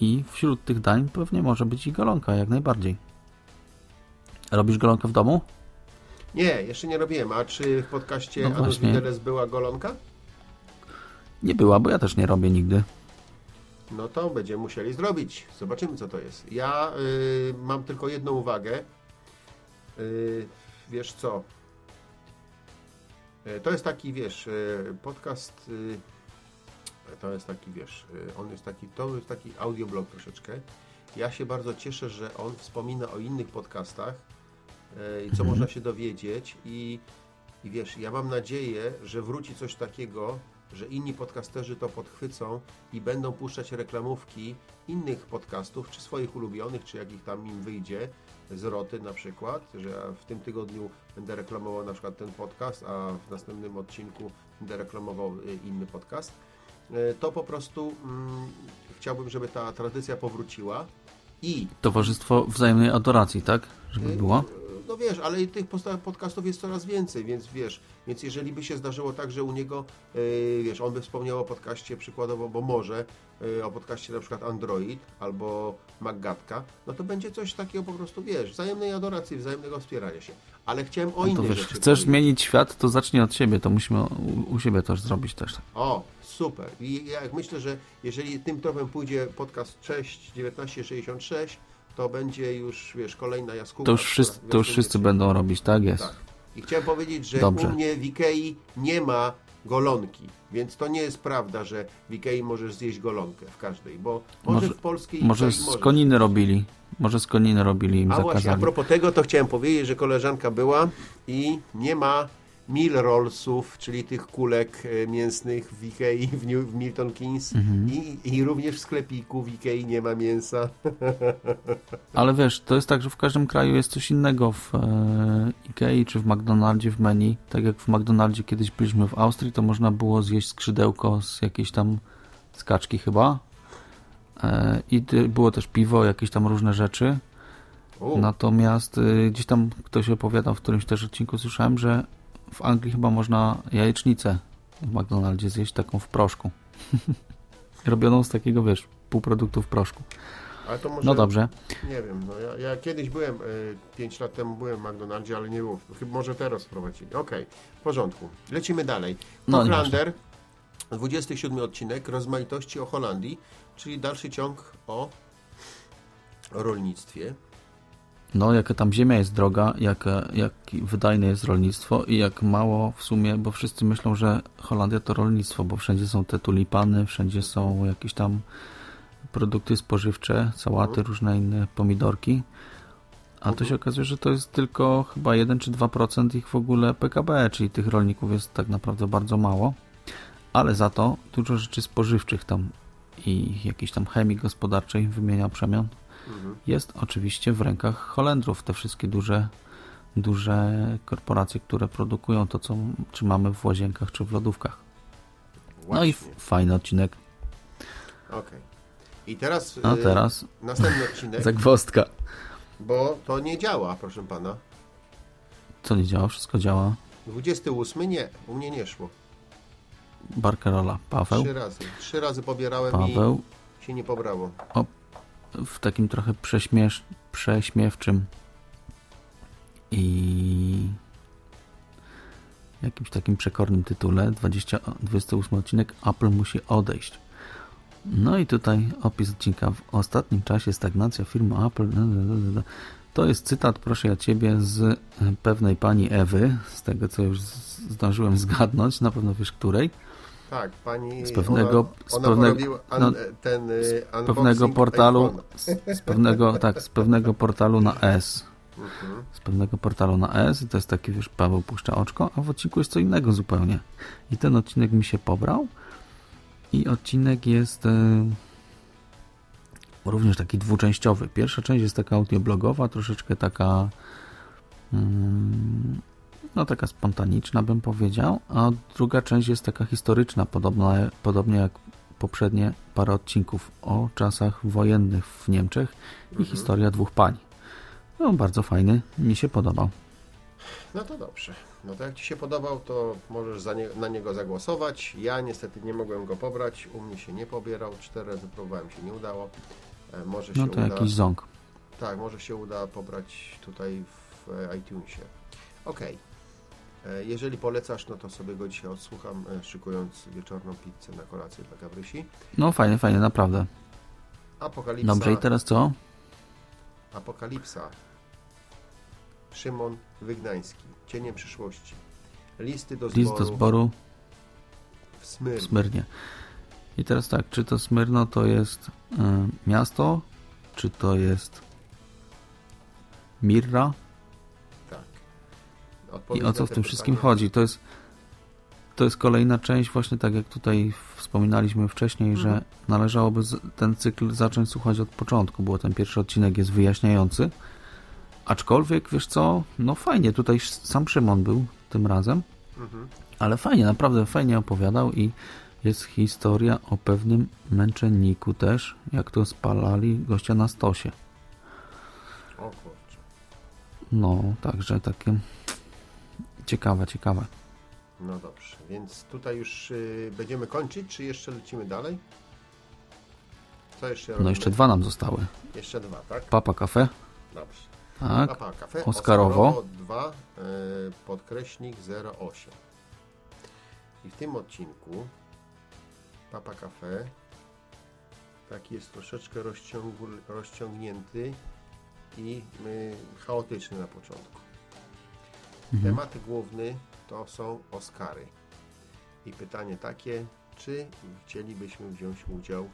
I wśród tych dań pewnie może być i golonka, jak najbardziej. Robisz golonkę w domu? Nie, jeszcze nie robiłem. A czy w podcaście No Anus. Wideles była golonka? Nie była, bo ja też nie robię nigdy. No to będziemy musieli zrobić. Zobaczymy, co to jest. Ja y, mam tylko jedną uwagę. Y, wiesz co? Y, to jest taki, wiesz, y, podcast. Y, to jest taki, wiesz, y, on jest taki, to jest taki audioblog troszeczkę. Ja się bardzo cieszę, że on wspomina o innych podcastach i co można się dowiedzieć i, i wiesz, ja mam nadzieję, że wróci coś takiego, że inni podcasterzy to podchwycą i będą puszczać reklamówki innych podcastów, czy swoich ulubionych, czy jakich tam im wyjdzie, z Roty na przykład, że ja w tym tygodniu będę reklamował na przykład ten podcast, a w następnym odcinku będę reklamował y, inny podcast. Y, To po prostu mm, chciałbym, żeby ta tradycja powróciła i Towarzystwo wzajemnej adoracji, tak? Żeby było? no wiesz, ale tych podcastów jest coraz więcej, więc wiesz, więc jeżeli by się zdarzyło tak, że u niego, yy, wiesz, on by wspomniał o podcaście przykładowo, bo może, yy, o podcaście na przykład Android albo Maggatka, no to będzie coś takiego po prostu, wiesz, wzajemnej adoracji, wzajemnego wspierania się. Ale chciałem o No innej wiesz, chcesz powiedzieć. zmienić świat, to zacznij od siebie. To musimy u, u siebie też zrobić też. O, super. I ja myślę, że jeżeli tym tropem pójdzie podcast 6 1966, to będzie już, wiesz, kolejna jaskółka. To już wszyscy, to już wszyscy będą robić, tak jest. Tak. I chciałem powiedzieć, że Dobrze. u mnie w Ikei nie ma golonki, więc to nie jest prawda, że w Ikei możesz zjeść golonkę w każdej, bo może, Może- w polskiej Może z możesz. koniny robili. Może z koniny robili im A właśnie, a zakazali. propos tego, to chciałem powiedzieć, że koleżanka była i nie ma meal rollsów, czyli tych kulek e, mięsnych w Ikei, w, New, w Milton Keynes Mhm. I, i również w sklepiku w Ikei nie ma mięsa. [laughs] Ale wiesz, to jest tak, że w każdym kraju jest coś innego w e, Ikei czy w McDonaldzie w menu. Tak jak w McDonaldzie kiedyś byliśmy w Austrii, to można było zjeść skrzydełko z jakiejś tam skaczki chyba. E, I było też piwo, jakieś tam różne rzeczy. U, Natomiast y, gdzieś tam ktoś opowiadał w którymś też odcinku, słyszałem, że w Anglii chyba można jajecznicę w McDonaldzie zjeść taką w proszku. [laughs] Robioną z takiego, wiesz, półproduktu w proszku. ale to może, No dobrze. nie wiem, no ja, ja kiedyś byłem, e, 5 lat temu byłem w McDonaldzie, ale nie było, chyba może teraz wprowadzili. Okej, w porządku. Lecimy dalej. No, Hochlander, 27 odcinek, rozmaitości o Holandii, czyli dalszy ciąg o rolnictwie. No, jaka tam ziemia jest droga, jak, jak wydajne jest rolnictwo i jak mało w sumie, bo wszyscy myślą, że Holandia to rolnictwo, bo wszędzie są te tulipany, wszędzie są jakieś tam produkty spożywcze, sałaty, różne inne pomidorki. A to się okazuje, że to jest tylko chyba 1 czy 2% ich w ogóle PKB, czyli tych rolników jest tak naprawdę bardzo mało. Ale za to dużo rzeczy spożywczych tam i jakiejś tam chemii gospodarczej wymienia przemian mhm. jest oczywiście w rękach Holendrów. Te wszystkie duże, duże korporacje, które produkują to, co czy mamy w łazienkach, czy w lodówkach. Właśnie. No i fajny odcinek. Okej. Okay. I teraz, A teraz yy, następny odcinek. [laughs] Zagwozdka. Bo to nie działa, proszę pana. Co nie działa? Wszystko działa. 28 nie, u mnie nie szło. Barcarola. Paweł? Trzy razy. Trzy razy pobierałem Paweł. i się nie pobrało. O, w takim trochę prześmiesz, prześmiewczym i jakimś takim przekornym tytule 20, 28 odcinek Apple musi odejść. No i tutaj opis odcinka w ostatnim czasie stagnacja firmy Apple. To jest cytat, proszę ja Ciebie, z pewnej pani Ewy, z tego co już zdążyłem zgadnąć, na pewno wiesz której. Tak, pani z pewnego, ona, z pewnego, no, ten z y, pewnego portalu z, z, pewnego, tak, z pewnego portalu na S. Mhm. Z pewnego portalu na S i to jest taki, wiesz, Paweł puszcza oczko, a w odcinku jest co innego zupełnie. I ten odcinek mi się pobrał i odcinek jest y, również taki dwuczęściowy. Pierwsza część jest taka audioblogowa, troszeczkę taka mm, no taka spontaniczna bym powiedział, a druga część jest taka historyczna, podobna, podobnie jak poprzednie parę odcinków o czasach wojennych w Niemczech i mhm. historia dwóch pań. No, bardzo fajny, mi się podobał. No to dobrze. No to jak Ci się podobał, to możesz nie, na niego zagłosować. Ja niestety nie mogłem go pobrać, u mnie się nie pobierał, cztery razy próbowałem, się nie udało. E, może no to uda... jakiś ząg. Tak, może się uda pobrać tutaj w e, iTunesie. Okej. Okay. E, jeżeli polecasz, no to sobie go dzisiaj odsłucham, e, szykując wieczorną pizzę na kolację dla Gabrysi. No fajnie, fajnie, naprawdę. Apokalipsa. Dobrze, i teraz co? Apokalipsa. Szymon Wygnański. Cieniem przyszłości. Listy do zboru. List do zboru. W Smyrnie. W Smyrnie. I teraz tak, czy to Smyrno to jest y, miasto, czy to jest Mirra, i o co w tym wszystkim chodzi? To jest, to jest kolejna część, właśnie tak jak tutaj wspominaliśmy wcześniej, mhm. że należałoby ten cykl zacząć słuchać od początku, bo ten pierwszy odcinek jest wyjaśniający. Aczkolwiek, wiesz co, no fajnie, tutaj sam Szymon był tym razem, mhm. ale fajnie, naprawdę fajnie opowiadał i jest historia o pewnym męczenniku też, jak to spalali gościa na stosie. O kurczę. No, także takie Ciekawe, ciekawe. No dobrze, więc tutaj już y, będziemy kończyć, czy jeszcze lecimy dalej? Co jeszcze robimy? No jeszcze dwa nam zostały. Jeszcze dwa, tak? Papa Cafe. Dobrze. Tak. Papa Cafe. Oscarowo. Oscarowo 2, y, podkreśnik 08. I w tym odcinku Papa Cafe taki jest troszeczkę rozciągnięty i y, chaotyczny na początku. Mhm. Temat główny to są Oscary. I pytanie takie, czy chcielibyśmy wziąć udział,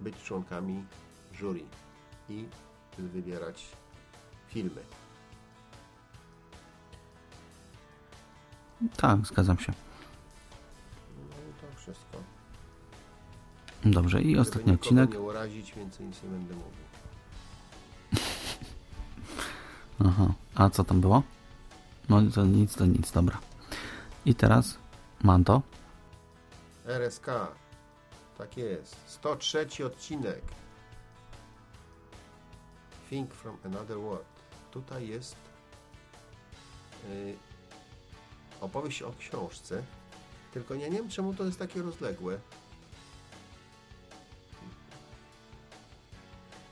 być członkami jury i wybierać filmy. Tak, zgadzam się. No i to wszystko. Dobrze, i ostatni odcinek. nie urazić, więcej nic nie będę mówił. [laughs] Aha, a co tam było? No to nic, to nic, dobra. I teraz Manto. RSK. Tak jest. 103 odcinek. Think from another world. Tutaj jest yy, opowieść o książce. Tylko ja nie wiem, czemu to jest takie rozległe.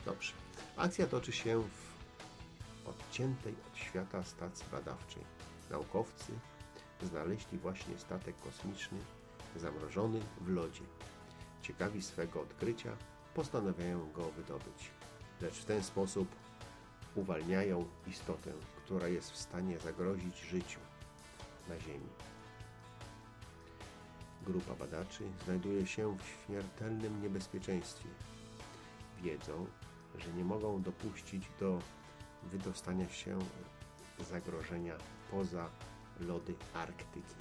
Dobrze. Akcja toczy się w odciętej od świata stacji badawczej. Naukowcy znaleźli właśnie statek kosmiczny zamrożony w lodzie. Ciekawi swego odkrycia, postanawiają go wydobyć. Lecz w ten sposób uwalniają istotę, która jest w stanie zagrozić życiu na Ziemi. Grupa badaczy znajduje się w śmiertelnym niebezpieczeństwie. Wiedzą, że nie mogą dopuścić do wydostania się zagrożenia poza lody Arktyki.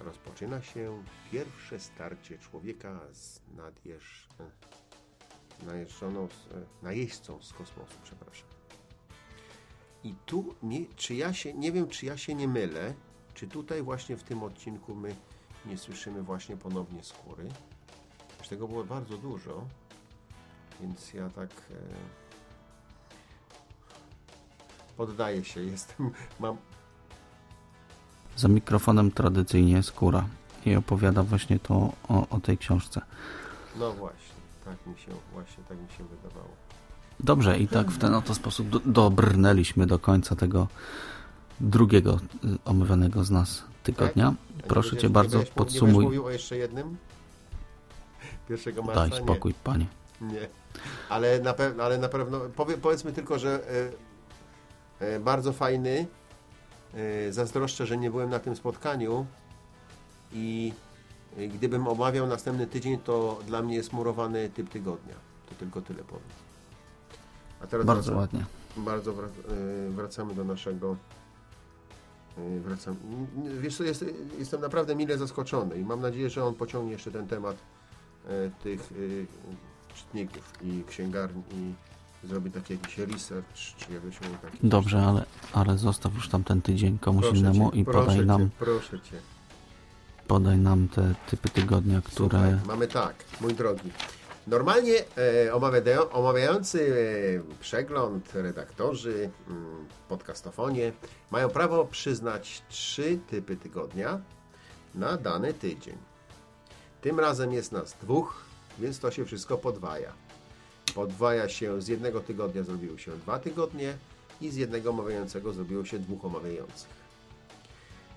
Rozpoczyna się pierwsze starcie człowieka z nadjeżdż... najeżdżoną, najeźdźcą z kosmosu, przepraszam. I tu, nie, czy ja się, nie wiem, czy ja się nie mylę, czy tutaj właśnie w tym odcinku my nie słyszymy właśnie ponownie skóry. Już tego było bardzo dużo, więc ja tak e, poddaję się, [laughs] jestem, mam... Za mikrofonem tradycyjnie skóra i opowiada właśnie to o, o tej książce. No właśnie, tak mi się, właśnie tak mi się wydawało. Dobrze, i tak w ten oto sposób do, dobrnęliśmy do końca tego drugiego y, omawianego z nas tygodnia. Tak? Proszę Cię bardzo, nie podsumuj. Nie mówił o jeszcze jednym? [laughs] Pierwszego marca? Daj spokój, nie. Panie. Nie, ale na, pewno, ale na pewno powie, powiedzmy tylko, że e, bardzo fajny. E, zazdroszczę, że nie byłem na tym spotkaniu i e, gdybym omawiał następny tydzień, to dla mnie jest murowany typ tygodnia. To tylko tyle powiem. A teraz bardzo wracamy, ładnie. Bardzo wrac, e, wracamy do naszego e, wracam. Wiesz co, jest, jestem naprawdę mile zaskoczony i mam nadzieję, że on pociągnie jeszcze ten temat e, tych czytników i księgarni i zrobi taki jakiś research, czy jakoś taki... Dobrze, ale, ale zostaw już tam ten tydzień komuś proszę innemu cię, i podaj cię, nam... Proszę Cię. Podaj nam te typy tygodnia, które... Słuchaj, mamy tak, mój drogi. Normalnie e, omawiający e, przegląd, redaktorzy, mm, podcastofonie mają prawo przyznać trzy typy tygodnia na dany tydzień. Tym razem jest nas dwóch, więc to się wszystko podwaja. Podwaja się, z jednego tygodnia zrobiło się dwa tygodnie i z jednego omawiającego zrobiło się dwóch omawiających.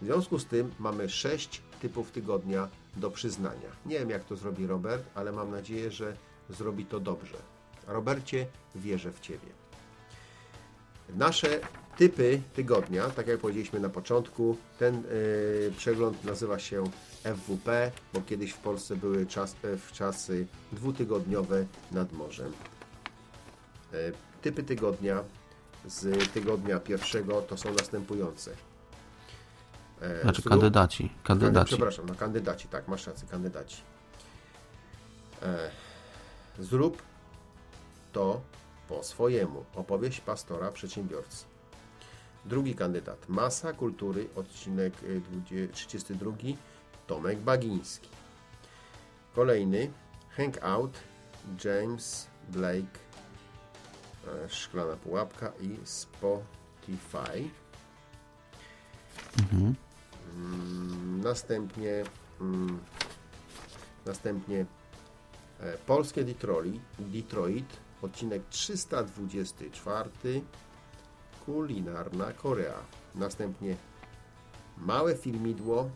W związku z tym mamy sześć typów tygodnia do przyznania. Nie wiem jak to zrobi Robert, ale mam nadzieję, że zrobi to dobrze. Robercie, wierzę w Ciebie. Nasze typy tygodnia, tak jak powiedzieliśmy na początku, ten yy, przegląd nazywa się FWP, bo kiedyś w Polsce były czas, e, w czasy dwutygodniowe nad morzem. Yy, typy tygodnia z tygodnia pierwszego to są następujące. Yy, znaczy zrób, kandydaci. kandydaci. Przepraszam, no kandydaci, tak, masz rację, kandydaci. Zrób to po swojemu. Opowieść pastora przedsiębiorcy. Drugi kandydat. Masa kultury, odcinek 32. Tomek Bagiński. Kolejny. Hangout. James Blake. E, Szklana pułapka i Spotify. Mhm. Mm, następnie mm, następnie e, Polskie Detroit, Detroit Odcinek 324. Kulinarna Korea. Następnie małe filmidło.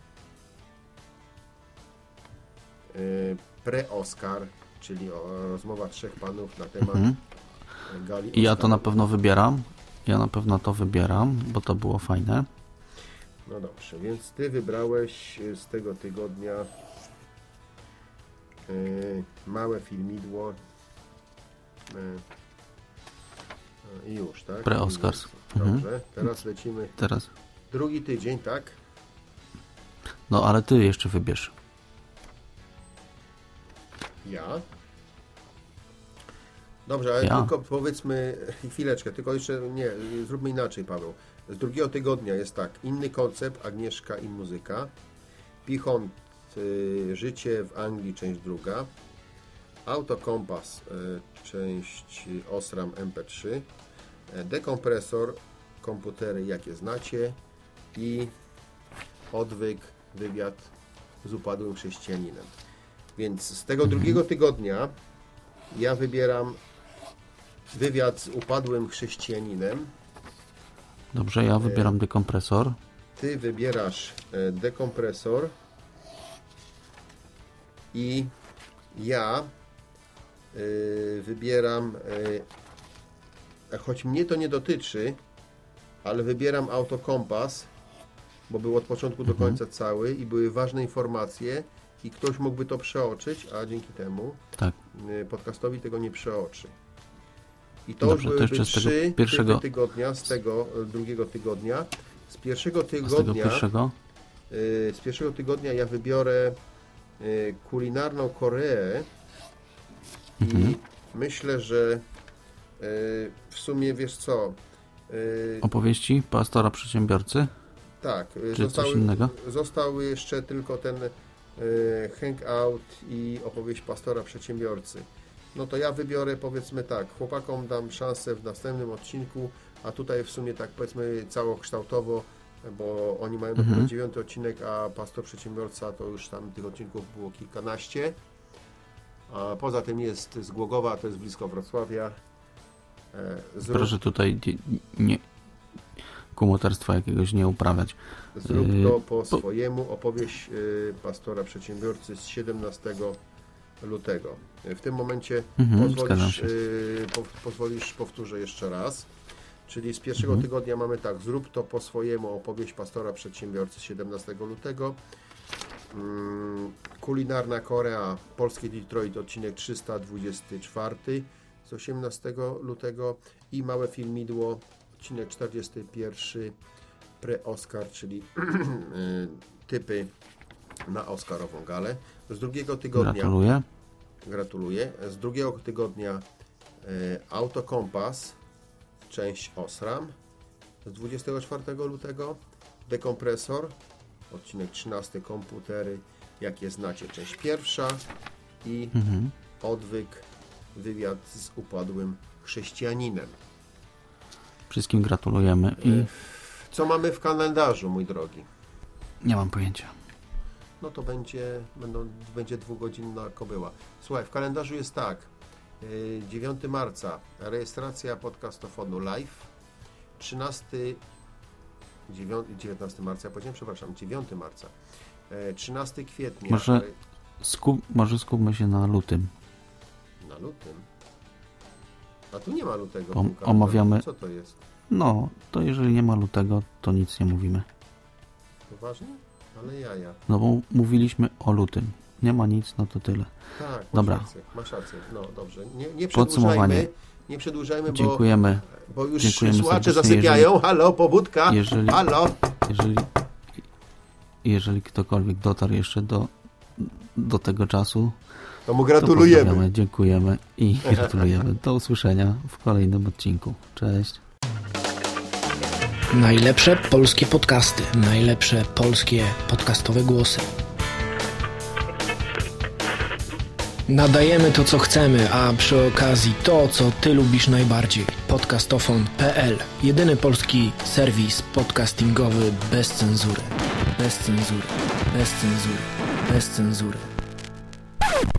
Yy, Pre-Oscar, czyli rozmowa trzech panów na temat mhm. gali I ja to na pewno wybieram. Ja na pewno to wybieram, bo to było fajne. No dobrze, więc ty wybrałeś z tego tygodnia yy, małe filmidło i już, tak? Pre-Oscars. Dobrze, mhm. teraz lecimy. Teraz. Drugi tydzień, tak? No, ale ty jeszcze wybierz. Ja? Dobrze, ale ja. tylko powiedzmy chwileczkę, tylko jeszcze nie, zróbmy inaczej, Paweł. Z drugiego tygodnia jest tak, inny koncept, Agnieszka i muzyka, Pichon, y, życie w Anglii, część druga, Autokompas, y, część Osram MP3, e, dekompresor, komputery jakie znacie i odwyk, wywiad z upadłym chrześcijaninem. Więc z tego mhm. drugiego tygodnia ja wybieram wywiad z upadłym chrześcijaninem. Dobrze, ja wybieram e, dekompresor. Ty wybierasz e, dekompresor i ja Y, wybieram y, choć mnie to nie dotyczy, ale wybieram autokompas, bo był od początku do końca cały i były ważne informacje i ktoś mógłby to przeoczyć, a dzięki temu Tak. y, podcastowi tego nie przeoczy. I to Dobrze, byłyby trzy pierwszego- tygodnia z tego y, drugiego tygodnia. Z pierwszego A z tygodnia, pierwszego? y, z pierwszego tygodnia ja wybiorę kulinarną Koreę i Mhm. myślę, że w sumie wiesz co, Opowieści pastora przedsiębiorcy? tak, Czy coś innego? zostały jeszcze tylko ten hangout i opowieść pastora przedsiębiorcy. No to ja wybiorę powiedzmy tak, chłopakom dam szansę w następnym odcinku, a tutaj w sumie tak powiedzmy całokształtowo, bo oni mają dopiero Mhm. dziewiąty odcinek, a pastor przedsiębiorca to już tam tych odcinków było kilkanaście. A poza tym jest z Głogowa, to jest blisko Wrocławia. E, Zrób, Proszę tutaj nie kumoterstwa jakiegoś nie uprawiać. Zrób to po bo- swojemu. Opowieść yy, pastora przedsiębiorcy z 17 lutego. W tym momencie Mhm, pozwolisz, yy, po, pozwolisz, powtórzę jeszcze raz. Czyli z pierwszego Mhm. tygodnia mamy tak, zrób to po swojemu, opowieść pastora przedsiębiorcy z 17 lutego. Mm, kulinarna Korea, polski Detroit, odcinek 324 z 18 lutego i małe filmidło, odcinek 41 pre-Oscar, czyli y, [clears throat] typy na Oscarową galę. Z drugiego tygodnia Gratuluję. Gratuluję. Z drugiego tygodnia e, Autokompas, część OSRAM. Z 24 lutego Dekompresor, odcinek 13 Komputery, jakie znacie, część pierwsza i Mhm. Odwyk, wywiad z upadłym chrześcijaninem. Wszystkim gratulujemy i Co mamy w kalendarzu, mój drogi? nie mam pojęcia. No to będzie, będą, będzie dwugodzinna kobyła. Słuchaj, w kalendarzu jest tak. yy, 9 marca rejestracja podcastofonu live. 13 9, 19 marca, ja przepraszam, 9 marca. E, 13 kwietnia Może- Skup, może skupmy się na lutym. na lutym. A tu nie ma lutego. kalendarzu. omawiamy- Co to jest? No, to jeżeli nie ma lutego, to nic nie mówimy. Poważnie? Ale jaja. No bo mówiliśmy o lutym. Nie ma nic, no to tyle. Tak, masz Dobra. rację, masz rację. No dobrze. Nie, nie Podsumowanie. Nie przedłużajmy, bo Dziękujemy. Bo już Dziękujemy słuchacze zasypiają. Halo, pobudka. jeżeli- Halo. Jeżeli, jeżeli ktokolwiek dotarł jeszcze do, do tego czasu, To mu gratulujemy. dziękujemy i [laughs] gratulujemy. Do usłyszenia w kolejnym odcinku. Cześć. Najlepsze polskie podcasty, najlepsze polskie podcastowe głosy. Nadajemy to, co chcemy, a przy okazji to, co Ty lubisz najbardziej. Podcastofon.pl Jedyny polski serwis podcastingowy bez cenzury. Bez cenzury. Bez cenzury. Bez cenzury.